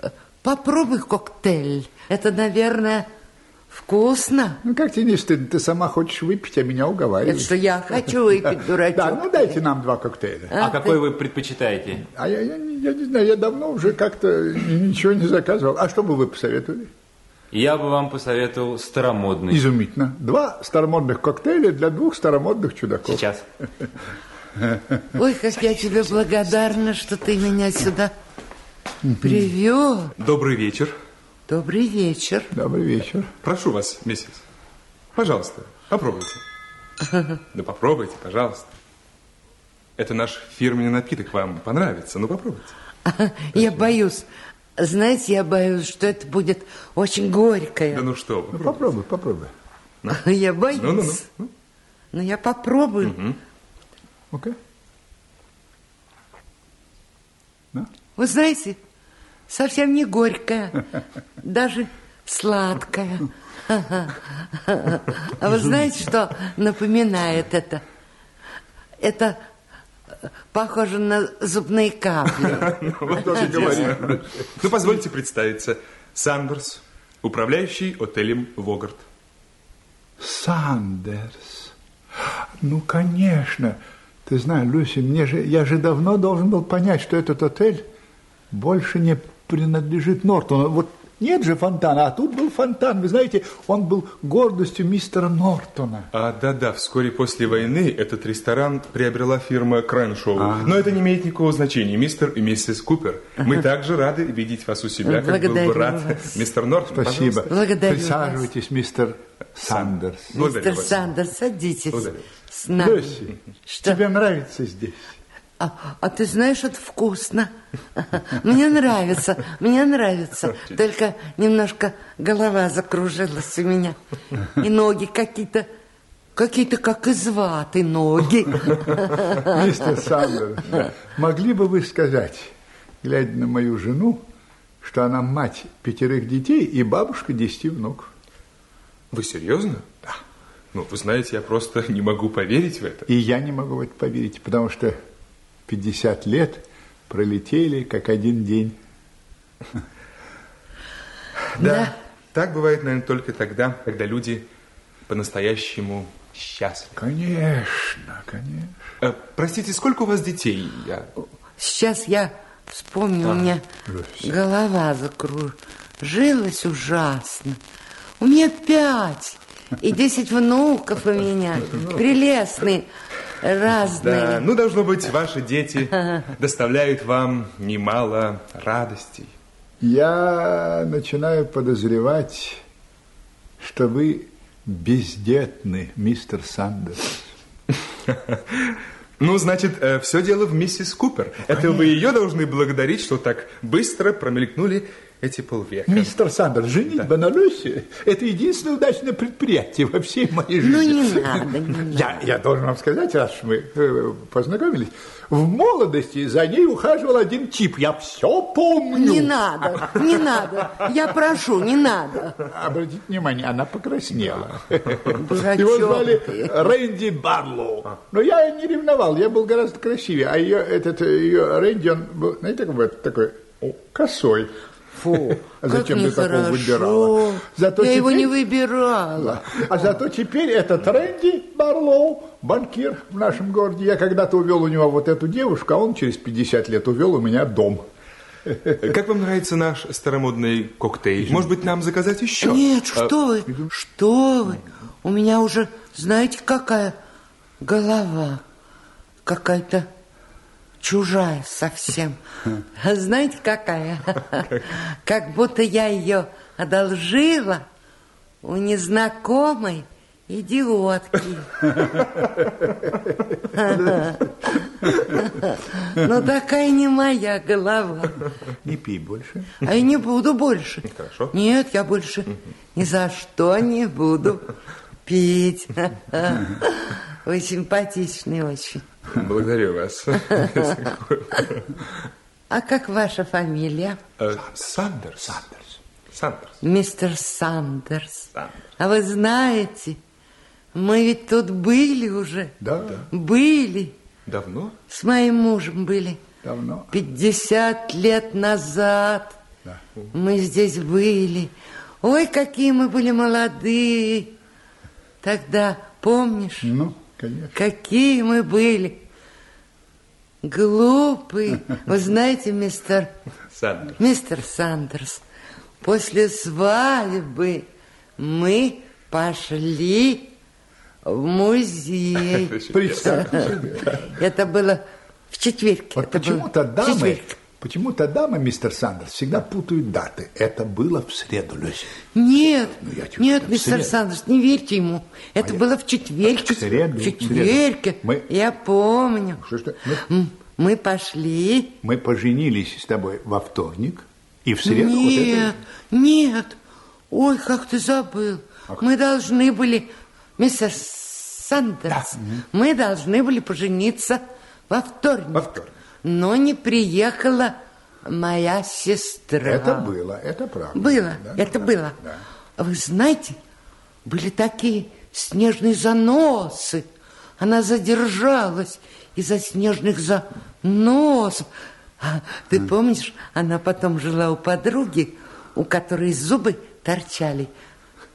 да. Попробуй коктейль. Это, наверное, вкусно. Ну, как тебе не стыдно? Ты сама хочешь выпить, а меня уговариваешь. Это что я хочу выпить, дурачок. Да, ну дайте нам два коктейля. А, какой вы предпочитаете? А я, я, не- я не знаю, я давно уже как-то ничего не заказывал. А что бы вы посоветовали? Я бы вам посоветовал старомодный. Изумительно. Два старомодных коктейля для двух старомодных чудаков. Сейчас. Ой, как я тебе благодарна, что ты меня сюда привел. Добрый вечер. Добрый вечер. Добрый вечер. Прошу вас, миссис. Пожалуйста, попробуйте. Да попробуйте, пожалуйста. Это наш фирменный напиток, вам понравится. Ну, попробуйте. Я боюсь. Знаете, я боюсь, что это будет очень горькое. Да ну что вы. Ну, попробуй, попробуй. Я боюсь. Ну-ну-ну. Но я попробую. Ну-ка. Вы знаете, совсем не горькое, даже сладкое. А вы знаете, что напоминает это? Это похоже на зубные капли. Ну, вот тоже говорю. Ну, позвольте представиться. Сандерс, управляющий отелем Вогарт. Сандерс. Ну, конечно. Ты знаешь, Люси, мне же, я же давно должен был понять, что этот отель больше не принадлежит Нортону. Вот нет же фонтана, а тут был фонтан. Вы знаете, он был гордостью мистера Нортона. А, да-да, вскоре после войны этот ресторан приобрела фирма Крэншоу. А. Но это не имеет никакого значения, мистер и миссис Купер. Мы также рады видеть вас у себя, как был бы Благодарю рад вас. мистер Нортон. Спасибо. пожалуйста. Благодарю Присаживайтесь, мистер Сандерс. Благодарю Мистер. Сандерс, садитесь Благодарю. с нами. Люси, тебе нравится здесь? А, а ты знаешь, это вкусно. Мне нравится, мне нравится. Только немножко голова закружилась у меня. И ноги какие-то, какие-то как из ваты ноги. Мистер Сандерс, могли бы вы сказать, глядя на мою жену, что она мать пятерых детей и бабушка десяти внуков? Вы серьезно? Да. Ну, вы знаете, я просто не могу поверить в это. И я не могу в это поверить, потому что 50 лет пролетели как один день. Да. Так бывает, наверное, только тогда, когда люди по-настоящему счастливы. Конечно, конечно. Э, простите, сколько у вас детей? Я... Сейчас я вспомню, у меня голова закружилась ужасно. У меня пять и десять внуков у меня. Прелестные, разные. Да, ну, должно быть, ваши дети доставляют вам немало радостей. Я начинаю подозревать, что вы бездетны, мистер Сандерс. Ну, значит, все дело в миссис Купер. Это вы ее должны благодарить, что так быстро промелькнули эти полвека. Мистер Сандерс, женитьба на Люси – это единственное удачное предприятие во всей моей жизни. Ну, не надо, не надо. Я, я должен вам сказать, раз мы э, познакомились, в молодости за ней ухаживал один тип. Я все помню. Не надо, не надо. Я прошу, не надо. Обратите внимание, она покраснела. Дурачок Его звали ты. Рэнди Барлоу. Но я не ревновал, я был гораздо красивее. А ее, этот, ее Рэнди, он был, знаете, такой, такой о, косой. Фу, А зачем как ты такого нехорошо. выбирала? Зато Я его теперь- не выбирала. А зато теперь этот Рэнди Барлоу, банкир в нашем городе. Я когда-то увел у него вот эту девушку, а он через 50 лет увел у меня дом. Как вам нравится наш старомодный коктейль? Может быть, нам заказать еще? Нет, А, что вы, что вы. У меня уже, знаете, какая голова. Какая-то чужая совсем. А Знаете, какая? Как будто я ее одолжила у незнакомой Идиотки. Ну, такая не моя голова. Не пей больше. А я не буду больше. Хорошо. Нет, я больше ни за что не буду пить. Вы симпатичный очень. Благодарю вас. А как ваша фамилия? Э, Сандерс. Сандерс. Сандерс. Мистер Сандерс. А вы знаете, мы ведь тут были уже. Да. Были. Давно? С моим мужем были. Давно. 50 лет назад. Да. Мы здесь были. Ой, какие мы были молодые. Тогда, помнишь? Ну, конечно. Какие мы были. Глупые. Вы знаете, мистер... Сандерс. Мистер Сандерс, после свадьбы мы пошли в музей. Представьте себе. Это было в четверг. Вот почему-то дамы, четверг. Почему-то дамы, мистер Сандерс, всегда путают даты. Это было в среду, Люся. Нет, я тебе нет, говорю, мистер. Сандерс, не верьте ему. Это было в четверг. В среду, В четверг. среду. Я помню. Что, что? М, Мы пошли. Мы поженились с тобой во вторник, и в среду вот Нет, нет. Ой, как ты забыл. Мы должны были, мистер Сандерс, мы должны были пожениться во вторник. Во вторник. Но не приехала моя сестра. Это было, это правда. Было, Да, это да, было. да. Вы знаете, были такие снежные заносы. Она задержалась из-за снежных заносов. А, Ты помнишь, она потом жила у подруги, у которой зубы торчали,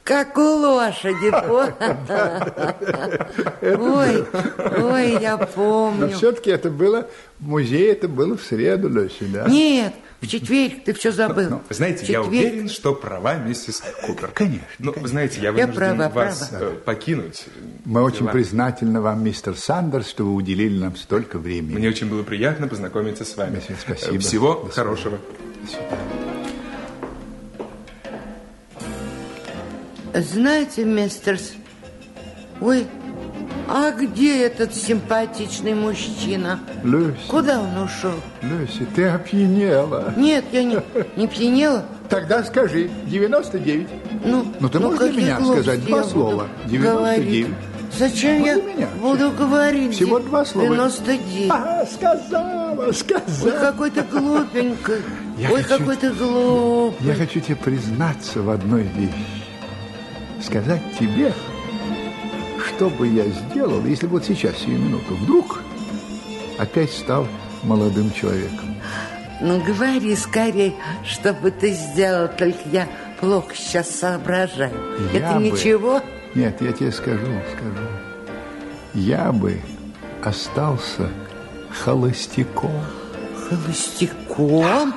как у лошади. Ой, ой, я Но помню. все-таки это было в музее, это было в среду, Люся, да? Нет, в четверг ты все забыл. Ну, Знаете, я уверен, что права миссис Купер. Конечно. Ну, вы знаете, я Я вынужден права, вас права. э, покинуть. Мы очень Дела. признательны вам, мистер Сандерс, что вы уделили нам столько времени. Мне очень было приятно познакомиться с вами. Спасибо. Э, Всего До свидания. Знаете, мистер... С- Ой, а где этот симпатичный мужчина? Люся, Куда он ушел? Люся, ты опьянела. Нет, я не, не пьянела. Тогда скажи, 99. Ну, Ну, ты можешь для меня сказать два слова? 99. говорить? Зачем Ну, я меня. буду говорить? Всего два слова. 99. А, сказала, сказала. Ой, какой ты глупенький. Я Ой, хочу- какой ты глупый. Я хочу тебе признаться в одной вещи. Сказать тебе, что бы я сделал, если бы вот сейчас, сию минуту, вдруг опять стал молодым человеком. Ну, говори скорее, что бы ты сделал, только я плохо сейчас соображаю. Я Это бы- ничего? Нет, я тебе скажу, скажу. Я бы остался холостяком. Холостяком?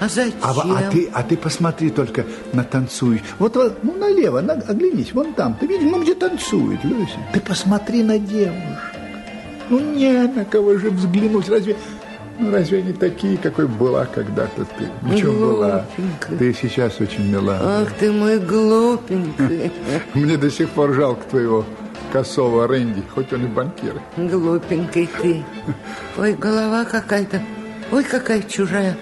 А зачем? А, во- а ты, а ты посмотри только на танцующих. Вот, вот, ну, налево, на- оглянись, вон там. Ты видишь, ну, где танцует, Люся? Ты посмотри на девушек. Ну, не на кого же взглянуть. Разве, ну, разве они такие, какой была когда-то ты? Чем была? Ты сейчас очень мила. Ах ты мой глупенький. Мне до сих пор жалко твоего косого Рэнди, хоть он и банкир. Глупенький ты. Ой, голова какая-то. Ой, какая чужая.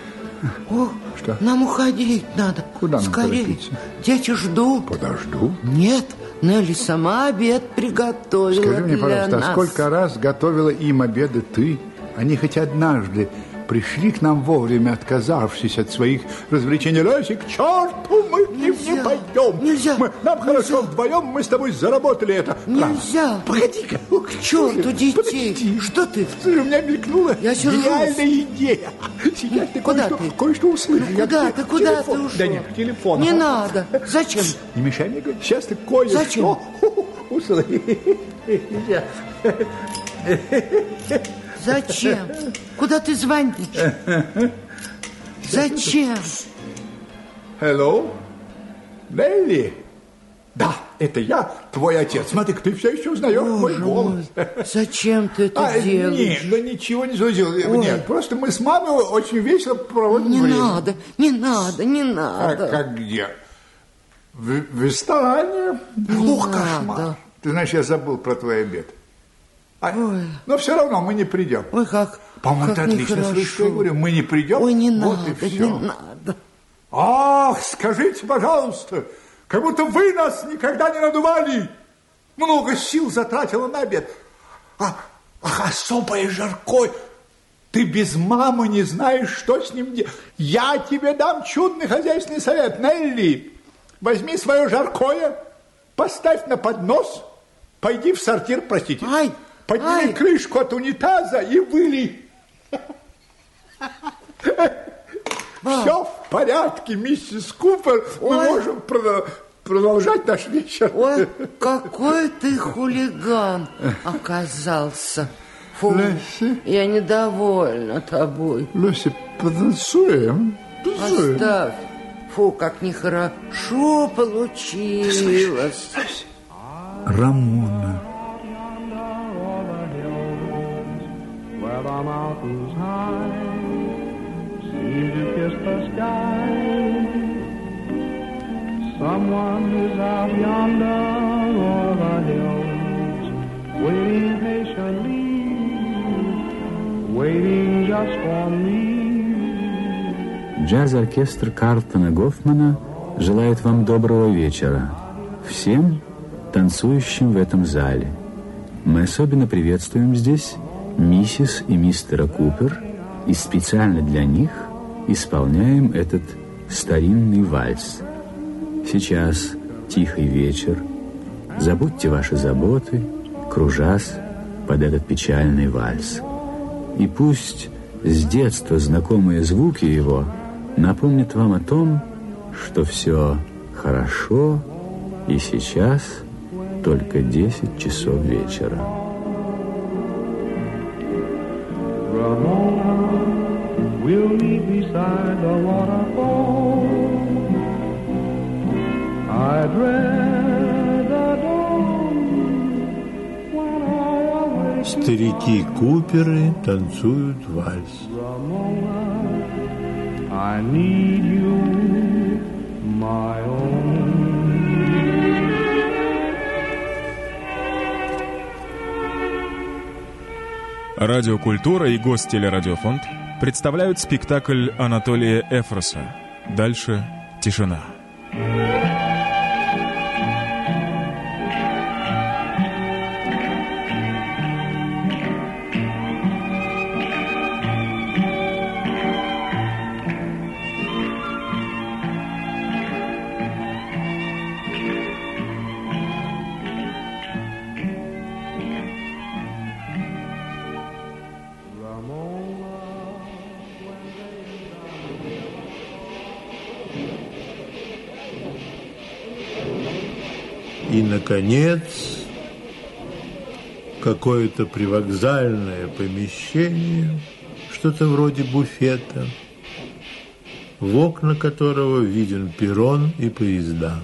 О, Что? нам уходить надо. Куда нам Скорее. торопиться? Дети ждут. Подожду. Нет, Нелли сама обед приготовила Скажи мне, пожалуйста, а нас. сколько раз готовила им обеды ты? Они хоть однажды пришли к нам вовремя, отказавшись от своих развлечений. Леся, к черту, мы ним не пойдем. Нельзя. Мы- нам хорошо вдвоем, мы с тобой заработали это. Нельзя. Погоди-ка. К черту детей. Что ты? Слушай, у меня мелькнула Я гениальная идея. Сейчас ты Куда кое-что, ты? кое-что услышишь. Я Куда ты, куда телефон- ты ушел? Да нет, к телефону. Не надо. Зачем? Не мешай мне говорить. Сейчас ты кое-что Зачем? услышишь. Зачем? Куда ты звонишь? Зачем? Hello? Нелли? Да, это я, твой отец. Смотри, ты все еще узнаешь мой голос. Зачем ты это А, делаешь? Нет, ну ничего не случилось. Ой. Нет, просто мы с мамой очень весело проводим Не время. надо, не надо, не А надо. как где? В, в ресторане. Не Ух, надо. кошмар. Ты знаешь, я забыл про твой обед. А, но все равно мы не придем. Ой, как По-моему, ты отлично нехорошо. слышишь, что я говорю. Мы не придем. Ой, не вот надо, и все. не надо. Ах, скажите, пожалуйста, как будто вы нас никогда не надували. Много сил затратила на обед. А, ах, особое жаркое. Ты без мамы не знаешь, что с ним делать. Я тебе дам чудный хозяйственный совет. Нелли, возьми свое жаркое, поставь на поднос, пойди в сортир, простите. Подними крышку от унитаза и вылей. Все в порядке, миссис Купер. Мы Ой. можем прода- продолжать наш вечер. Ой, какой ты хулиган оказался. Фу, я недовольна тобой. Люся, потанцуем? Оставь. Фу, как нехорошо получилось. Рамона. The sky. Someone is out yonder over the hills, waiting patiently, waiting just for me. Джаз-оркестр Картона Гофмана желает вам доброго вечера. Всем, танцующим в этом зале. Мы особенно приветствуем здесь миссис и мистера Купер и специально для них исполняем этот старинный вальс. Сейчас тихий вечер. Забудьте ваши заботы, кружась под этот печальный вальс. И пусть с детства знакомые звуки его напомнят вам о том, что все хорошо, и сейчас только 10 часов вечера. Ramona, we'll meet beside the waterfall. I'd rather when I awake. Старики Куперы танцуют вальс. I need you, my own. Радиокультура и Гостелерадиофонд представляют спектакль Анатолия Эфроса «Дальше тишина». И, наконец, какое-то привокзальное помещение, что-то вроде буфета, в окна которого виден перрон и поезда.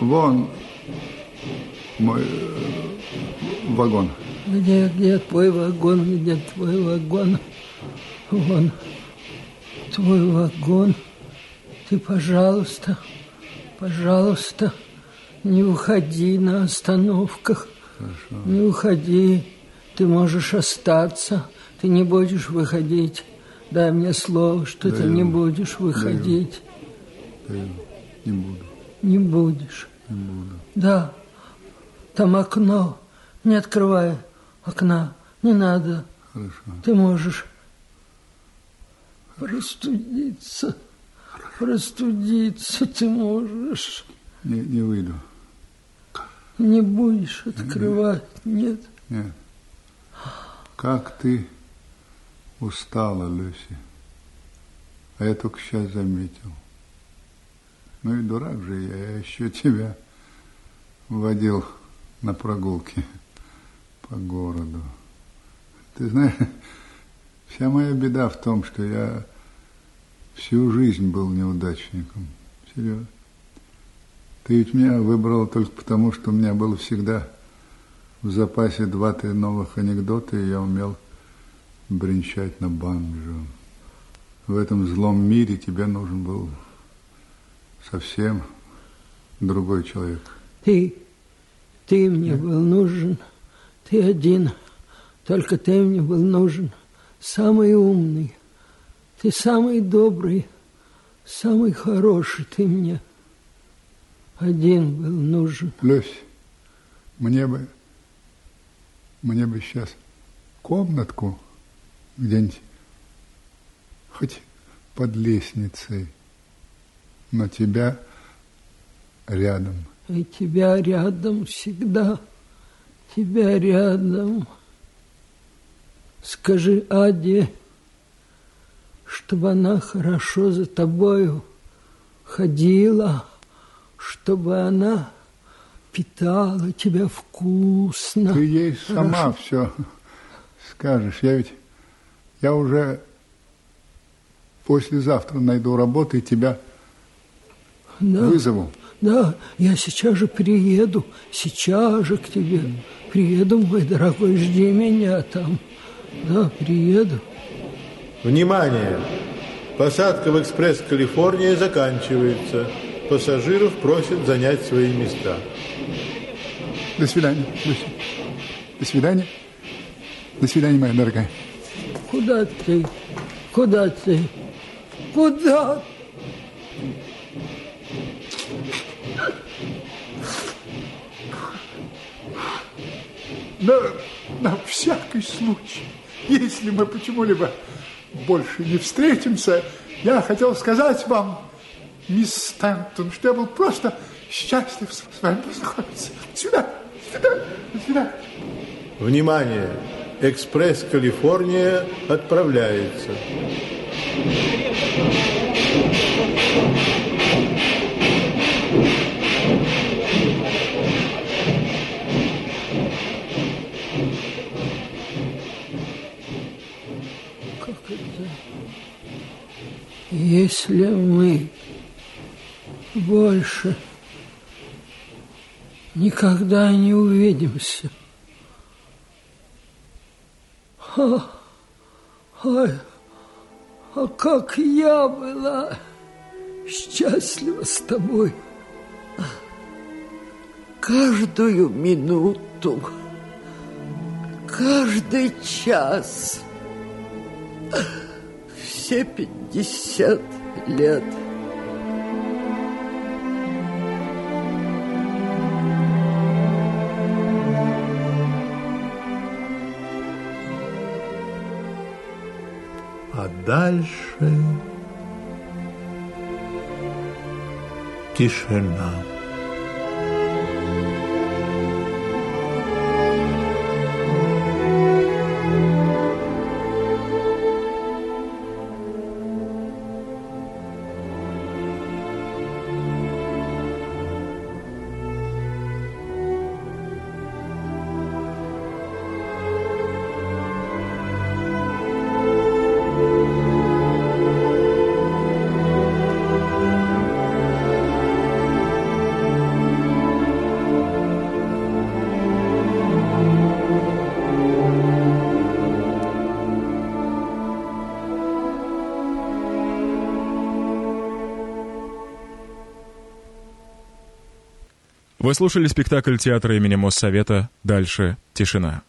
Вон мой э, вагон. Где, где твой вагон, где твой вагон? Вон, твой вагон. Ты, пожалуйста, пожалуйста, не уходи на остановках. Не уходи. Ты можешь остаться. Ты не будешь выходить. Дай мне слово, что ты Даю. не будешь выходить. Даю. Не буду, Не будешь. не буду. Да, там окно. Не открывай окна. Не надо. Хорошо. Ты можешь простудиться. Простудиться ты можешь. Не, не выйду. Не будешь открывать. Нет. Нет. Как ты устала, Люси. А я только сейчас заметил. Ну и дурак же я, я еще тебя водил на прогулки по городу. Ты знаешь, вся моя беда в том, что я всю жизнь был неудачником. Серьезно. Ты ведь меня выбрала только потому, что у меня было всегда в запасе два-три новых анекдота, и я умел бренчать на банджо. В этом злом мире тебе нужен был совсем другой человек. Ты, ты мне был нужен, ты один, только ты мне был нужен, самый умный, ты самый добрый, самый хороший, ты мне один был нужен. Люсь, мне бы, мне бы сейчас комнатку где-нибудь, хоть под лестницей, но тебя рядом. И тебя рядом всегда, тебя рядом. Скажи Аде, чтобы она хорошо за тобою ходила, чтобы она питала тебя вкусно. Ты ей сама хорошо. все скажешь. Я ведь, я уже послезавтра найду работу и тебя Да. вызову. Да, я сейчас же приеду, сейчас же к тебе. Приеду, мой дорогой, жди меня там. Да, приеду. Внимание! Посадка в экспресс Калифорния заканчивается. Пассажиров просят занять свои места. До свидания. До свидания. До свидания, моя дорогая. Куда ты? Куда ты? Куда? На, на всякий случай, если мы почему-либо больше не встретимся, я хотел сказать вам, мисс Стэнтон, что я был просто счастлив с вами познакомиться. Свидания. До свидания. Внимание! Экспресс Калифорния отправляется. Как Если мы больше никогда не увидимся. А, ай, а как я была счастлива с тобой. Каждую минуту, каждый час, все пятьдесят лет. А дальше тишина. Вы слушали спектакль театра имени Моссовета «Дальше тишина».